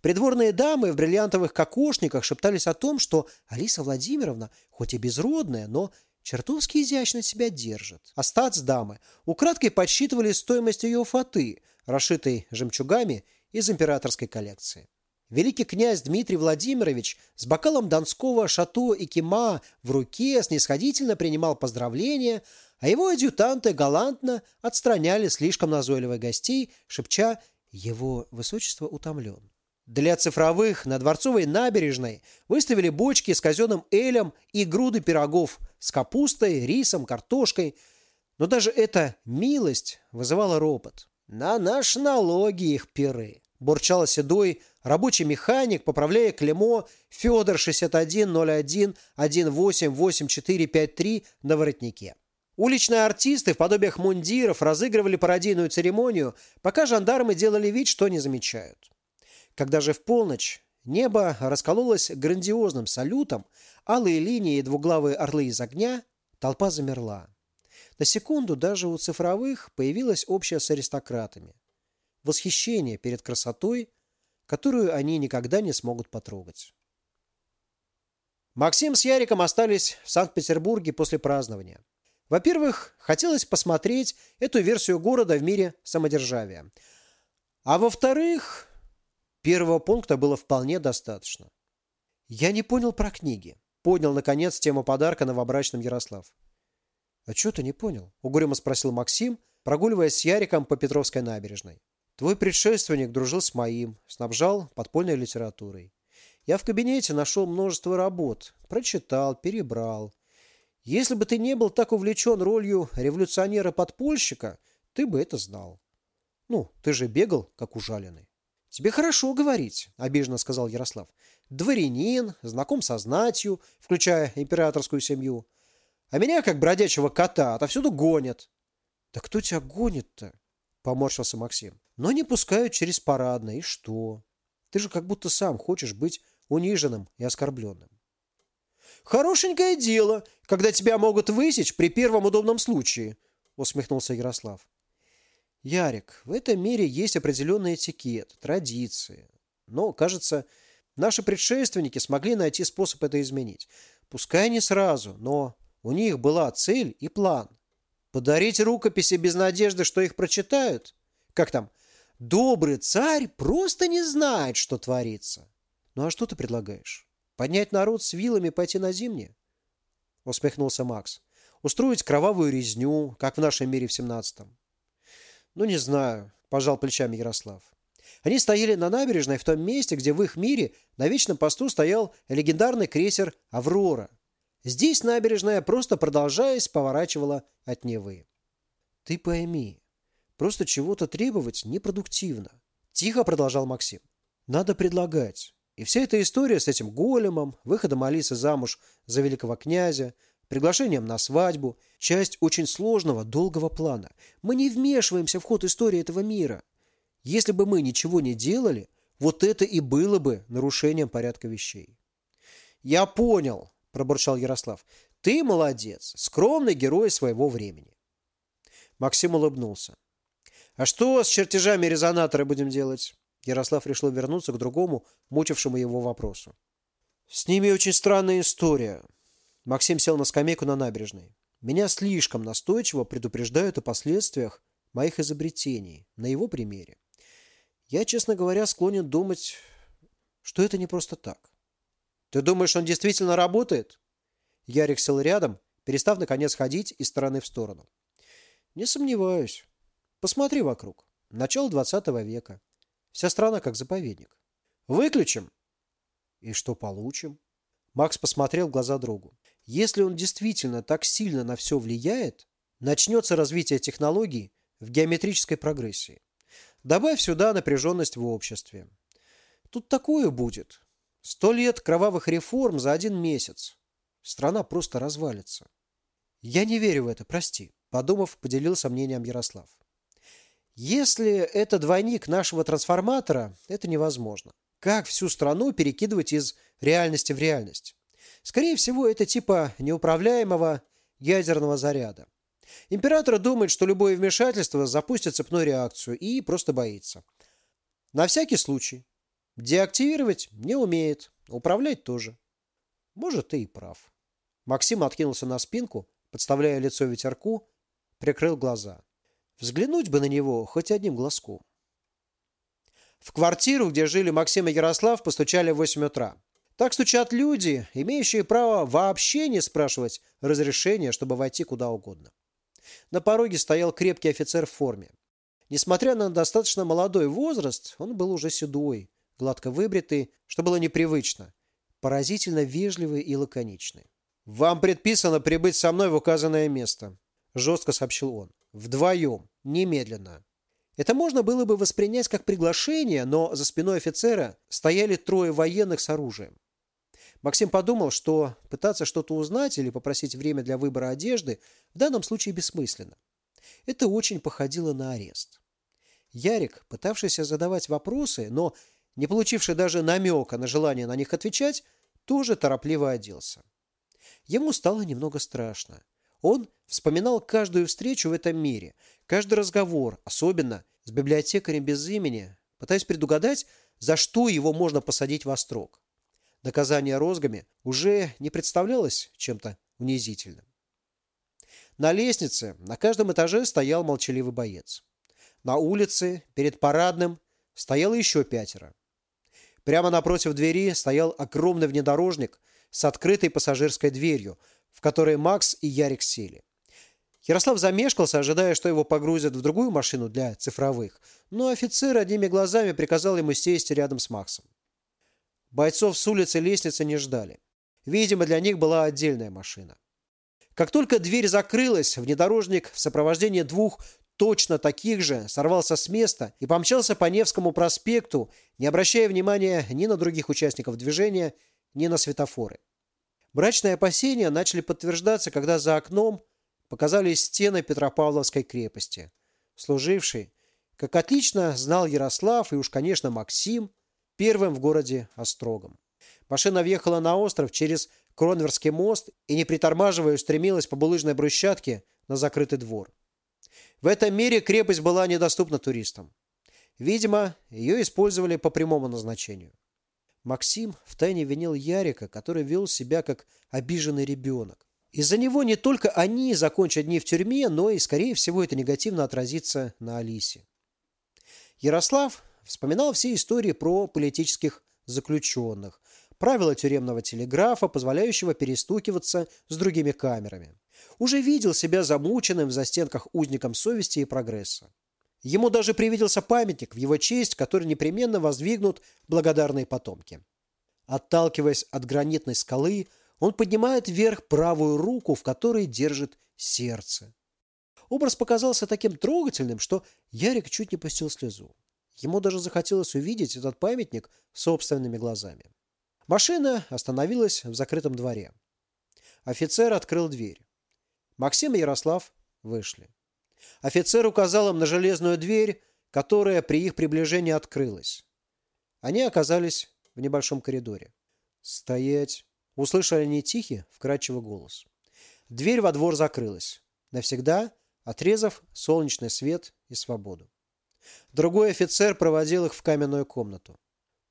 Придворные дамы в бриллиантовых кокошниках шептались о том, что Алиса Владимировна, хоть и безродная, но чертовски изящно себя держит. А статсдамы украдкой подсчитывали стоимость ее фаты, расшитой жемчугами из императорской коллекции. Великий князь Дмитрий Владимирович с бокалом донского шато и кима в руке снисходительно принимал поздравления, а его адъютанты галантно отстраняли слишком назойливых гостей, шепча «Его высочество утомлен». Для цифровых на Дворцовой набережной выставили бочки с казенным элем и груды пирогов с капустой, рисом, картошкой. Но даже эта милость вызывала ропот. «На наши налоги их пиры!» – бурчал седой рабочий механик, поправляя клеймо Федор 6101-188453 на воротнике. Уличные артисты в подобиях мундиров разыгрывали пародийную церемонию, пока жандармы делали вид, что не замечают. Когда же в полночь небо раскололось грандиозным салютом, алые линии и двуглавые орлы из огня, толпа замерла. На секунду даже у цифровых появилось общее с аристократами. Восхищение перед красотой, которую они никогда не смогут потрогать. Максим с Яриком остались в Санкт-Петербурге после празднования. Во-первых, хотелось посмотреть эту версию города в мире самодержавия. А во-вторых, Первого пункта было вполне достаточно. Я не понял про книги. Поднял, наконец, тему подарка новобрачным Ярослав. «А что ты не понял?» – угрюмо спросил Максим, прогуливаясь с Яриком по Петровской набережной. «Твой предшественник дружил с моим, снабжал подпольной литературой. Я в кабинете нашел множество работ, прочитал, перебрал. Если бы ты не был так увлечен ролью революционера-подпольщика, ты бы это знал. Ну, ты же бегал, как ужаленный. «Тебе хорошо говорить», – обиженно сказал Ярослав. «Дворянин, знаком со знатью, включая императорскую семью. А меня, как бродячего кота, отовсюду гонят». «Да кто тебя гонит-то?» – поморщился Максим. «Но не пускают через парадное, и что? Ты же как будто сам хочешь быть униженным и оскорбленным». «Хорошенькое дело, когда тебя могут высечь при первом удобном случае», – усмехнулся Ярослав. Ярик, в этом мире есть определенный этикет, традиции. Но, кажется, наши предшественники смогли найти способ это изменить. Пускай не сразу, но у них была цель и план. Подарить рукописи без надежды, что их прочитают? Как там? Добрый царь просто не знает, что творится. Ну а что ты предлагаешь? Поднять народ с вилами и пойти на зимнее? Усмехнулся Макс. Устроить кровавую резню, как в нашем мире в семнадцатом. «Ну, не знаю», – пожал плечами Ярослав. Они стояли на набережной в том месте, где в их мире на вечном посту стоял легендарный крейсер «Аврора». Здесь набережная, просто продолжаясь, поворачивала от Невы. «Ты пойми, Просто чего-то требовать непродуктивно. Тихо продолжал Максим. Надо предлагать. И вся эта история с этим големом, выходом Алисы замуж за великого князя, приглашением на свадьбу – часть очень сложного, долгого плана. Мы не вмешиваемся в ход истории этого мира. Если бы мы ничего не делали, вот это и было бы нарушением порядка вещей. «Я понял», – пробурчал Ярослав. «Ты молодец, скромный герой своего времени». Максим улыбнулся. «А что с чертежами резонатора будем делать?» Ярослав решил вернуться к другому, мучившему его вопросу. «С ними очень странная история». Максим сел на скамейку на набережной. «Меня слишком настойчиво предупреждают о последствиях моих изобретений на его примере. Я, честно говоря, склонен думать, что это не просто так. Ты думаешь, он действительно работает? Ярик сел рядом, перестав наконец ходить из стороны в сторону. Не сомневаюсь. Посмотри вокруг. Начало двадцатого века. Вся страна как заповедник. Выключим. И что получим? Макс посмотрел в глаза другу. Если он действительно так сильно на все влияет, начнется развитие технологий в геометрической прогрессии. Добавь сюда напряженность в обществе. Тут такое будет. Сто лет кровавых реформ за один месяц. Страна просто развалится. Я не верю в это, прости, подумав, поделился мнением Ярослав. Если это двойник нашего трансформатора, это невозможно. Как всю страну перекидывать из реальности в реальность? Скорее всего, это типа неуправляемого ядерного заряда. Император думает, что любое вмешательство запустит цепную реакцию и просто боится. На всякий случай. Деактивировать не умеет, управлять тоже. Может, ты и прав. Максим откинулся на спинку, подставляя лицо ветерку, прикрыл глаза. Взглянуть бы на него хоть одним глазком. В квартиру, где жили Максим и Ярослав, постучали в 8 утра. Так стучат люди, имеющие право вообще не спрашивать разрешения, чтобы войти куда угодно. На пороге стоял крепкий офицер в форме. Несмотря на достаточно молодой возраст, он был уже седой, гладко выбритый, что было непривычно, поразительно вежливый и лаконичный. «Вам предписано прибыть со мной в указанное место», – жестко сообщил он. «Вдвоем, немедленно». Это можно было бы воспринять как приглашение, но за спиной офицера стояли трое военных с оружием. Максим подумал, что пытаться что-то узнать или попросить время для выбора одежды в данном случае бессмысленно. Это очень походило на арест. Ярик, пытавшийся задавать вопросы, но не получивший даже намека на желание на них отвечать, тоже торопливо оделся. Ему стало немного страшно. Он вспоминал каждую встречу в этом мире, каждый разговор, особенно с библиотекарем без имени, пытаясь предугадать, за что его можно посадить во строк. Наказание розгами уже не представлялось чем-то унизительным. На лестнице на каждом этаже стоял молчаливый боец. На улице, перед парадным, стояло еще пятеро. Прямо напротив двери стоял огромный внедорожник с открытой пассажирской дверью, в которой Макс и Ярик сели. Ярослав замешкался, ожидая, что его погрузят в другую машину для цифровых, но офицер одними глазами приказал ему сесть рядом с Максом. Бойцов с улицы лестницы не ждали. Видимо, для них была отдельная машина. Как только дверь закрылась, внедорожник в сопровождении двух точно таких же сорвался с места и помчался по Невскому проспекту, не обращая внимания ни на других участников движения, ни на светофоры. Мрачные опасения начали подтверждаться, когда за окном показались стены Петропавловской крепости, служившей, как отлично знал Ярослав и уж, конечно, Максим, первым в городе Острогом. Машина въехала на остров через Кронверский мост и, не притормаживая, устремилась по булыжной брусчатке на закрытый двор. В этом мире крепость была недоступна туристам. Видимо, ее использовали по прямому назначению. Максим втайне винил Ярика, который вел себя как обиженный ребенок. Из-за него не только они закончат дни в тюрьме, но и, скорее всего, это негативно отразится на Алисе. Ярослав вспоминал все истории про политических заключенных, правила тюремного телеграфа, позволяющего перестукиваться с другими камерами. Уже видел себя замученным в застенках узником совести и прогресса. Ему даже привиделся памятник в его честь, который непременно воздвигнут благодарные потомки. Отталкиваясь от гранитной скалы, он поднимает вверх правую руку, в которой держит сердце. Образ показался таким трогательным, что Ярик чуть не пустил слезу. Ему даже захотелось увидеть этот памятник собственными глазами. Машина остановилась в закрытом дворе. Офицер открыл дверь. Максим и Ярослав вышли. Офицер указал им на железную дверь, которая при их приближении открылась. Они оказались в небольшом коридоре. «Стоять!» – услышали они тихий, вкрадчивый голос. Дверь во двор закрылась. Навсегда отрезав солнечный свет и свободу. Другой офицер проводил их в каменную комнату.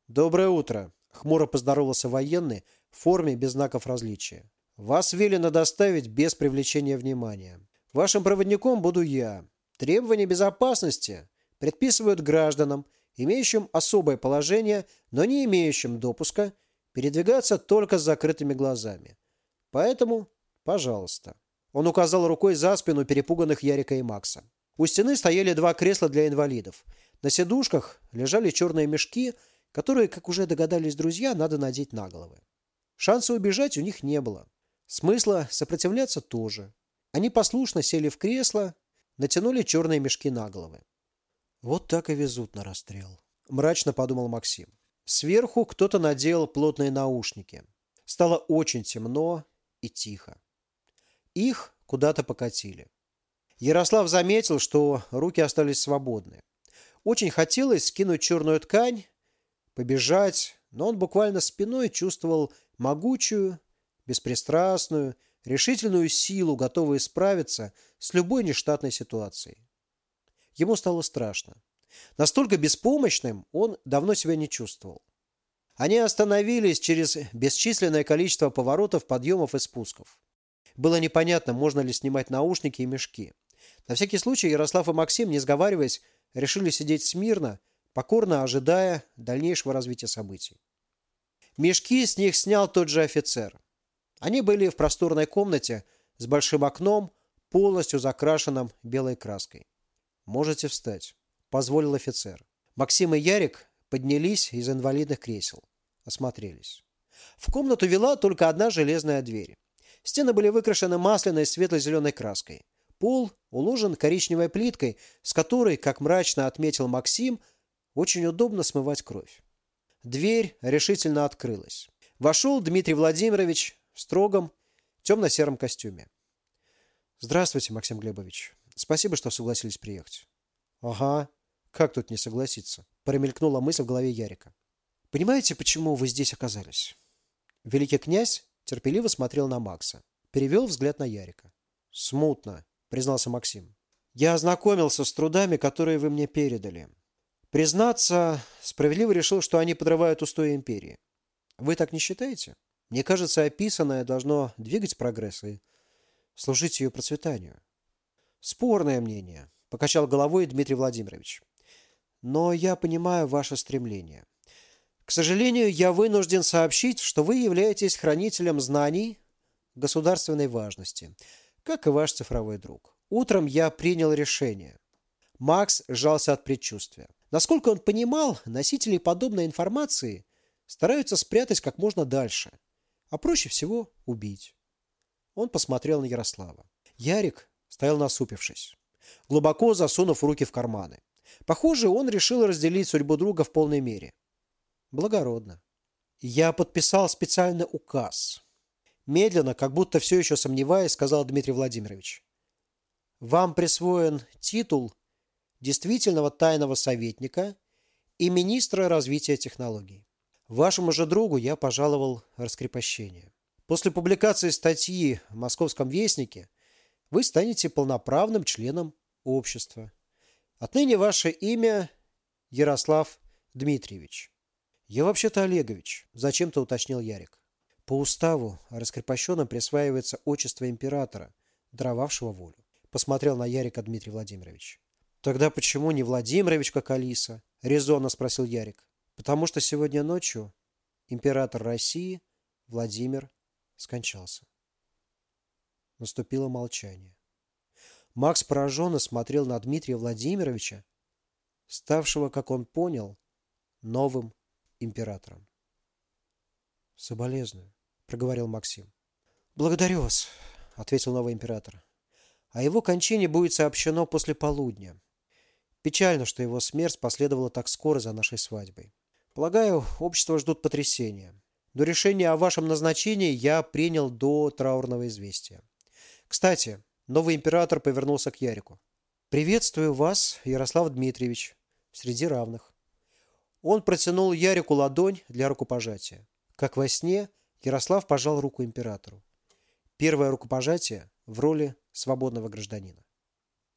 «Доброе утро!» – хмуро поздоровался военный в форме без знаков различия. «Вас велено доставить без привлечения внимания. Вашим проводником буду я. Требования безопасности предписывают гражданам, имеющим особое положение, но не имеющим допуска, передвигаться только с закрытыми глазами. Поэтому, пожалуйста». Он указал рукой за спину перепуганных Ярика и Макса. У стены стояли два кресла для инвалидов. На сидушках лежали черные мешки, которые, как уже догадались друзья, надо надеть на головы. Шанса убежать у них не было. Смысла сопротивляться тоже. Они послушно сели в кресло, натянули черные мешки на головы. «Вот так и везут на расстрел», – мрачно подумал Максим. Сверху кто-то надел плотные наушники. Стало очень темно и тихо. Их куда-то покатили. Ярослав заметил, что руки остались свободны. Очень хотелось скинуть черную ткань, побежать, но он буквально спиной чувствовал могучую, беспристрастную, решительную силу, готовую справиться с любой нештатной ситуацией. Ему стало страшно. Настолько беспомощным он давно себя не чувствовал. Они остановились через бесчисленное количество поворотов, подъемов и спусков. Было непонятно, можно ли снимать наушники и мешки. На всякий случай Ярослав и Максим, не сговариваясь, решили сидеть смирно, покорно ожидая дальнейшего развития событий. Мешки с них снял тот же офицер. Они были в просторной комнате с большим окном, полностью закрашенным белой краской. «Можете встать», – позволил офицер. Максим и Ярик поднялись из инвалидных кресел. Осмотрелись. В комнату вела только одна железная дверь. Стены были выкрашены масляной светло-зеленой краской. Пол уложен коричневой плиткой, с которой, как мрачно отметил Максим, очень удобно смывать кровь. Дверь решительно открылась. Вошел Дмитрий Владимирович в строгом темно-сером костюме. «Здравствуйте, Максим Глебович. Спасибо, что согласились приехать». «Ага. Как тут не согласиться?» Промелькнула мысль в голове Ярика. «Понимаете, почему вы здесь оказались?» Великий князь терпеливо смотрел на Макса. Перевел взгляд на Ярика. «Смутно признался Максим. Я ознакомился с трудами, которые вы мне передали. Признаться, справедливо решил, что они подрывают устои империи. Вы так не считаете? Мне кажется, описанное должно двигать прогресс и служить ее процветанию. Спорное мнение, покачал головой Дмитрий Владимирович. Но я понимаю ваше стремление. К сожалению, я вынужден сообщить, что вы являетесь хранителем знаний государственной важности – как и ваш цифровой друг. Утром я принял решение. Макс сжался от предчувствия. Насколько он понимал, носители подобной информации стараются спрятать как можно дальше, а проще всего убить. Он посмотрел на Ярослава. Ярик стоял насупившись, глубоко засунув руки в карманы. Похоже, он решил разделить судьбу друга в полной мере. Благородно. Я подписал специальный указ, Медленно, как будто все еще сомневаясь, сказал Дмитрий Владимирович. Вам присвоен титул действительного тайного советника и министра развития технологий. Вашему же другу я пожаловал раскрепощение. После публикации статьи в Московском вестнике вы станете полноправным членом общества. Отныне ваше имя Ярослав Дмитриевич. Я вообще-то Олегович, зачем-то уточнил Ярик. По уставу раскрепощенным присваивается отчество императора, даровавшего волю. Посмотрел на Ярика Дмитрий Владимирович. Тогда почему не Владимирович, как Алиса? Резонно спросил Ярик. Потому что сегодня ночью император России Владимир скончался. Наступило молчание. Макс пораженно смотрел на Дмитрия Владимировича, ставшего, как он понял, новым императором. Соболезную. — проговорил Максим. «Благодарю вас», — ответил новый император. О его кончине будет сообщено после полудня. Печально, что его смерть последовала так скоро за нашей свадьбой. Полагаю, общество ждут потрясения. Но решение о вашем назначении я принял до траурного известия. Кстати, новый император повернулся к Ярику. «Приветствую вас, Ярослав Дмитриевич, среди равных». Он протянул Ярику ладонь для рукопожатия. Как во сне, Ярослав пожал руку императору. Первое рукопожатие в роли свободного гражданина.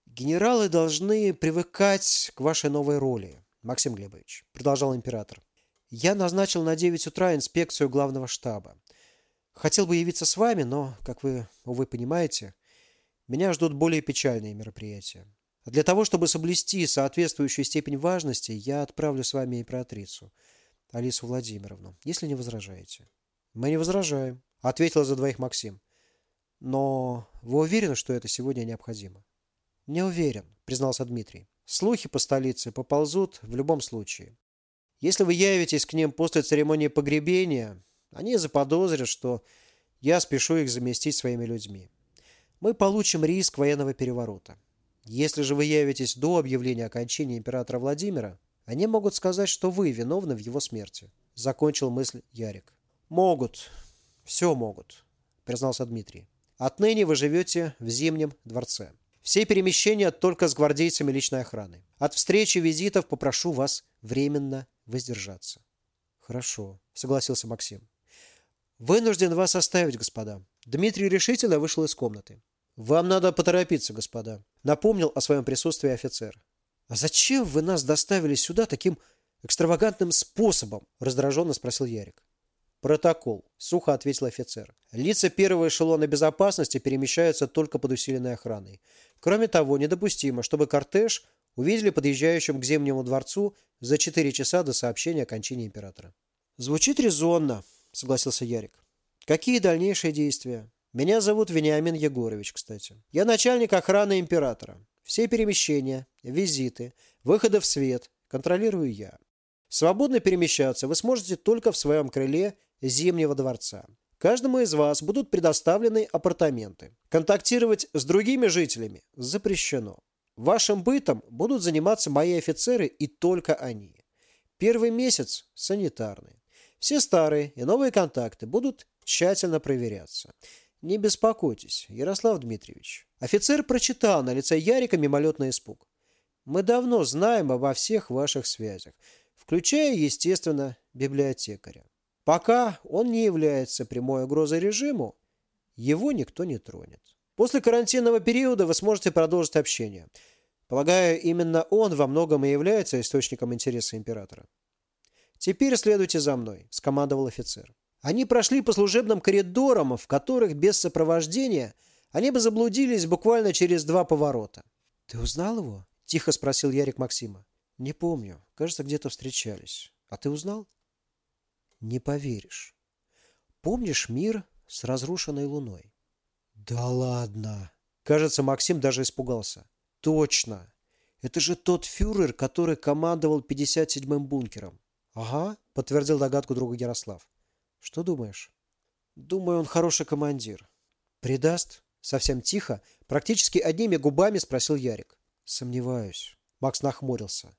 «Генералы должны привыкать к вашей новой роли, Максим Глебович», продолжал император. Я назначил на 9 утра инспекцию главного штаба. Хотел бы явиться с вами, но, как вы, увы, понимаете, меня ждут более печальные мероприятия. Для того, чтобы соблюсти соответствующую степень важности, я отправлю с вами императрицу, Алису Владимировну, если не возражаете. Мы не возражаем, ответил за двоих Максим. Но вы уверены, что это сегодня необходимо? Не уверен, признался Дмитрий. Слухи по столице поползут в любом случае. Если вы явитесь к ним после церемонии погребения, они заподозрят, что я спешу их заместить своими людьми. Мы получим риск военного переворота. Если же вы явитесь до объявления окончания императора Владимира, они могут сказать, что вы виновны в его смерти. Закончил мысль Ярик. Могут. Все могут, признался Дмитрий. Отныне вы живете в Зимнем дворце. Все перемещения только с гвардейцами личной охраны. От встречи визитов попрошу вас временно воздержаться. Хорошо, согласился Максим. Вынужден вас оставить, господа. Дмитрий решительно вышел из комнаты. Вам надо поторопиться, господа, напомнил о своем присутствии офицер. А зачем вы нас доставили сюда таким экстравагантным способом? раздраженно спросил Ярик. Протокол, сухо ответил офицер. Лица первого эшелона безопасности перемещаются только под усиленной охраной. Кроме того, недопустимо, чтобы кортеж увидели подъезжающим к Зимнему дворцу за 4 часа до сообщения о кончине императора. Звучит резонно, согласился Ярик. Какие дальнейшие действия? Меня зовут Вениамин Егорович, кстати. Я начальник охраны императора. Все перемещения, визиты, выходы в свет контролирую я. Свободно перемещаться вы сможете только в своем крыле Зимнего дворца. Каждому из вас будут предоставлены апартаменты. Контактировать с другими жителями запрещено. Вашим бытом будут заниматься мои офицеры и только они. Первый месяц – санитарный. Все старые и новые контакты будут тщательно проверяться. Не беспокойтесь, Ярослав Дмитриевич. Офицер прочитал на лице Ярика мимолетный испуг. Мы давно знаем обо всех ваших связях, включая, естественно, библиотекаря. Пока он не является прямой угрозой режиму, его никто не тронет. После карантинного периода вы сможете продолжить общение. Полагаю, именно он во многом и является источником интереса императора. «Теперь следуйте за мной», – скомандовал офицер. Они прошли по служебным коридорам, в которых без сопровождения они бы заблудились буквально через два поворота. «Ты узнал его?» – тихо спросил Ярик Максима. «Не помню. Кажется, где-то встречались. А ты узнал?» Не поверишь. Помнишь мир с разрушенной луной? Да ладно. Кажется, Максим даже испугался. Точно. Это же тот фюрер, который командовал 57-м бункером. Ага, подтвердил догадку друга Ярослав. Что думаешь? Думаю, он хороший командир. Предаст? Совсем тихо, практически одними губами спросил Ярик. Сомневаюсь. Макс нахмурился.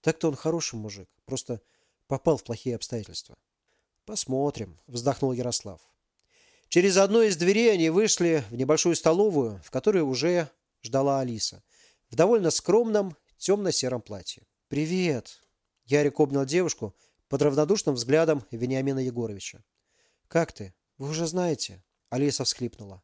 Так-то он хороший мужик, просто попал в плохие обстоятельства. Посмотрим, вздохнул Ярослав. Через одну из дверей они вышли в небольшую столовую, в которой уже ждала Алиса, в довольно скромном темно-сером платье. «Привет!» Ярик обнял девушку под равнодушным взглядом Вениамина Егоровича. «Как ты? Вы уже знаете?» Алиса всхлипнула.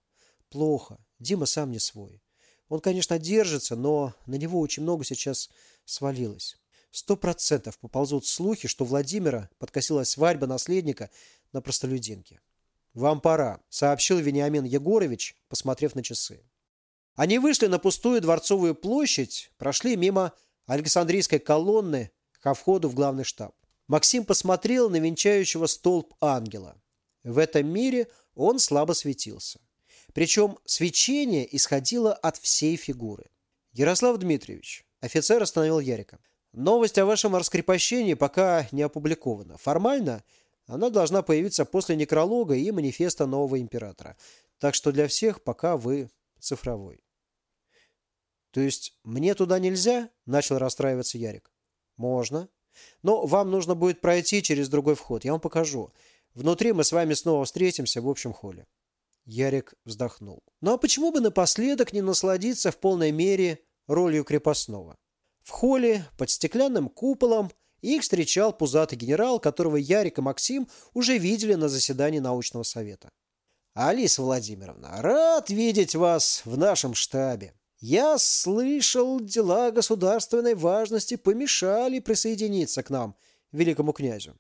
«Плохо. Дима сам не свой. Он, конечно, держится, но на него очень много сейчас свалилось. Сто процентов поползут слухи, что Владимира подкосила свадьба наследника на простолюдинке. «Вам пора», — сообщил Вениамин Егорович, посмотрев на часы. Они вышли на пустую Дворцовую площадь, прошли мимо Александрийской колонны ко входу в главный штаб. Максим посмотрел на венчающего столб ангела. В этом мире он слабо светился. Причем свечение исходило от всей фигуры. «Ярослав Дмитриевич», офицер остановил Ярика. Новость о вашем раскрепощении пока не опубликована. Формально она должна появиться после некролога и манифеста нового императора. Так что для всех пока вы цифровой. То есть мне туда нельзя? Начал расстраиваться Ярик. Можно. Но вам нужно будет пройти через другой вход. Я вам покажу. Внутри мы с вами снова встретимся в общем холле. Ярик вздохнул. Ну а почему бы напоследок не насладиться в полной мере ролью крепостного? В холле под стеклянным куполом их встречал пузатый генерал, которого Ярик и Максим уже видели на заседании научного совета. «Алиса Владимировна, рад видеть вас в нашем штабе. Я слышал, дела государственной важности помешали присоединиться к нам, великому князю.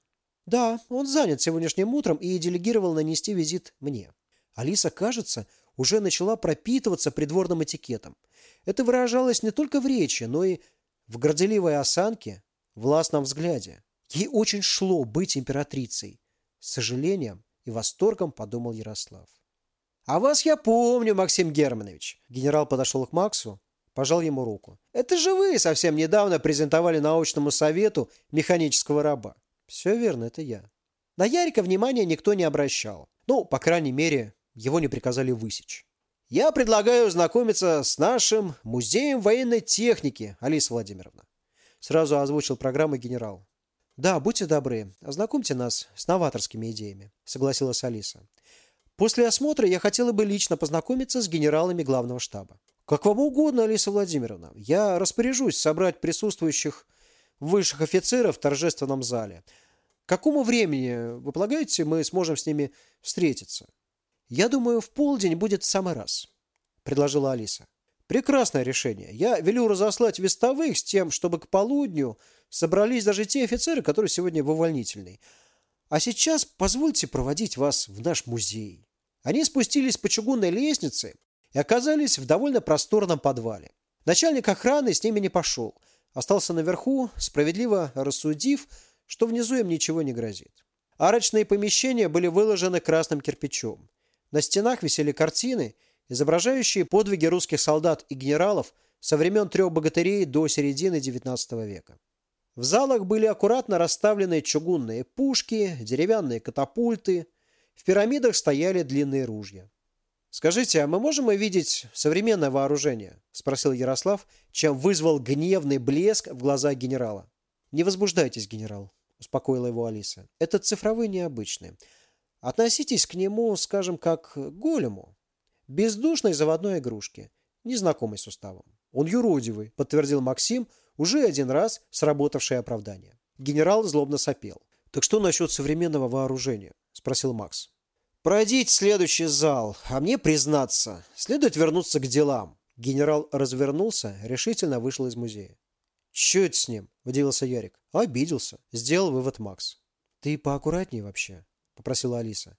Да, он занят сегодняшним утром и делегировал нанести визит мне. Алиса, кажется, уже начала пропитываться придворным этикетом. Это выражалось не только в речи, но и в горделивой осанке, властном взгляде. Ей очень шло быть императрицей. С сожалением и восторгом подумал Ярослав. «А вас я помню, Максим Германович!» Генерал подошел к Максу, пожал ему руку. «Это же вы совсем недавно презентовали научному совету механического раба». «Все верно, это я». На Ярика внимания никто не обращал. Ну, по крайней мере, его не приказали высечь. «Я предлагаю знакомиться с нашим музеем военной техники, Алиса Владимировна. Сразу озвучил программу генерал. «Да, будьте добры, ознакомьте нас с новаторскими идеями», — согласилась Алиса. «После осмотра я хотела бы лично познакомиться с генералами главного штаба». «Как вам угодно, Алиса Владимировна. Я распоряжусь собрать присутствующих высших офицеров в торжественном зале. К какому времени, вы полагаете, мы сможем с ними встретиться?» «Я думаю, в полдень будет в самый раз», — предложила Алиса. Прекрасное решение. Я велю разослать вестовых с тем, чтобы к полудню собрались даже те офицеры, которые сегодня в увольнительной. А сейчас позвольте проводить вас в наш музей. Они спустились по чугунной лестнице и оказались в довольно просторном подвале. Начальник охраны с ними не пошел. Остался наверху, справедливо рассудив, что внизу им ничего не грозит. Арочные помещения были выложены красным кирпичом. На стенах висели картины – изображающие подвиги русских солдат и генералов со времен трех богатырей до середины XIX века. В залах были аккуратно расставлены чугунные пушки, деревянные катапульты, в пирамидах стояли длинные ружья. «Скажите, а мы можем увидеть современное вооружение?» – спросил Ярослав, чем вызвал гневный блеск в глазах генерала. «Не возбуждайтесь, генерал», – успокоила его Алиса. «Это цифровые необычные. Относитесь к нему, скажем, как к голему бездушной заводной игрушки, незнакомой с. Он юродивый, подтвердил Максим, уже один раз сработавшее оправдание. Генерал злобно сопел. «Так что насчет современного вооружения?» – спросил Макс. «Пройдите следующий зал, а мне признаться, следует вернуться к делам». Генерал развернулся, решительно вышел из музея. «Че это с ним?» – удивился Ярик. «Обиделся», – сделал вывод Макс. «Ты поаккуратнее вообще», – попросила Алиса.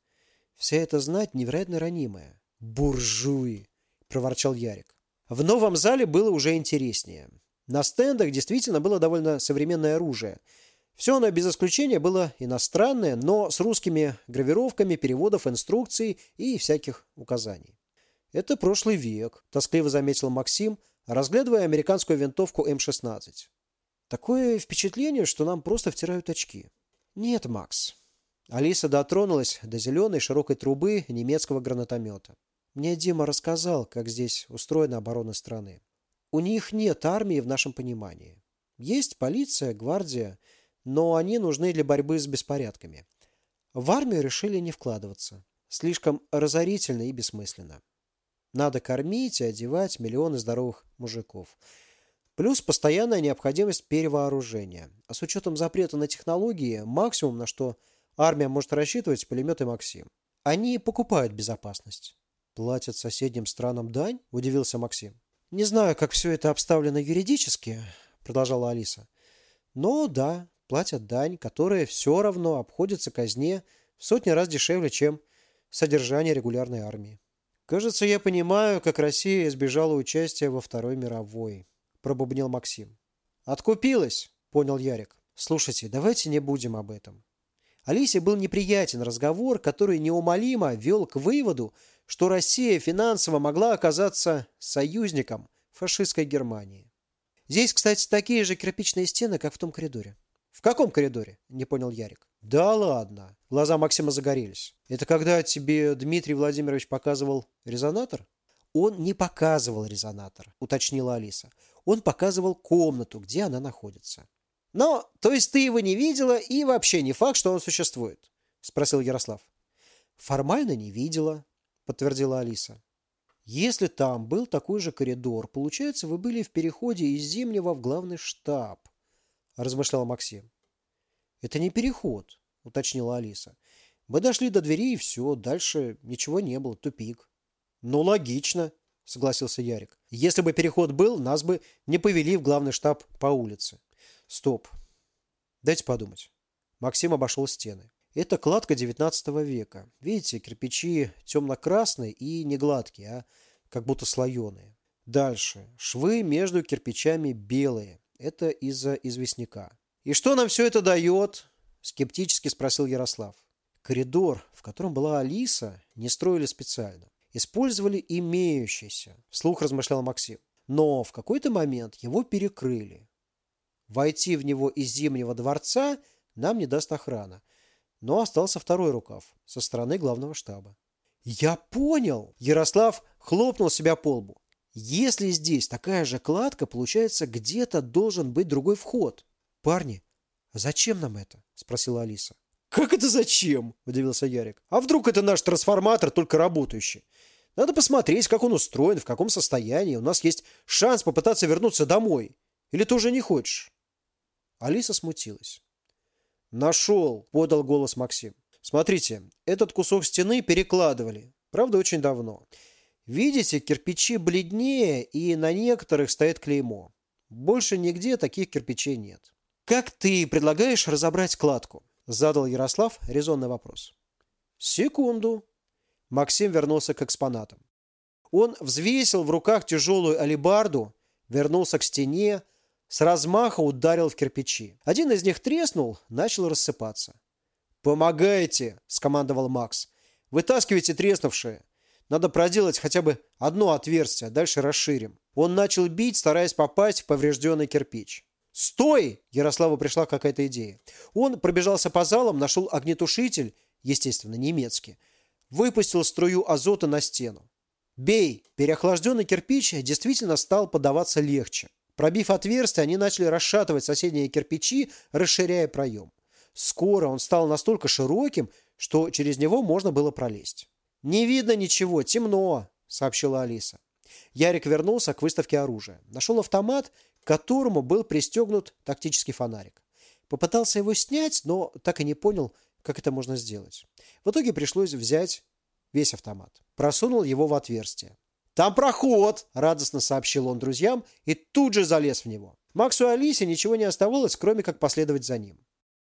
«Вся эта знать невероятно ранимая. «Буржуи!» – проворчал Ярик. В новом зале было уже интереснее. На стендах действительно было довольно современное оружие. Все оно без исключения было иностранное, но с русскими гравировками переводов инструкций и всяких указаний. «Это прошлый век», – тоскливо заметил Максим, разглядывая американскую винтовку М-16. «Такое впечатление, что нам просто втирают очки». «Нет, Макс». Алиса дотронулась до зеленой широкой трубы немецкого гранатомета. Мне Дима рассказал, как здесь устроена оборона страны. У них нет армии в нашем понимании. Есть полиция, гвардия, но они нужны для борьбы с беспорядками. В армию решили не вкладываться. Слишком разорительно и бессмысленно. Надо кормить и одевать миллионы здоровых мужиков. Плюс постоянная необходимость перевооружения. А с учетом запрета на технологии, максимум, на что армия может рассчитывать, пулеметы «Максим». Они покупают безопасность. «Платят соседним странам дань?» – удивился Максим. «Не знаю, как все это обставлено юридически», – продолжала Алиса. «Но да, платят дань, которая все равно обходится казне в сотни раз дешевле, чем содержание регулярной армии. Кажется, я понимаю, как Россия избежала участия во Второй мировой», – пробубнил Максим. «Откупилась», – понял Ярик. «Слушайте, давайте не будем об этом». Алисе был неприятен разговор, который неумолимо вел к выводу, что Россия финансово могла оказаться союзником фашистской Германии. Здесь, кстати, такие же кирпичные стены, как в том коридоре. В каком коридоре? Не понял Ярик. Да ладно. Глаза Максима загорелись. Это когда тебе Дмитрий Владимирович показывал резонатор? Он не показывал резонатор, уточнила Алиса. Он показывал комнату, где она находится. Но, то есть ты его не видела и вообще не факт, что он существует? Спросил Ярослав. Формально не видела, подтвердила Алиса. Если там был такой же коридор, получается, вы были в переходе из Зимнего в главный штаб, размышлял Максим. Это не переход, уточнила Алиса. Мы дошли до двери и все, дальше ничего не было, тупик. Ну, логично, согласился Ярик. Если бы переход был, нас бы не повели в главный штаб по улице. Стоп. Дайте подумать. Максим обошел стены. Это кладка 19 века. Видите, кирпичи темно-красные и не гладкие, а как будто слоеные. Дальше. Швы между кирпичами белые. Это из-за известняка. «И что нам все это дает?» – скептически спросил Ярослав. Коридор, в котором была Алиса, не строили специально. Использовали имеющийся, вслух размышлял Максим. Но в какой-то момент его перекрыли. Войти в него из Зимнего дворца нам не даст охрана – но остался второй рукав со стороны главного штаба. «Я понял!» Ярослав хлопнул себя по лбу. «Если здесь такая же кладка, получается, где-то должен быть другой вход. Парни, а зачем нам это?» – спросила Алиса. «Как это зачем?» – удивился Ярик. «А вдруг это наш трансформатор, только работающий? Надо посмотреть, как он устроен, в каком состоянии. У нас есть шанс попытаться вернуться домой. Или ты уже не хочешь?» Алиса смутилась. «Нашел!» – подал голос Максим. «Смотрите, этот кусок стены перекладывали. Правда, очень давно. Видите, кирпичи бледнее, и на некоторых стоит клеймо. Больше нигде таких кирпичей нет». «Как ты предлагаешь разобрать кладку?» – задал Ярослав резонный вопрос. «Секунду». Максим вернулся к экспонатам. Он взвесил в руках тяжелую алебарду, вернулся к стене, с размаха ударил в кирпичи. Один из них треснул, начал рассыпаться. «Помогайте!» – скомандовал Макс. «Вытаскивайте треснувшие. Надо проделать хотя бы одно отверстие, дальше расширим». Он начал бить, стараясь попасть в поврежденный кирпич. «Стой!» – Ярославу пришла какая-то идея. Он пробежался по залам, нашел огнетушитель, естественно, немецкий, выпустил струю азота на стену. «Бей!» Переохлажденный кирпич действительно стал подаваться легче. Пробив отверстие, они начали расшатывать соседние кирпичи, расширяя проем. Скоро он стал настолько широким, что через него можно было пролезть. «Не видно ничего, темно», — сообщила Алиса. Ярик вернулся к выставке оружия. Нашел автомат, к которому был пристегнут тактический фонарик. Попытался его снять, но так и не понял, как это можно сделать. В итоге пришлось взять весь автомат. Просунул его в отверстие. «Там проход!» – радостно сообщил он друзьям и тут же залез в него. Максу и Алисе ничего не оставалось, кроме как последовать за ним.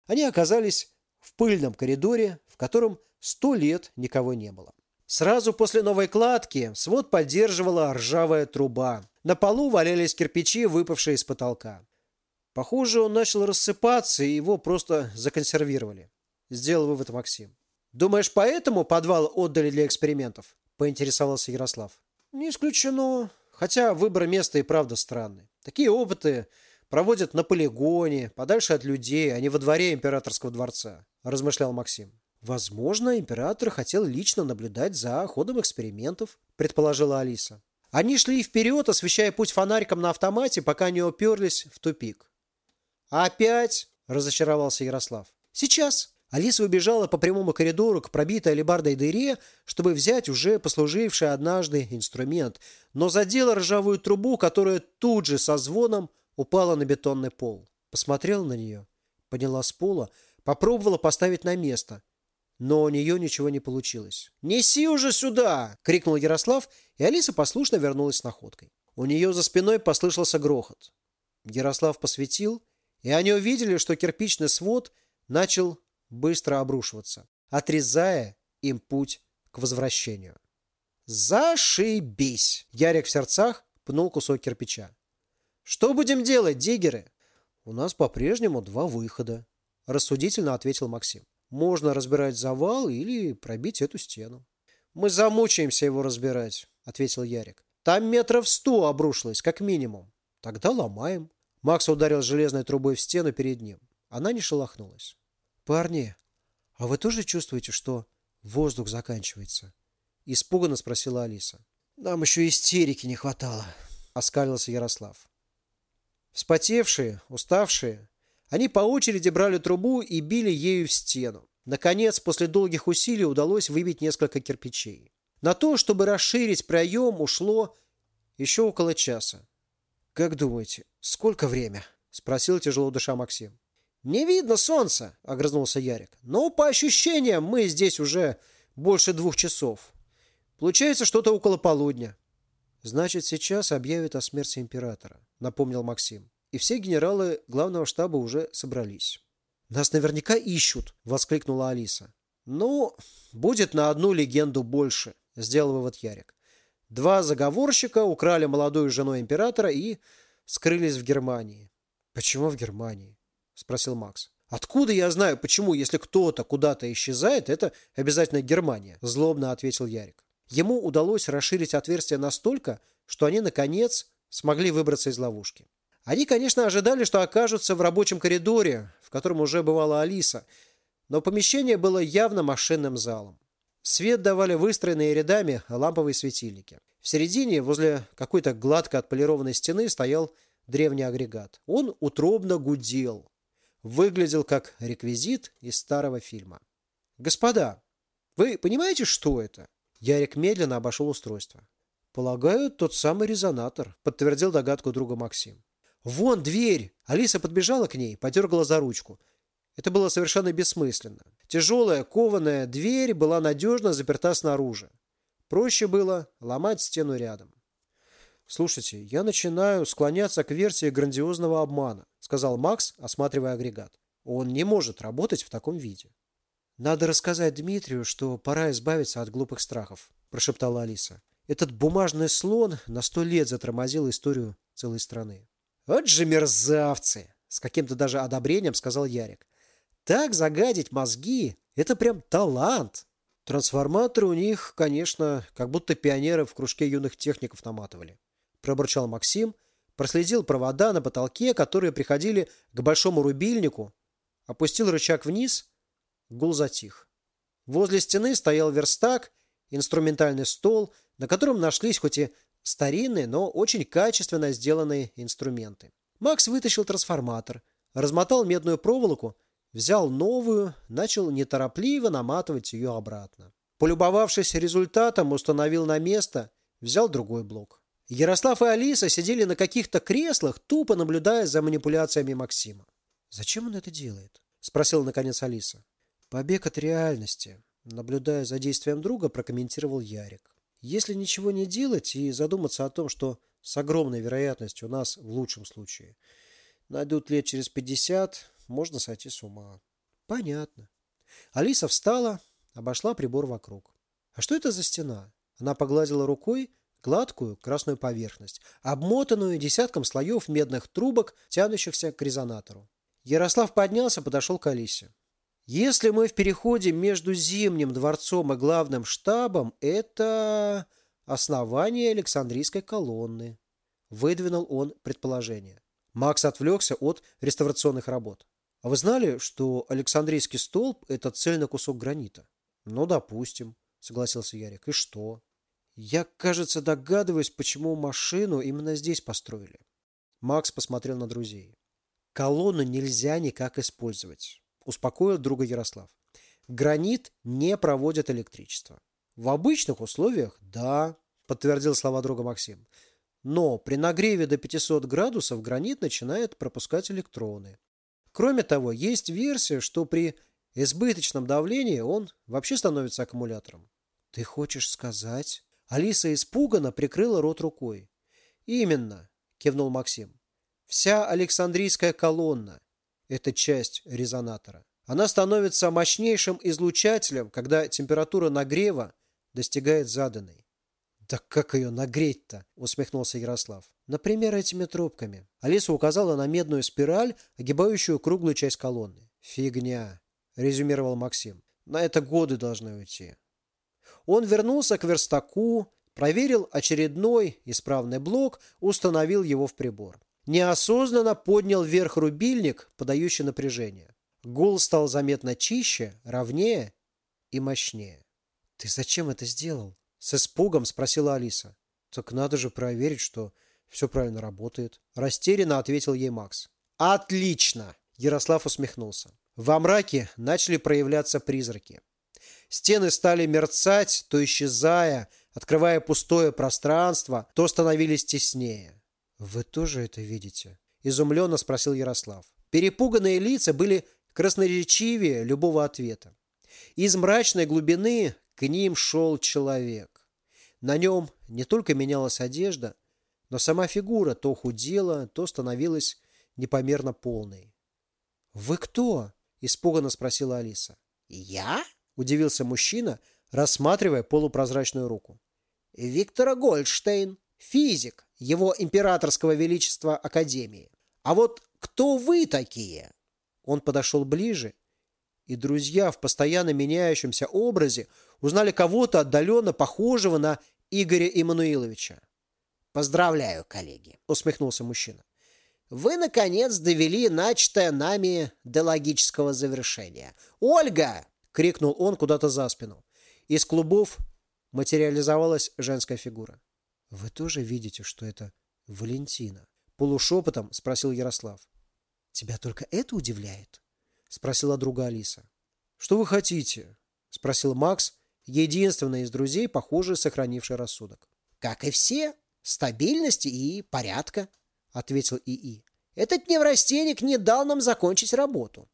Они оказались в пыльном коридоре, в котором сто лет никого не было. Сразу после новой кладки свод поддерживала ржавая труба. На полу валялись кирпичи, выпавшие из потолка. Похоже, он начал рассыпаться, и его просто законсервировали. Сделал вывод Максим. «Думаешь, поэтому подвал отдали для экспериментов?» – поинтересовался Ярослав. Не исключено. Хотя выбор места и правда странный. Такие опыты проводят на полигоне, подальше от людей, а не во дворе императорского дворца, размышлял Максим. Возможно, император хотел лично наблюдать за ходом экспериментов, предположила Алиса. Они шли вперед, освещая путь фонариком на автомате, пока не уперлись в тупик. «Опять?» – разочаровался Ярослав. «Сейчас!» Алиса убежала по прямому коридору к пробитой алебардой дыре, чтобы взять уже послуживший однажды инструмент, но задела ржавую трубу, которая тут же со звоном упала на бетонный пол. Посмотрела на нее, подняла с пола, попробовала поставить на место, но у нее ничего не получилось. «Неси уже сюда!» – крикнул Ярослав, и Алиса послушно вернулась с находкой. У нее за спиной послышался грохот. Ярослав посветил, и они увидели, что кирпичный свод начал быстро обрушиваться, отрезая им путь к возвращению. «Зашибись!» Ярик в сердцах пнул кусок кирпича. «Что будем делать, диггеры?» «У нас по-прежнему два выхода», – рассудительно ответил Максим. «Можно разбирать завал или пробить эту стену». «Мы замучаемся его разбирать», – ответил Ярик. «Там метров сто обрушилось, как минимум». «Тогда ломаем». Макс ударил железной трубой в стену перед ним. Она не шелохнулась. «Парни, а вы тоже чувствуете, что воздух заканчивается?» Испуганно спросила Алиса. Нам еще истерики не хватало, оскалился Ярослав. Вспотевшие, уставшие, они по очереди брали трубу и били ею в стену. Наконец, после долгих усилий удалось выбить несколько кирпичей. На то, чтобы расширить проем, ушло еще около часа. «Как думаете, сколько время?» – спросил тяжело душа Максим. «Не видно солнца», – огрызнулся Ярик. «Но по ощущениям мы здесь уже больше двух часов. Получается что-то около полудня». «Значит, сейчас объявят о смерти императора», – напомнил Максим. И все генералы главного штаба уже собрались. «Нас наверняка ищут!» – воскликнула Алиса. «Ну, будет на одну легенду больше», – сделал вывод Ярик. Два заговорщика украли молодую жену императора и скрылись в Германии. «Почему в Германии?» – спросил Макс. «Откуда я знаю, почему, если кто-то куда-то исчезает, это обязательно Германия?» – злобно ответил Ярик. Ему удалось расширить отверстие настолько, что они, наконец, смогли выбраться из ловушки. Они, конечно, ожидали, что окажутся в рабочем коридоре, в котором уже бывала Алиса, но помещение было явно машинным залом. Свет давали выстроенные рядами ламповые светильники. В середине, возле какой-то гладко отполированной стены, стоял древний агрегат. Он утробно гудел. Выглядел как реквизит из старого фильма. «Господа, вы понимаете, что это?» Ярик медленно обошел устройство. «Полагаю, тот самый резонатор», — подтвердил догадку друга Максим. «Вон дверь!» Алиса подбежала к ней, подергала за ручку. Это было совершенно бессмысленно. Тяжелая кованая дверь была надежно заперта снаружи. Проще было ломать стену рядом. «Слушайте, я начинаю склоняться к версии грандиозного обмана», сказал Макс, осматривая агрегат. «Он не может работать в таком виде». «Надо рассказать Дмитрию, что пора избавиться от глупых страхов», прошептала Алиса. «Этот бумажный слон на сто лет затормозил историю целой страны». «Вот же мерзавцы!» — с каким-то даже одобрением сказал Ярик. «Так загадить мозги — это прям талант!» Трансформаторы у них, конечно, как будто пионеры в кружке юных техников наматывали. Пробурчал Максим, проследил провода на потолке, которые приходили к большому рубильнику, опустил рычаг вниз, гул затих. Возле стены стоял верстак, инструментальный стол, на котором нашлись хоть и Старинные, но очень качественно сделанные инструменты. Макс вытащил трансформатор, размотал медную проволоку, взял новую, начал неторопливо наматывать ее обратно. Полюбовавшись результатом, установил на место, взял другой блок. Ярослав и Алиса сидели на каких-то креслах, тупо наблюдая за манипуляциями Максима. «Зачем он это делает?» – спросила наконец Алиса. «Побег от реальности», – наблюдая за действием друга, прокомментировал Ярик. Если ничего не делать и задуматься о том, что с огромной вероятностью у нас в лучшем случае найдут лет через пятьдесят, можно сойти с ума. Понятно. Алиса встала, обошла прибор вокруг. А что это за стена? Она погладила рукой гладкую красную поверхность, обмотанную десятком слоев медных трубок, тянущихся к резонатору. Ярослав поднялся, подошел к Алисе. Если мы в переходе между Зимним дворцом и главным штабом, это основание Александрийской колонны. Выдвинул он предположение. Макс отвлекся от реставрационных работ. А вы знали, что Александрийский столб – это цельный кусок гранита? Ну, допустим, согласился Ярик. И что? Я, кажется, догадываюсь, почему машину именно здесь построили. Макс посмотрел на друзей. Колонну нельзя никак использовать успокоил друга Ярослав. Гранит не проводит электричество. В обычных условиях – да, подтвердил слова друга Максим. Но при нагреве до 500 градусов гранит начинает пропускать электроны. Кроме того, есть версия, что при избыточном давлении он вообще становится аккумулятором. Ты хочешь сказать? Алиса испуганно прикрыла рот рукой. Именно, кивнул Максим. Вся Александрийская колонна это часть резонатора. Она становится мощнейшим излучателем, когда температура нагрева достигает заданной. «Да как ее нагреть-то?» – усмехнулся Ярослав. «Например, этими трубками». Алиса указала на медную спираль, огибающую круглую часть колонны. «Фигня», – резюмировал Максим. «На это годы должны уйти». Он вернулся к верстаку, проверил очередной исправный блок, установил его в прибор неосознанно поднял вверх рубильник, подающий напряжение. Гул стал заметно чище, ровнее и мощнее. «Ты зачем это сделал?» – с испугом спросила Алиса. Так надо же проверить, что все правильно работает. Растерянно ответил ей Макс. Отлично! Ярослав усмехнулся. Во мраке начали проявляться призраки. Стены стали мерцать, то исчезая, открывая пустое пространство, то становились теснее. «Вы тоже это видите?» – изумленно спросил Ярослав. Перепуганные лица были красноречивее любого ответа. Из мрачной глубины к ним шел человек. На нем не только менялась одежда, но сама фигура то худела, то становилась непомерно полной. «Вы кто?» – испуганно спросила Алиса. «Я?» – удивился мужчина, рассматривая полупрозрачную руку. «Виктора Гольдштейн, физик его императорского величества Академии. А вот кто вы такие?» Он подошел ближе, и друзья в постоянно меняющемся образе узнали кого-то отдаленно похожего на Игоря Иммануиловича. «Поздравляю, коллеги», — усмехнулся мужчина. «Вы, наконец, довели начатое нами до логического завершения. Ольга!» — крикнул он куда-то за спину. Из клубов материализовалась женская фигура. «Вы тоже видите, что это Валентина?» Полушепотом спросил Ярослав. «Тебя только это удивляет?» Спросила друга Алиса. «Что вы хотите?» Спросил Макс, единственный из друзей, похоже, сохранивший рассудок. «Как и все, стабильности и порядка», ответил ИИ. «Этот неврастенник не дал нам закончить работу.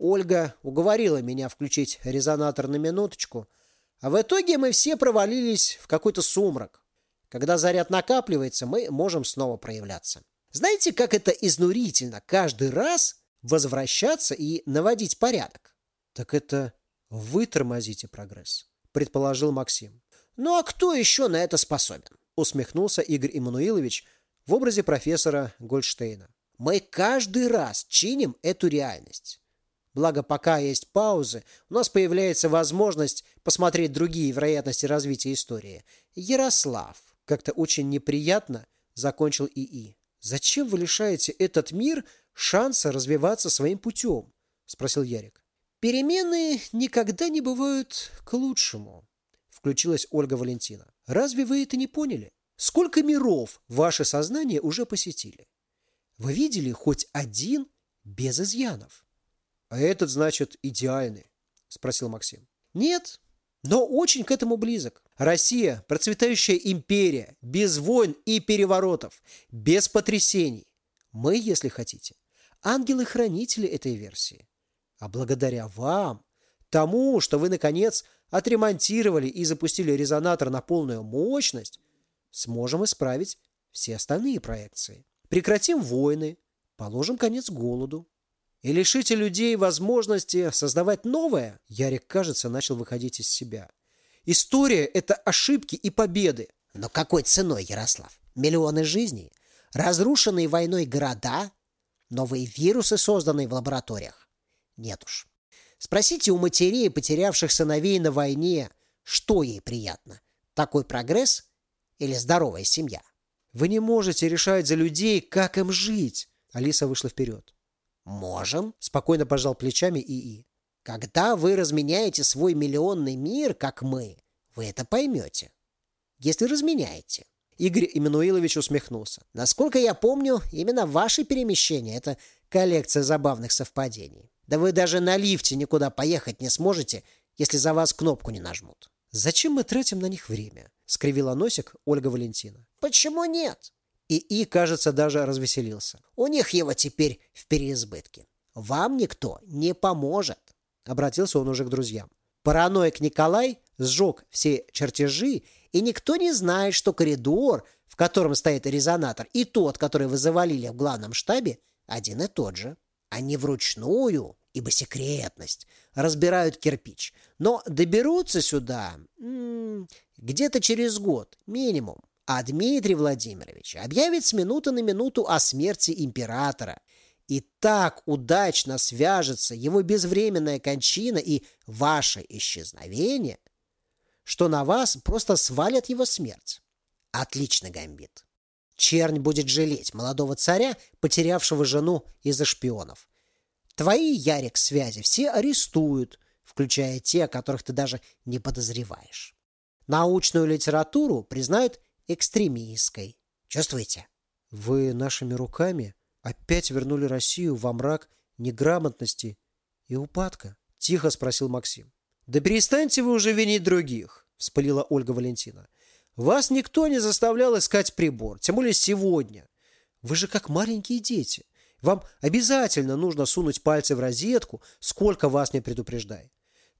Ольга уговорила меня включить резонатор на минуточку, а в итоге мы все провалились в какой-то сумрак. Когда заряд накапливается, мы можем снова проявляться. Знаете, как это изнурительно каждый раз возвращаться и наводить порядок? Так это вы тормозите прогресс, предположил Максим. Ну а кто еще на это способен? Усмехнулся Игорь Иммануилович в образе профессора Гольдштейна. Мы каждый раз чиним эту реальность. Благо, пока есть паузы, у нас появляется возможность посмотреть другие вероятности развития истории. Ярослав. Как-то очень неприятно закончил ИИ. «Зачем вы лишаете этот мир шанса развиваться своим путем?» – спросил Ярик. «Перемены никогда не бывают к лучшему», – включилась Ольга Валентина. «Разве вы это не поняли? Сколько миров ваше сознание уже посетили? Вы видели хоть один без изъянов?» «А этот, значит, идеальный?» – спросил Максим. «Нет, но очень к этому близок. Россия – процветающая империя, без войн и переворотов, без потрясений. Мы, если хотите, ангелы-хранители этой версии. А благодаря вам, тому, что вы, наконец, отремонтировали и запустили резонатор на полную мощность, сможем исправить все остальные проекции. Прекратим войны, положим конец голоду. И лишите людей возможности создавать новое, Ярик, кажется, начал выходить из себя. История – это ошибки и победы. Но какой ценой, Ярослав? Миллионы жизней? Разрушенные войной города? Новые вирусы, созданные в лабораториях? Нет уж. Спросите у матерей, потерявших сыновей на войне, что ей приятно? Такой прогресс или здоровая семья? Вы не можете решать за людей, как им жить. Алиса вышла вперед. «Можем», – спокойно пожал плечами ИИ. «Когда вы разменяете свой миллионный мир, как мы, вы это поймете. Если разменяете». Игорь Иммануилович усмехнулся. «Насколько я помню, именно ваши перемещения – это коллекция забавных совпадений. Да вы даже на лифте никуда поехать не сможете, если за вас кнопку не нажмут». «Зачем мы тратим на них время?» – скривила носик Ольга Валентина. «Почему нет? И И, кажется, даже развеселился. У них его теперь в переизбытке. Вам никто не поможет. Обратился он уже к друзьям. Параноик Николай сжег все чертежи, и никто не знает, что коридор, в котором стоит резонатор, и тот, который вы завалили в главном штабе, один и тот же. Они вручную, ибо секретность, разбирают кирпич. Но доберутся сюда где-то через год, минимум. А Дмитрий Владимирович объявит с минуты на минуту о смерти императора. И так удачно свяжется его безвременная кончина и ваше исчезновение, что на вас просто свалят его смерть. Отлично, Гамбит. Чернь будет жалеть молодого царя, потерявшего жену из-за шпионов. Твои, Ярик, связи все арестуют, включая те, о которых ты даже не подозреваешь. Научную литературу признают экстремистской. Чувствуете? Вы нашими руками опять вернули Россию во мрак неграмотности и упадка? Тихо спросил Максим. Да перестаньте вы уже винить других, вспылила Ольга Валентина. Вас никто не заставлял искать прибор, тем более сегодня. Вы же как маленькие дети. Вам обязательно нужно сунуть пальцы в розетку, сколько вас не предупреждай.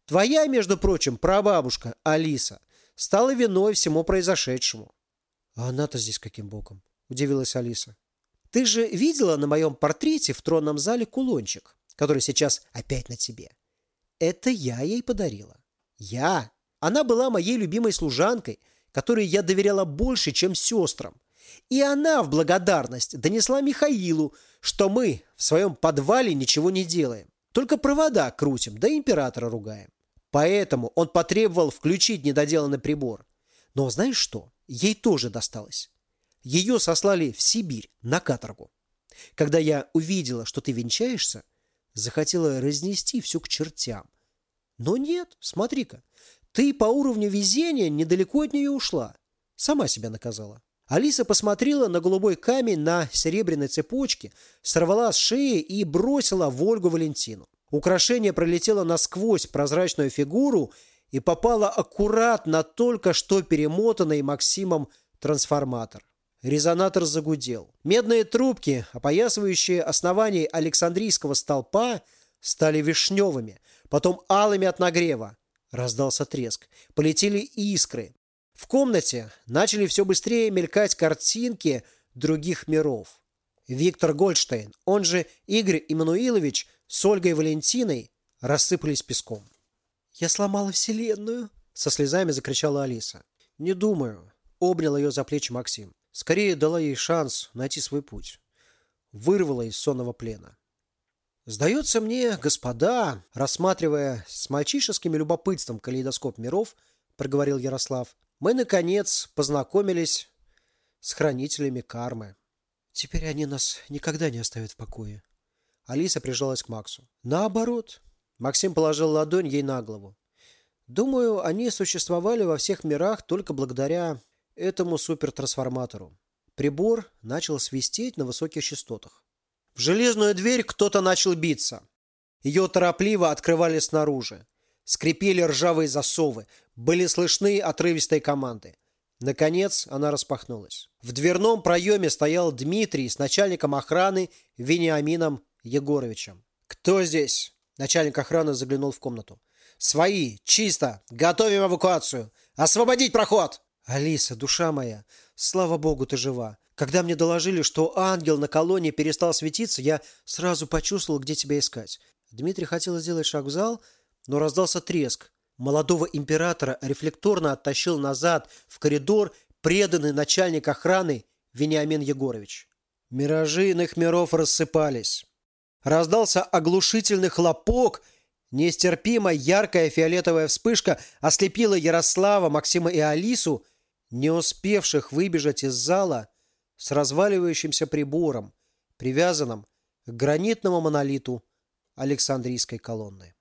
Твоя, между прочим, прабабушка Алиса стала виной всему произошедшему. А она-то здесь каким боком? Удивилась Алиса. Ты же видела на моем портрете в тронном зале кулончик, который сейчас опять на тебе? Это я ей подарила. Я. Она была моей любимой служанкой, которой я доверяла больше, чем сестрам. И она в благодарность донесла Михаилу, что мы в своем подвале ничего не делаем. Только провода крутим, да императора ругаем. Поэтому он потребовал включить недоделанный прибор. Но знаешь что? Ей тоже досталось. Ее сослали в Сибирь на каторгу. Когда я увидела, что ты венчаешься, захотела разнести все к чертям. Но нет, смотри-ка, ты по уровню везения недалеко от нее ушла. Сама себя наказала. Алиса посмотрела на голубой камень на серебряной цепочке, сорвала с шеи и бросила в Ольгу Валентину. Украшение пролетело насквозь прозрачную фигуру и попало аккуратно только что перемотанный Максимом трансформатор. Резонатор загудел. Медные трубки, опоясывающие основание Александрийского столпа, стали вишневыми, потом алыми от нагрева. Раздался треск. Полетели искры. В комнате начали все быстрее мелькать картинки других миров. Виктор Гольдштейн, он же Игорь Иммануилович, с Ольгой Валентиной рассыпались песком. «Я сломала вселенную!» – со слезами закричала Алиса. «Не думаю», – обнял ее за плечи Максим. Скорее дала ей шанс найти свой путь. Вырвала из сонного плена. Сдается мне, господа, рассматривая с мальчишеским любопытством калейдоскоп миров, проговорил Ярослав, мы, наконец, познакомились с хранителями кармы. Теперь они нас никогда не оставят в покое. Алиса прижалась к Максу. Наоборот. Максим положил ладонь ей на голову. Думаю, они существовали во всех мирах только благодаря этому супертрансформатору. Прибор начал свистеть на высоких частотах. В железную дверь кто-то начал биться. Ее торопливо открывали снаружи. Скрипели ржавые засовы, были слышны отрывистые команды. Наконец она распахнулась. В дверном проеме стоял Дмитрий с начальником охраны Вениамином Егоровичем. «Кто здесь?» Начальник охраны заглянул в комнату. «Свои! Чисто! Готовим эвакуацию! Освободить проход!» «Алиса, душа моя, слава богу, ты жива. Когда мне доложили, что ангел на колонне перестал светиться, я сразу почувствовал, где тебя искать. Дмитрий хотел сделать шаг в зал, но раздался треск. Молодого императора рефлекторно оттащил назад в коридор преданный начальник охраны Вениамин Егорович. Миражи иных миров рассыпались. Раздался оглушительный хлопок, нестерпимо яркая фиолетовая вспышка ослепила Ярослава, Максима и Алису, не успевших выбежать из зала с разваливающимся прибором, привязанным к гранитному монолиту Александрийской колонны.